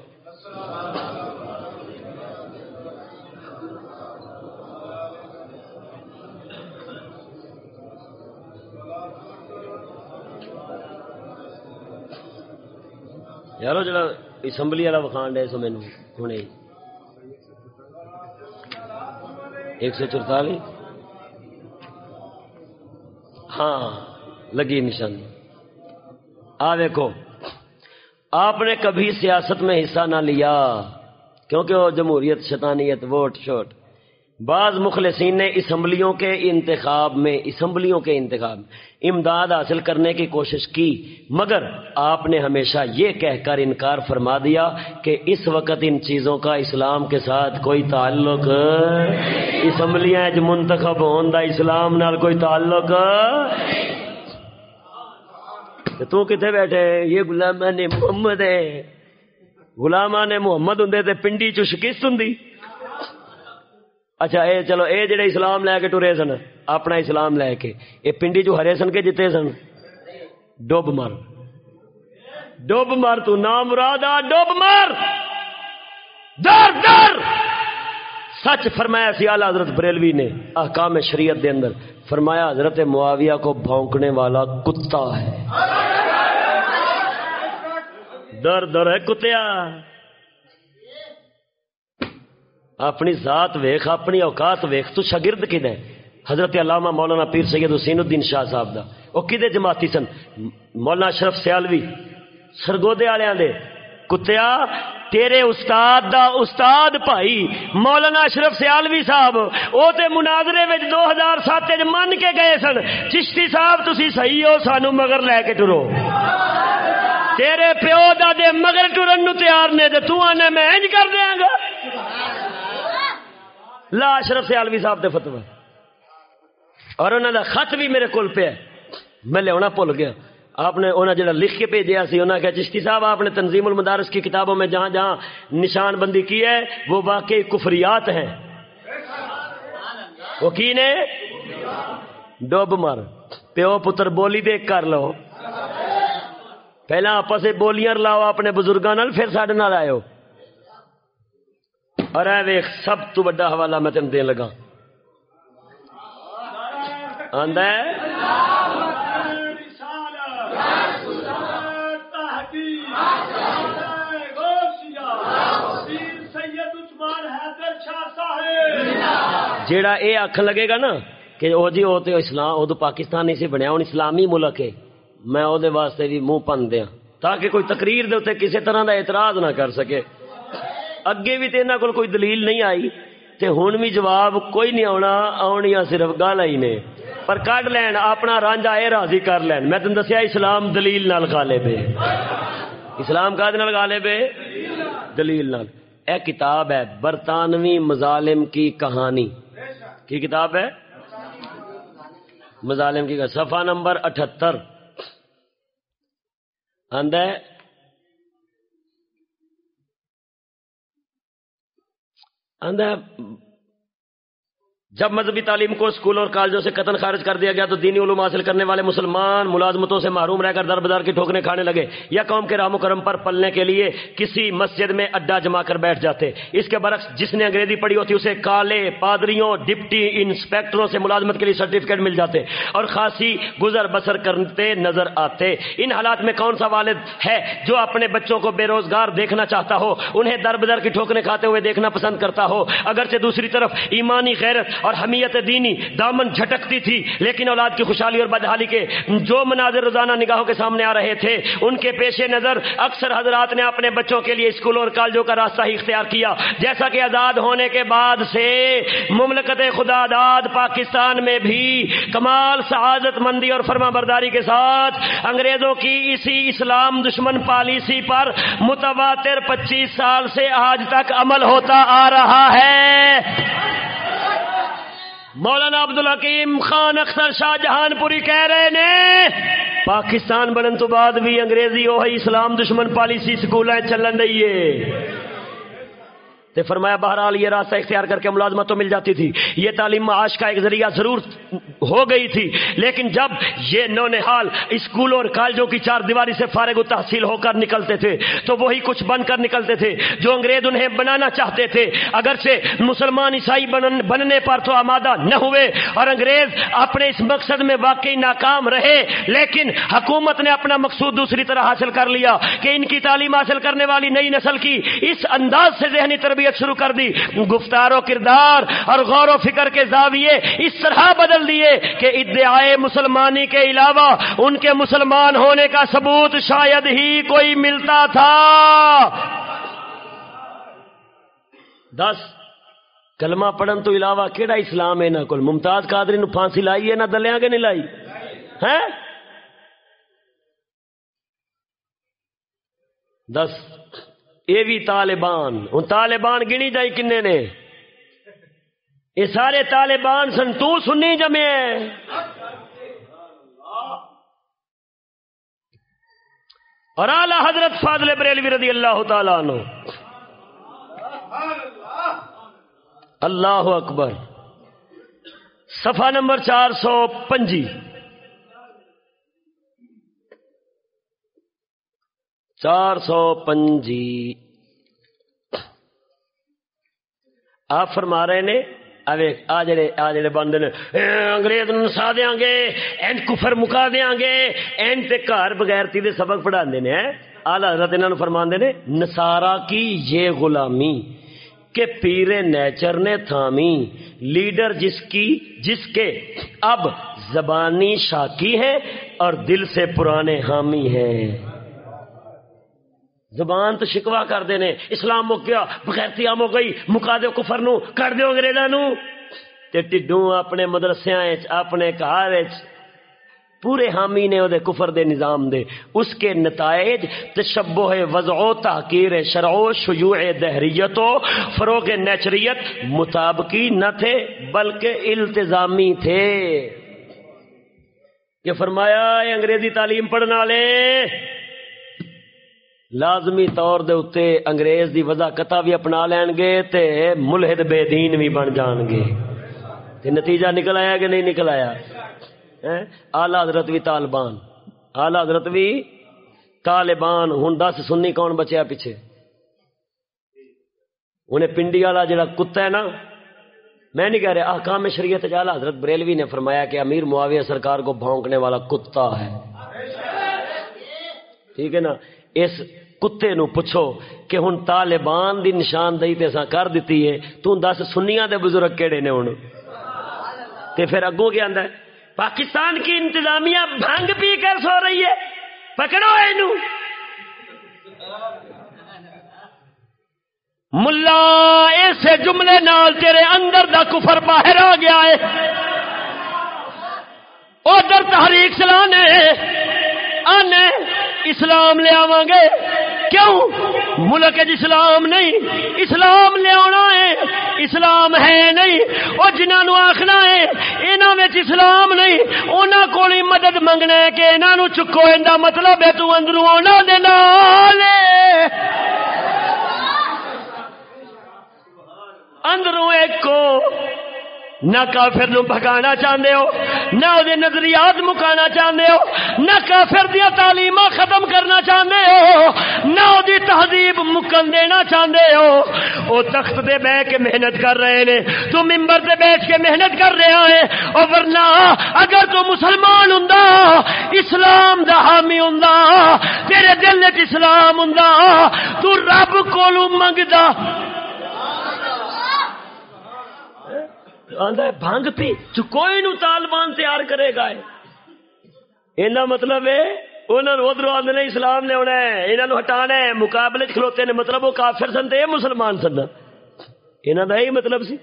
یارو جڑا اسمبلی والا وکھان ڈے سو مینو ہوں ایک سو چرتالی ہاں لگی نشانی۔ آ دیکھو آپ نے کبھی سیاست میں حصہ نہ لیا کیونکہ وہ جمہوریت شیطانیت ووٹ شوٹ۔ بعض مخلصین نے اسمبلیوں کے انتخاب میں اسمبلیوں کے انتخاب میں امداد حاصل کرنے کی کوشش کی، مگر آپ نے ہمیشہ یہ کہہ کر انکار فرما دیا کہ اس وقت ان چیزوں کا اسلام کے ساتھ کوئی تعلق اسمبلیاں منتخب ہون دا اسلام نال کوئی تعلق کہ تو کتنے بیٹھے یہ غلام نے محمد ہے غلام نے محمد ہوں تے پنڈی چ شکست ہوں اچھا اے چلو، اے جڑے اسلام لے کے ٹرے سن، اپنا اسلام لے کے، اے پنڈی جو ہرے سن کے جتے سن؟ ڈوب مر ڈوب مر تو نام مراد ڈوب مر در در سچ فرمایا سی آلہ حضرت بریلوی نے احکام شریعت دے اندر۔ فرمایا حضرت معاویہ کو بھونکنے والا کتا ہے۔ در در ہے کتیا۔ اپنی ذات ویخ اپنی اوقات ویخ تو شاگرد کد ہے حضرت علامہ مولانا پیر سید حسین الدین شاہ صاحب دا۔ وہ کدے جماعتی سن؟ مولانا اشرف سیالوی، سرگودے والے دے۔ کتیا؟ تیرے استاد دا استاد بھائی، مولانا اشرف سیالوی صاحب وہ تے مناظرے وچ دو ہزار سات من کے گئے سن۔ چشتی صاحب، تسی صحیح ہو، سانو مگر لے کے ٹرو۔ تیرے پیو دا دے مگر ٹرن نو تیار نے، تے تو آنے میں انج کر دیاں گا۔ لا، اشرف سیالوی صاحب دے فتوا اور انہوں دا خط بھی میرے کول پہ میں لیا بھول گیا۔ آپ نے انہیں جڑا لکھ کے بھیجا سی انہوں نے کہا چشتی صاحب، آپ نے تنظیم المدارس کی کتابوں میں جہاں جہاں نشان بندی کی ہے، وہ واقعی کفریات ہیں۔ وہ کی نے؟ ڈوب مر پیو پتر بولی دیکھ کر لو۔ پہلا آپس بولیاں لاؤ، اپنے بزرگوں پھر سڈے نال آئے اور اے ویخ سب تو بڑا حوالہ میں تین دین لگا آندا ہے؟ جیڑا اے آخ لگے گا نا کہ او جی او تے اسلام، او تو پاکستان نہیں سی بنیا ہوں اسلامی ملک ہے، میں او دے واسطے بھی منہ پن دیا۔ تاکہ کوئی تقریر دے اتنے کسی طرح دا اعتراض نہ کر سکے۔ اگے بھی تو کو کوئی دلیل نہیں آئی، تے ہوں بھی جواب کوئی نہیں آنا آنیا صرف گالا ہی نے۔ پر کڈ لین، اپنا رانجا اے راضی کر لین۔ میں تم دسیا اسلام دلیل نال گالے بے اسلام کا گالے بے دلیل نال۔ اے کتاب ہے برطانوی مظالم کی کہانی۔ کی کتاب ہے؟ مظالم کی صفحہ نمبر اٹھتر۔ آندہ اندر جب مذہبی تعلیم کو اسکول اور کالجوں سے قتل خارج کر دیا گیا تو دینی علوم حاصل کرنے والے مسلمان ملازمتوں سے محروم رہ کر در بدار کی ٹھوکنے کھانے لگے یا قوم کے رام و کرم پر پلنے کے لیے کسی مسجد میں اڈا جما کر بیٹھ جاتے۔ اس کے برعکس جس نے انگریزی پڑھی ہوتی اسے کالے، پادریوں، ڈپٹی انسپیکٹروں سے ملازمت کے لیے سرٹیفکیٹ مل جاتے اور خاصی گزر بسر کرتے نظر آتے۔ ان حالات میں کون سا والد ہے جو اپنے بچوں کو بے روزگار دیکھنا چاہتا ہو؟ انہیں در بدر کی ٹھوکنے کھاتے ہوئے دیکھنا پسند کرتا ہو۔ اگرچہ دوسری طرف ایمانی غیرت اور حمیت دینی دامن جھٹکتی تھی، لیکن اولاد کی خوشحالی اور بدحالی کے جو مناظر روزانہ نگاہوں کے سامنے آ رہے تھے، ان کے پیش نظر اکثر حضرات نے اپنے بچوں کے لیے اسکولوں اور کالجوں کا راستہ ہی اختیار کیا۔ جیسا کہ آزاد ہونے کے بعد سے مملکت خدا داد پاکستان میں بھی کمال، سعادت مندی اور فرما برداری کے ساتھ انگریزوں کی اسی اسلام دشمن پالیسی پر متواتر پچیس سال سے آج تک عمل ہوتا آ رہا ہے۔ مولانا عبد الحکیم خان اختر شاہ جہان پوری کہہ رہے نے، پاکستان بنن تو بعد بھی انگریزی وہی اسلام دشمن پالیسی سکول چلن رہی ہے۔ تے فرمایا بہرحال یہ راستہ اختیار کر کے ملازمت تو مل جاتی تھی۔ یہ تعلیم معاش کا ایک ذریعہ ضرور ہو گئی تھی، لیکن جب یہ نو نحال اسکولوں اور کالجوں کی چار دیواری سے فارغ و تحصیل ہو کر نکلتے تھے، تو وہی کچھ بن کر نکلتے تھے جو انگریز انہیں بنانا چاہتے تھے۔ اگرچہ مسلمان عیسائی بننے پر تو آمادہ نہ ہوئے اور انگریز اپنے اس مقصد میں واقعی ناکام رہے، لیکن حکومت نے اپنا مقصود دوسری طرح حاصل کر لیا کہ ان کی تعلیم حاصل کرنے والی نئی نسل کی اس انداز سے ذہنی تربیت تربیت شروع کر دی۔ گفتار و کردار اور غور و فکر کے زاویے اس طرح بدل دیے کہ ادعائے مسلمانی کے علاوہ ان کے مسلمان ہونے کا ثبوت شاید ہی کوئی ملتا تھا۔ دس، کلمہ پڑھن تو علاوہ کیڑا اسلام ہے نہ کول؟ ممتاز قادری نو پھانسی لائی ہے، نہ دلیاں کے نہیں لائی؟ ہے دس یہ بھی طالبان۔ ہوں طالبان گنی جائی کنے نے؟ یہ سارے طالبان سن، تو سنی جمے اور اعلی حضرت فاضل بریلوی رضی اللہ تعالیٰ عنہ۔ اللہ اکبر۔ صفحہ نمبر چار سو پنجی۔ چار سو پنجی۔ آپ فرما رہے نے، آ جڑے آ جڑے بندے نے انگریز نسا دیا گے، این کفر مکا دیا گے، این تے گھر بغیرتی دے سبق پڑھا نے آلہ حضرت انہوں فرما نے نسارا کی یہ غلامی کہ پیر نیچر نے تھامی، لیڈر جس کی، جس کے اب زبانی شاکی ہے اور دل سے پرانے حامی ہیں۔ زبان تو شکوا کر دینے اسلام مک گیا بغیرتی آم ہو گئی۔ مکا دو کفر نو، کر دیو انگریزا نو۔ تے ٹڈوں اپنے مدرسے اپنے کار پورے حامی نے دے کفر دے نظام دے۔ اس کے نتائج، تشبہ وضع تحقیر شرع شیوع دہریت و فروغ نیچریت مطابقی نہ تھے، بلکہ التزامی تھے۔ یہ فرمایا انگریزی تعلیم پڑھنا لے لازمی طور دے اتے انگریز دی وضاقتہ بھی اپنا لین گے تے ملحد بے دین بھی بن جان گے۔ تے نتیجہ نکل آیا کہ نہیں نکل آیا؟ آلہ حضرت بھی طالبان۔ آلہ حضرت بھی طالبان۔ ہوں دس سنی کون بچیا پیچھے؟ انہیں پنڈی والا جڑا کتا ہے نا، میں نہیں کہہ رہا، احکام شریعت جالا حضرت بریلوی نے فرمایا کہ امیر معاویہ سرکار کو بھونکنے والا کتا ہے۔ ٹھیک ہے نا؟ اس کتے نو پوچھو کہ ہن طالبان دی نشاندہی تے سا کر دیتی ہے؟ تو دس سنیاں دے بزرگ کیڑے نے ہن؟ تے پھر اگوں کیا آندا ہے؟ پاکستان کی انتظامیہ بھنگ پی کر سو رہی ہے۔ پکڑو اینو۔ ملا ایسے جملے نال تیرے اندر دا کفر باہر آ گیا ہے۔ ادھر تحریک چلانے آنے، اسلام لے آواں گے۔ کیوں؟ ملک اسلام نہیں، اسلام لیا ہے، اسلام ہے نہیں۔ وہ جنہوں آخنا ہے یہاں اسلام نہیں۔ انہوں کو مدد منگنا ہے کہ انہوں چکو ان مطلب ہے تو اندروں آنا اندروں ایک کو نہ کافر نو بھگانا چاہتے ہو، نہ وہ نظریات مکانا چاہتے ہو، نہ کافر دیا تعلیم ختم کرنا چاہتے ہو، نہ وہ تہذیب مکن دینا چاہتے ہو۔ وہ تخت دے بہ کے محنت کر رہے نے، تو ممبر سے بیٹھ کے محنت کر رہا ہے۔ اور ورنہ اگر تو مسلمان ہوں اسلام دا حامی ہوں تیرے دل اسلام ہوں تو رب کو منگتا بھنگ پی جو کوئی نو طالبان تیار کرے گا اینا مطلب ہے انہوں نے ادھر آدھے اسلام لیا ہے انہوں نے ہٹانا ہے۔ مقابلے کھلوتے نے مطلب وہ کافر سن تو مسلمان سن۔ انہوں کا یہی مطلب سی۔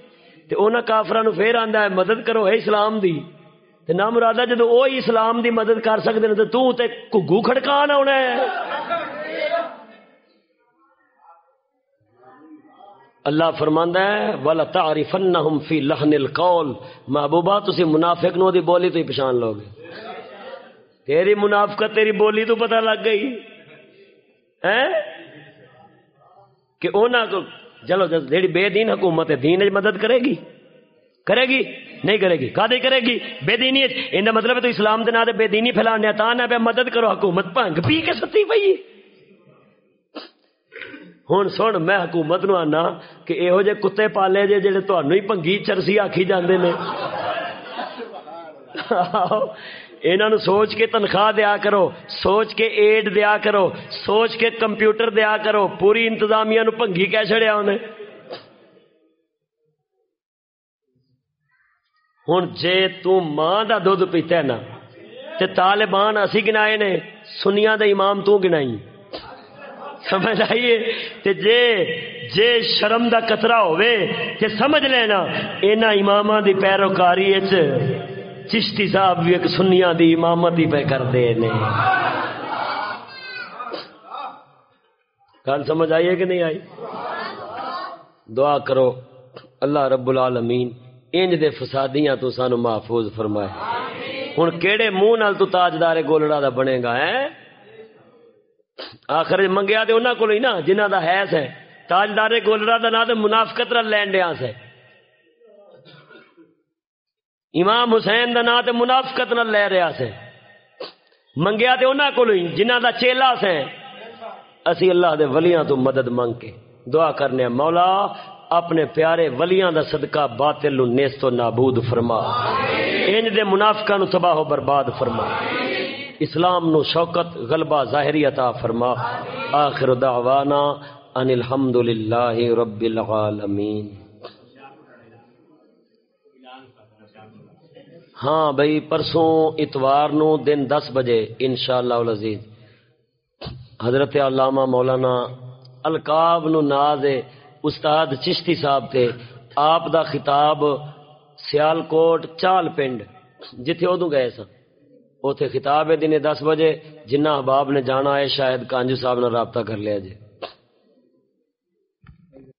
تو انہوں کافران پھر آندا ہے، مدد کرو ہے اسلام دی۔ تے نہ مرادہ جدو وہ اسلام دی مدد کر سکتے ہیں تو تو تے گھگو کھڑکان آنا ہے۔ اللہ فرماندا ہے، ولا تعرفنهم فی لحن القول۔ محبوبہ تسی منافق نو دی بولی تو ہی پہچان لو گے۔ تیری منافقت، تیری بولی تو پتہ لگ گئی۔ ہیں؟ کہ اونا کو، چلو جیڑی بے دین حکومت ہے، دین مدد کرے گی۔ کرے گی؟ نہیں کرے گی۔ کا کرے گی؟ بے دینی ان مطلب ہے تو اسلام دے نا بے دینی پھیلانے تا نہ پہ مدد کرو حکومت، بھنگ پی کے ستی پئی ہوں سن میں حکومت نو آنا کہ یہو جہ کتے پالے جے جڑے تہن ہی پنگی چرسی آخی جاندے نے انہوں سوچ کے تنخواہ دیا کرو سوچ کے ایڈ دیا کرو سوچ کے کمپیوٹر دیا کرو پوری انتظامیہ نو پنگی کہہ چڑیا انہیں ہوں جے تاں کا دھد پیتا نا تے طالبان اسی گنائے نے سنیا دا امام تو گنائی سمجھ آئیے تے جے جے شرم دا قطرہ ہوئے تے سمجھ لینا، اینا امامہ دی پیروکاری اچ چشتی صاحب بھی ایک سنیاں دی امامت ہی پہ کر دے نے۔ گل سمجھ آئیے کہ نہیں آئی؟ دعا کرو، اللہ رب العالمین انج دے فسادیاں تو سانو محفوظ فرمائے۔ ہن کیڑے منہ نال تو تاجدار گولڑا دا بنے گا ہے آخر منگیا تے انہاں کول ہی نا جنہاں دا حیث ہے۔ تاجدار گولڑا دا نا تے منافقت نال لین سے۔ امام حسین دا نا تے منافقت نال لے رہا سے۔ منگیا تے انہاں کول ہی جنہاں دا چیلا سے۔ اسی اللہ دے ولیاں تو مدد منگ کے دعا کرنے مولا اپنے پیارے ولیاں دا صدقہ باطل نیست و نابود فرما۔ انج دے منافقاں نو تباہ و برباد فرما۔ اسلام نو شوکت، غلبہ ظاہری عطا فرما۔ آخر دعوانا ان الحمدللہ رب العالمین۔ ہاں بھائی، پرسوں اتوار نو دن دس بجے انشاءاللہ العزیز حضرت علامہ مولانا القاب نو ناز استاد چشتی صاحب تھے آپ دا خطاب سیال کوٹ چال پنڈ، جتھے ادو گئے سن اوتھے خطاب ہے دن دس بجے جنہ احباب نے جانا ہے، شاید کانجو صاحب نے رابطہ کر لیا جی